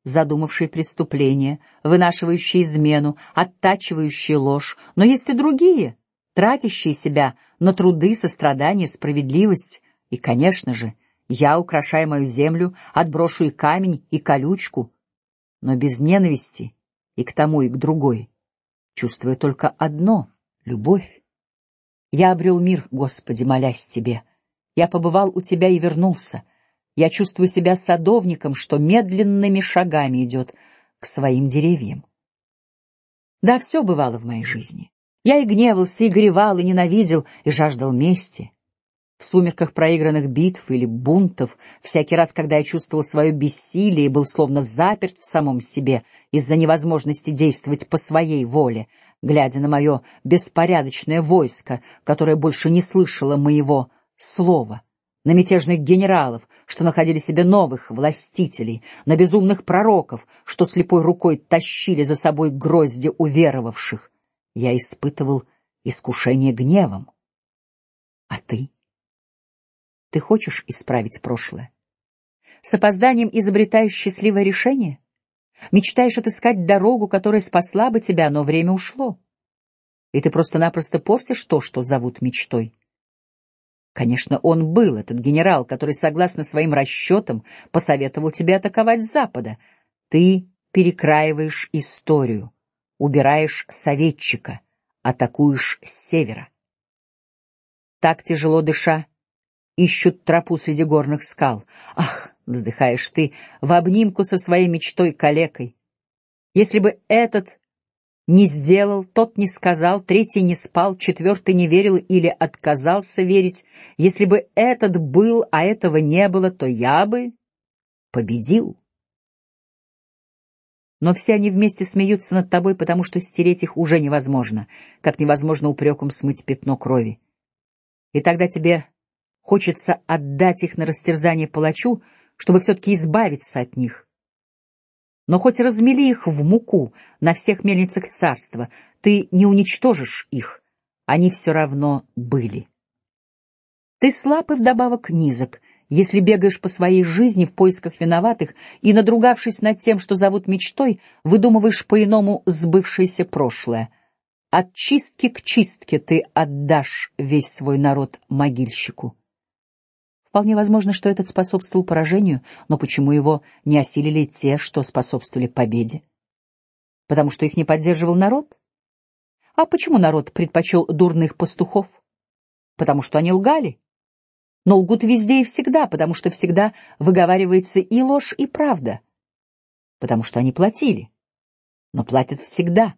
задумавшие преступление, вынашивающие измену, оттачивающие ложь, но есть и другие, тратящие себя на труды, сострадание, справедливость. И, конечно же, я, украшая мою землю, отброшу и камень, и колючку, но без ненависти и к тому, и к другой, чувствуя только одно — любовь. Я обрел мир, Господи, молясь Тебе. Я побывал у Тебя и вернулся. Я чувствую себя садовником, что медленными шагами идет к своим деревьям. Да, все бывало в моей жизни. Я и гневался, и горевал, и ненавидел, и жаждал мести. В сумерках проигранных битв или бунтов, всякий раз, когда я чувствовал свое бессилие и был словно заперт в самом себе из-за невозможности действовать по своей воле, глядя на мое беспорядочное войско, которое больше не слышало моего слова, на мятежных генералов, что находили себе новых властителей, на безумных пророков, что слепой рукой тащили за собой грозди уверовавших, я испытывал искушение гневом. А ты? Ты хочешь исправить прошлое? С опозданием изобретаешь счастливое решение? Мечтаешь отыскать дорогу, которая спасла бы тебя, но время ушло. И ты просто-напросто портишь то, что зовут мечтой. Конечно, он был этот генерал, который, согласно своим расчетам, посоветовал тебе атаковать запада. Ты перекраиваешь историю убираешь советчика, атакуешь с севера. Так тяжело дыша, ищут тропу среди горных скал. Ах, вздыхаешь ты в обнимку со своей мечтой калекой. Если бы этот не сделал, тот не сказал, третий не спал, четвертый не верил или отказался верить. Если бы этот был, а этого не было, то я бы победил но все они вместе смеются над тобой, потому что стереть их уже невозможно, как невозможно упреком смыть пятно крови. И тогда тебе хочется отдать их на растерзание палачу, чтобы все-таки избавиться от них. Но хоть размели их в муку на всех мельницах царства, ты не уничтожишь их, они все равно были. Ты слаб и вдобавок низок, если бегаешь по своей жизни в поисках виноватых и, надругавшись над тем, что зовут мечтой, выдумываешь по-иному сбывшееся прошлое. От чистки к чистке ты отдашь весь свой народ могильщику. Вполне возможно, что этот способствовал поражению, но почему его не осилили те, что способствовали победе? Потому что их не поддерживал народ? А почему народ предпочел дурных пастухов? Потому что они лгали но лгут везде и всегда, потому что всегда выговаривается и ложь, и правда, потому что они платили, но платят всегда,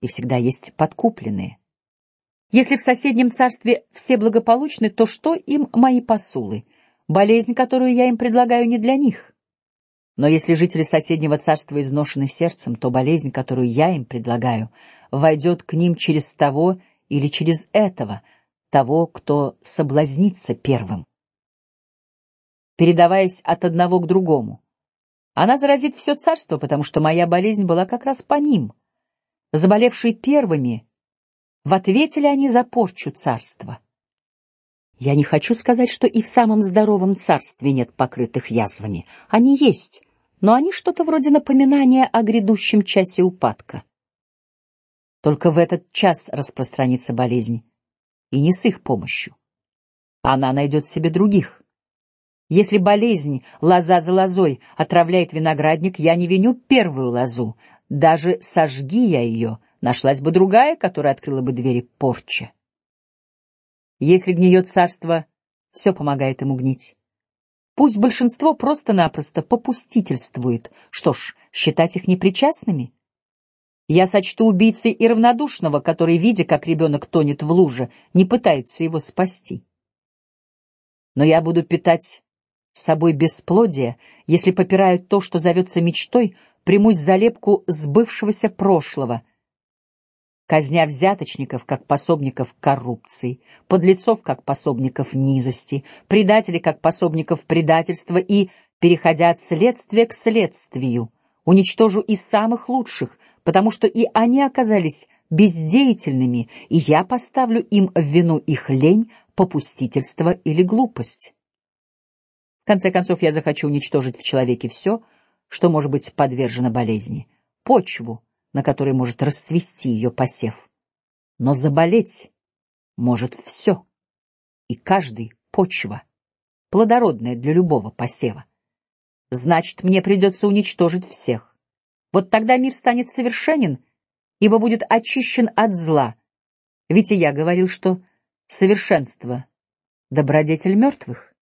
и всегда есть подкупленные. Если в соседнем царстве все благополучны, то что им мои посулы? Болезнь, которую я им предлагаю, не для них. Но если жители соседнего царства изношены сердцем, то болезнь, которую я им предлагаю, войдет к ним через того или через этого, того, кто соблазнится первым передаваясь от одного к другому. Она заразит все царство, потому что моя болезнь была как раз по ним. Заболевшие первыми, в ответе ли они за порчу царства? Я не хочу сказать, что и в самом здоровом царстве нет покрытых язвами. Они есть, но они что-то вроде напоминания о грядущем часе упадка. Только в этот час распространится болезнь, и не с их помощью. Она найдет себе других. Если болезнь лоза за лозой отравляет виноградник, я не виню первую лозу. Даже сожги я ее, нашлась бы другая, которая открыла бы двери порчи. Если гниет царство, все помогает ему гнить. Пусть большинство просто-напросто попустительствует. Что ж, считать их непричастными? Я сочту убийцей и равнодушного, который, видя, как ребенок тонет в луже, не пытается его спасти. Но я буду питать собой бесплодие, если попираю то, что зовется мечтой, примусь залепку сбывшегося прошлого, казня взяточников как пособников коррупции, подлецов как пособников низости, предателей как пособников предательства и, переходя от следствия к следствию, уничтожу и самых лучших, потому что и они оказались бездеятельными, и я поставлю им в вину их лень, попустительство или глупость. В конце концов, я захочу уничтожить в человеке все, что может быть подвержено болезни, почву, на которой может расцвести ее посев. Но заболеть может все, и каждый почва, плодородная для любого посева. Значит, мне придется уничтожить всех. Вот тогда мир станет совершенен, ибо будет очищен от зла. Ведь и я говорил, что совершенство — добродетель мертвых.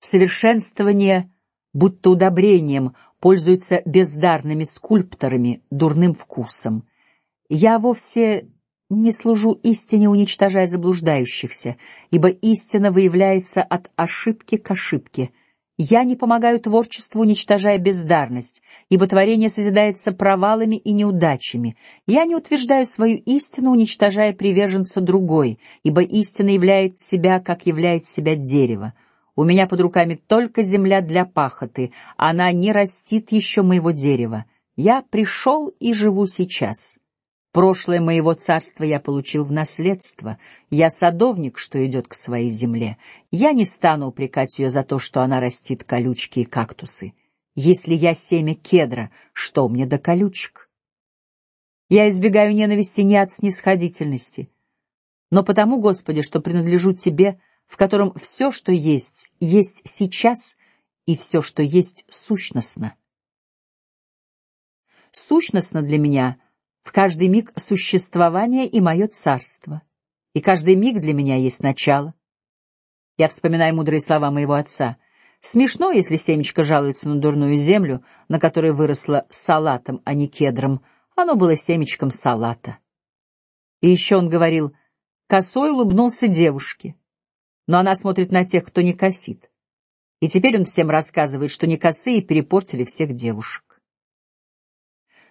Совершенствование, будто удобрением, пользуется бездарными скульпторами дурным вкусом. Я вовсе не служу истине, уничтожая заблуждающихся, ибо истина выявляется от ошибки к ошибке. Я не помогаю творчеству, уничтожая бездарность, ибо творение созидается провалами и неудачами. Я не утверждаю свою истину, уничтожая приверженца другой, ибо истина являет себя, как являет себя дерево. У меня под руками только земля для пахоты, она не растит еще моего дерева. Я пришел и живу сейчас. Прошлое моего царства я получил в наследство. Я садовник, что идет к своей земле. Я не стану упрекать ее за то, что она растит колючки и кактусы. Если я семя кедра, что мне до колючек? Я избегаю ненависти не от снисходительности, но потому, Господи, что принадлежу Тебе в котором все, что есть, есть сейчас, и все, что есть, сущностно. Сущностно для меня в каждый миг существования и мое царство, и каждый миг для меня есть начало. Я вспоминаю мудрые слова моего отца. Смешно, если семечко жалуется на дурную землю, на которой выросло салатом, а не кедром. Оно было семечком салата. И еще он говорил: косой улыбнулся девушке но она смотрит на тех, кто не косит. И теперь он всем рассказывает, что не косые перепортили всех девушек.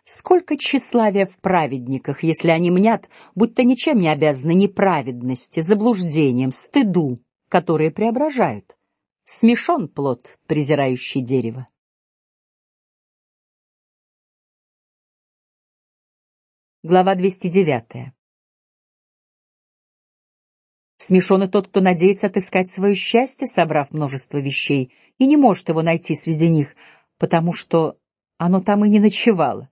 Сколько тщеславия в праведниках, если они мнят, будто ничем не обязаны неправедности, заблуждением, стыду, которые преображают. Смешон плод, презирающий дерево. Глава 209. Смешон и тот, кто надеется отыскать свое счастье, собрав множество вещей, и не может его найти среди них, потому что оно там и не ночевало.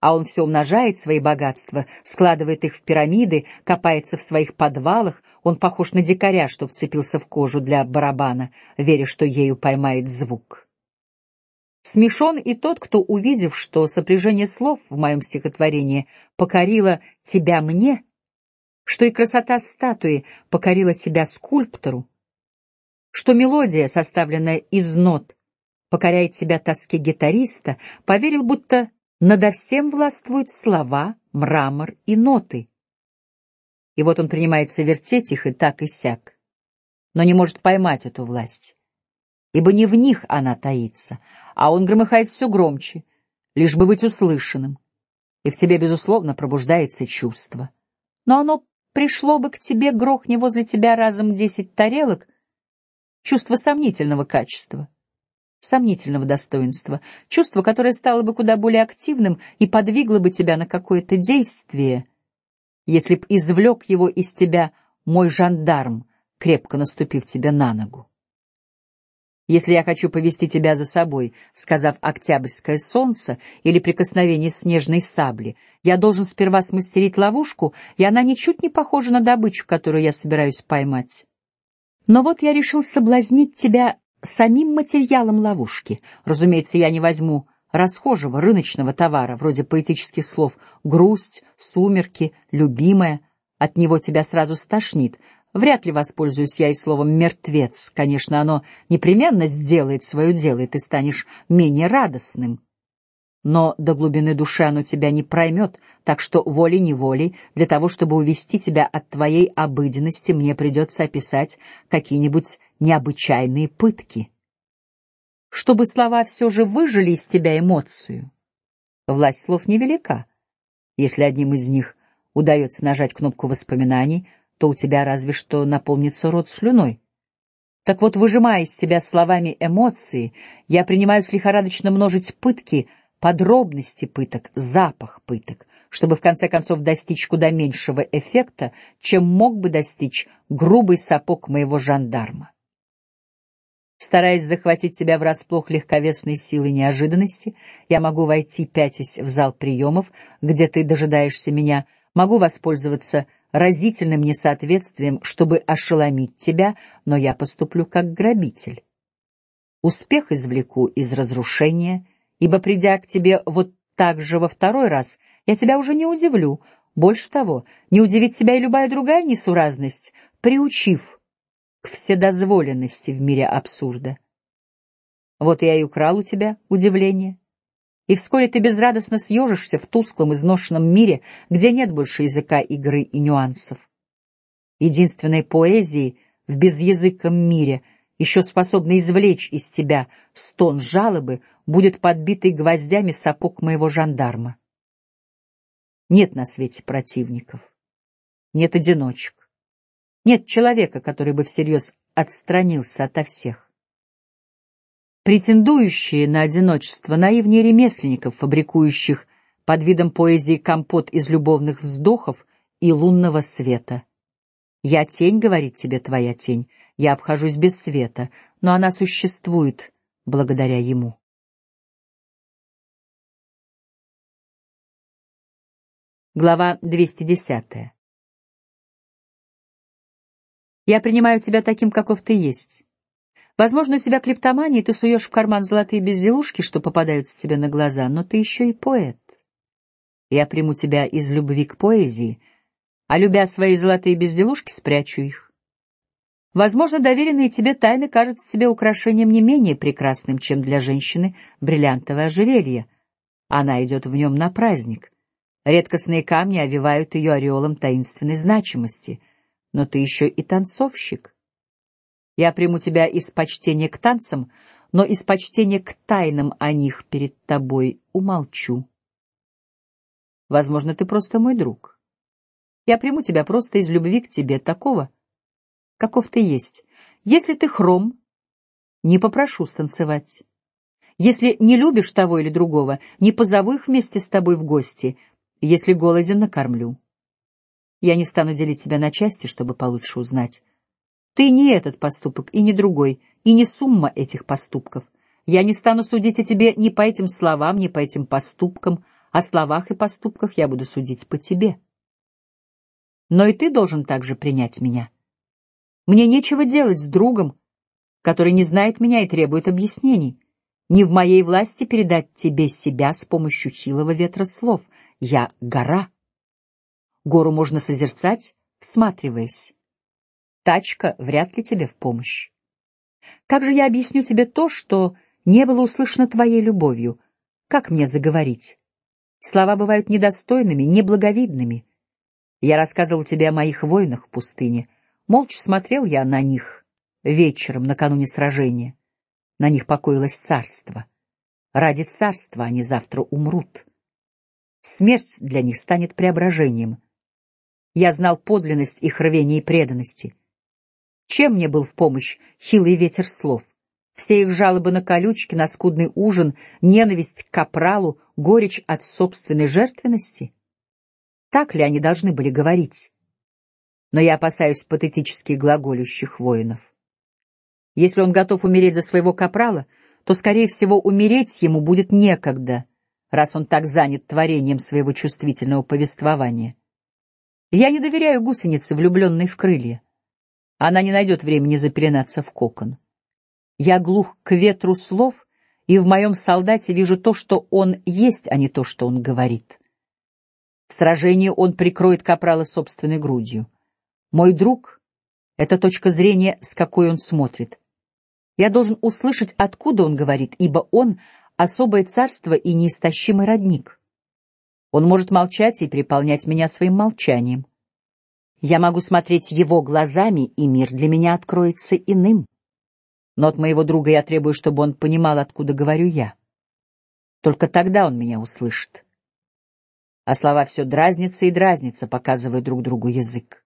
А он все умножает свои богатства, складывает их в пирамиды, копается в своих подвалах. Он похож на дикаря, что вцепился в кожу для барабана, веря, что ею поймает звук. Смешон и тот, кто, увидев, что сопряжение слов в моем стихотворении покорило тебя мне, что и красота статуи покорила тебя скульптору, что мелодия, составленная из нот, покоряет тебя тоске гитариста, поверил, будто надо всем властвуют слова, мрамор и ноты. И вот он принимается вертеть их и так и сяк, но не может поймать эту власть, ибо не в них она таится, а он громыхает все громче, лишь бы быть услышанным, и в тебе безусловно пробуждается чувство, но оно пришло бы к тебе, грохни возле тебя разом десять тарелок, чувство сомнительного качества. сомнительного достоинства, чувство, которое стало бы куда более активным и подвигло бы тебя на какое-то действие, если б извлек его из тебя мой жандарм, крепко наступив тебе на ногу. Если я хочу повести тебя за собой, сказав октябрьское солнце или прикосновение снежной сабли, я должен сперва смастерить ловушку, и она ничуть не похожа на добычу, которую я собираюсь поймать. Но вот я решил соблазнить тебя самим материалом ловушки. Разумеется, я не возьму расхожего рыночного товара, вроде поэтических слов «грусть», «сумерки», «любимая». От него тебя сразу стошнит. Вряд ли воспользуюсь я и словом «мертвец». Конечно, оно непременно сделает свое дело, и ты станешь менее радостным. Но до глубины души оно тебя не проймет, так что волей-неволей, для того, чтобы увести тебя от твоей обыденности, мне придется описать какие-нибудь необычайные пытки. Чтобы слова все же выжили из тебя эмоцию. Власть слов невелика. Если одним из них удается нажать кнопку воспоминаний, то у тебя разве что наполнится рот слюной. Так вот, выжимая из тебя словами эмоции, я принимаюсь лихорадочно множить пытки — подробности пыток, запах пыток, чтобы в конце концов достичь куда меньшего эффекта, чем мог бы достичь грубый сапог моего жандарма. Стараясь захватить себя врасплох легковесной силой неожиданности, я могу войти пятясь в зал приемов, где ты дожидаешься меня, могу воспользоваться разительным несоответствием, чтобы ошеломить тебя, но я поступлю как грабитель. Успех извлеку из разрушения ибо придя к тебе вот так же во второй раз, я тебя уже не удивлю. Больше того, не удивит тебя и любая другая несуразность, приучив к вседозволенности в мире абсурда. Вот я и украл у тебя удивление. И вскоре ты безрадостно съежишься в тусклом изношенном мире, где нет больше языка игры и нюансов. Единственной поэзии в безязыком мире еще способна извлечь из тебя стон жалобы, будет подбитый гвоздями сапог моего жандарма. Нет на свете противников, нет одиночек, нет человека, который бы всерьез отстранился ото всех. Претендующие на одиночество наивнее ремесленников, фабрикующих под видом поэзии компот из любовных вздохов и лунного света. Я тень, говорит тебе твоя тень, я обхожусь без света, но она существует благодаря ему. Глава 210. Я принимаю тебя таким, каков ты есть. Возможно, у тебя клептомания, и ты суешь в карман золотые безделушки, что попадаются тебе на глаза, но ты еще и поэт. Я приму тебя из любви к поэзии, а любя свои золотые безделушки, спрячу их. Возможно, доверенные тебе тайны кажутся тебе украшением не менее прекрасным, чем для женщины бриллиантовое ожерелье. Она идет в нем на праздник. Редкостные камни овивают ее ореолом таинственной значимости. Но ты еще и танцовщик. Я приму тебя из почтения к танцам, но из почтения к тайнам о них перед тобой умолчу. Возможно, ты просто мой друг. Я приму тебя просто из любви к тебе, такого, каков ты есть. Если ты хром, не попрошу станцевать. Если не любишь того или другого, не позову их вместе с тобой в гости. Если голоден, накормлю. Я не стану делить тебя на части, чтобы получше узнать. Ты не этот поступок и не другой, и не сумма этих поступков. Я не стану судить о тебе ни по этим словам, ни по этим поступкам. О словах и поступках я буду судить по тебе. Но и ты должен также принять меня. Мне нечего делать с другом, который не знает меня и требует объяснений. Не в моей власти передать тебе себя с помощью хилого ветра слов. Я гора. Гору можно созерцать, всматриваясь. Тачка вряд ли тебе в помощь. Как же я объясню тебе то, что не было услышано твоей любовью? Как мне заговорить? Слова бывают недостойными, неблаговидными. Я рассказывал тебе о моих войнах в пустыне — Молча смотрел я на них вечером накануне сражения. На них покоилось царство. Ради царства они завтра умрут. Смерть для них станет преображением. Я знал подлинность их рвения и преданности. Чем мне был в помощь хилый ветер слов? Все их жалобы на колючки, на скудный ужин, ненависть к капралу, горечь от собственной жертвенности. Так ли они должны были говорить? Но я опасаюсь патетически глаголющих воинов. Если он готов умереть за своего капрала, то, скорее всего, умереть ему будет некогда, раз он так занят творением своего чувствительного повествования. Я не доверяю гусенице, влюбленной в крылья. Она не найдет времени запеленаться в кокон. Я глух к ветру слов, и в моем солдате вижу то, что он есть, а не то, что он говорит. В сражении он прикроет капрала собственной грудью. Мой друг — это точка зрения, с какой он смотрит. Я должен услышать, откуда он говорит, ибо он — особое царство и неистощимый родник. Он может молчать и переполнять меня своим молчанием. Я могу смотреть его глазами, и мир для меня откроется иным. Но от моего друга я требую, чтобы он понимал, откуда говорю я. Только тогда он меня услышит. А слова все дразнятся и дразнятся, показывая друг другу язык.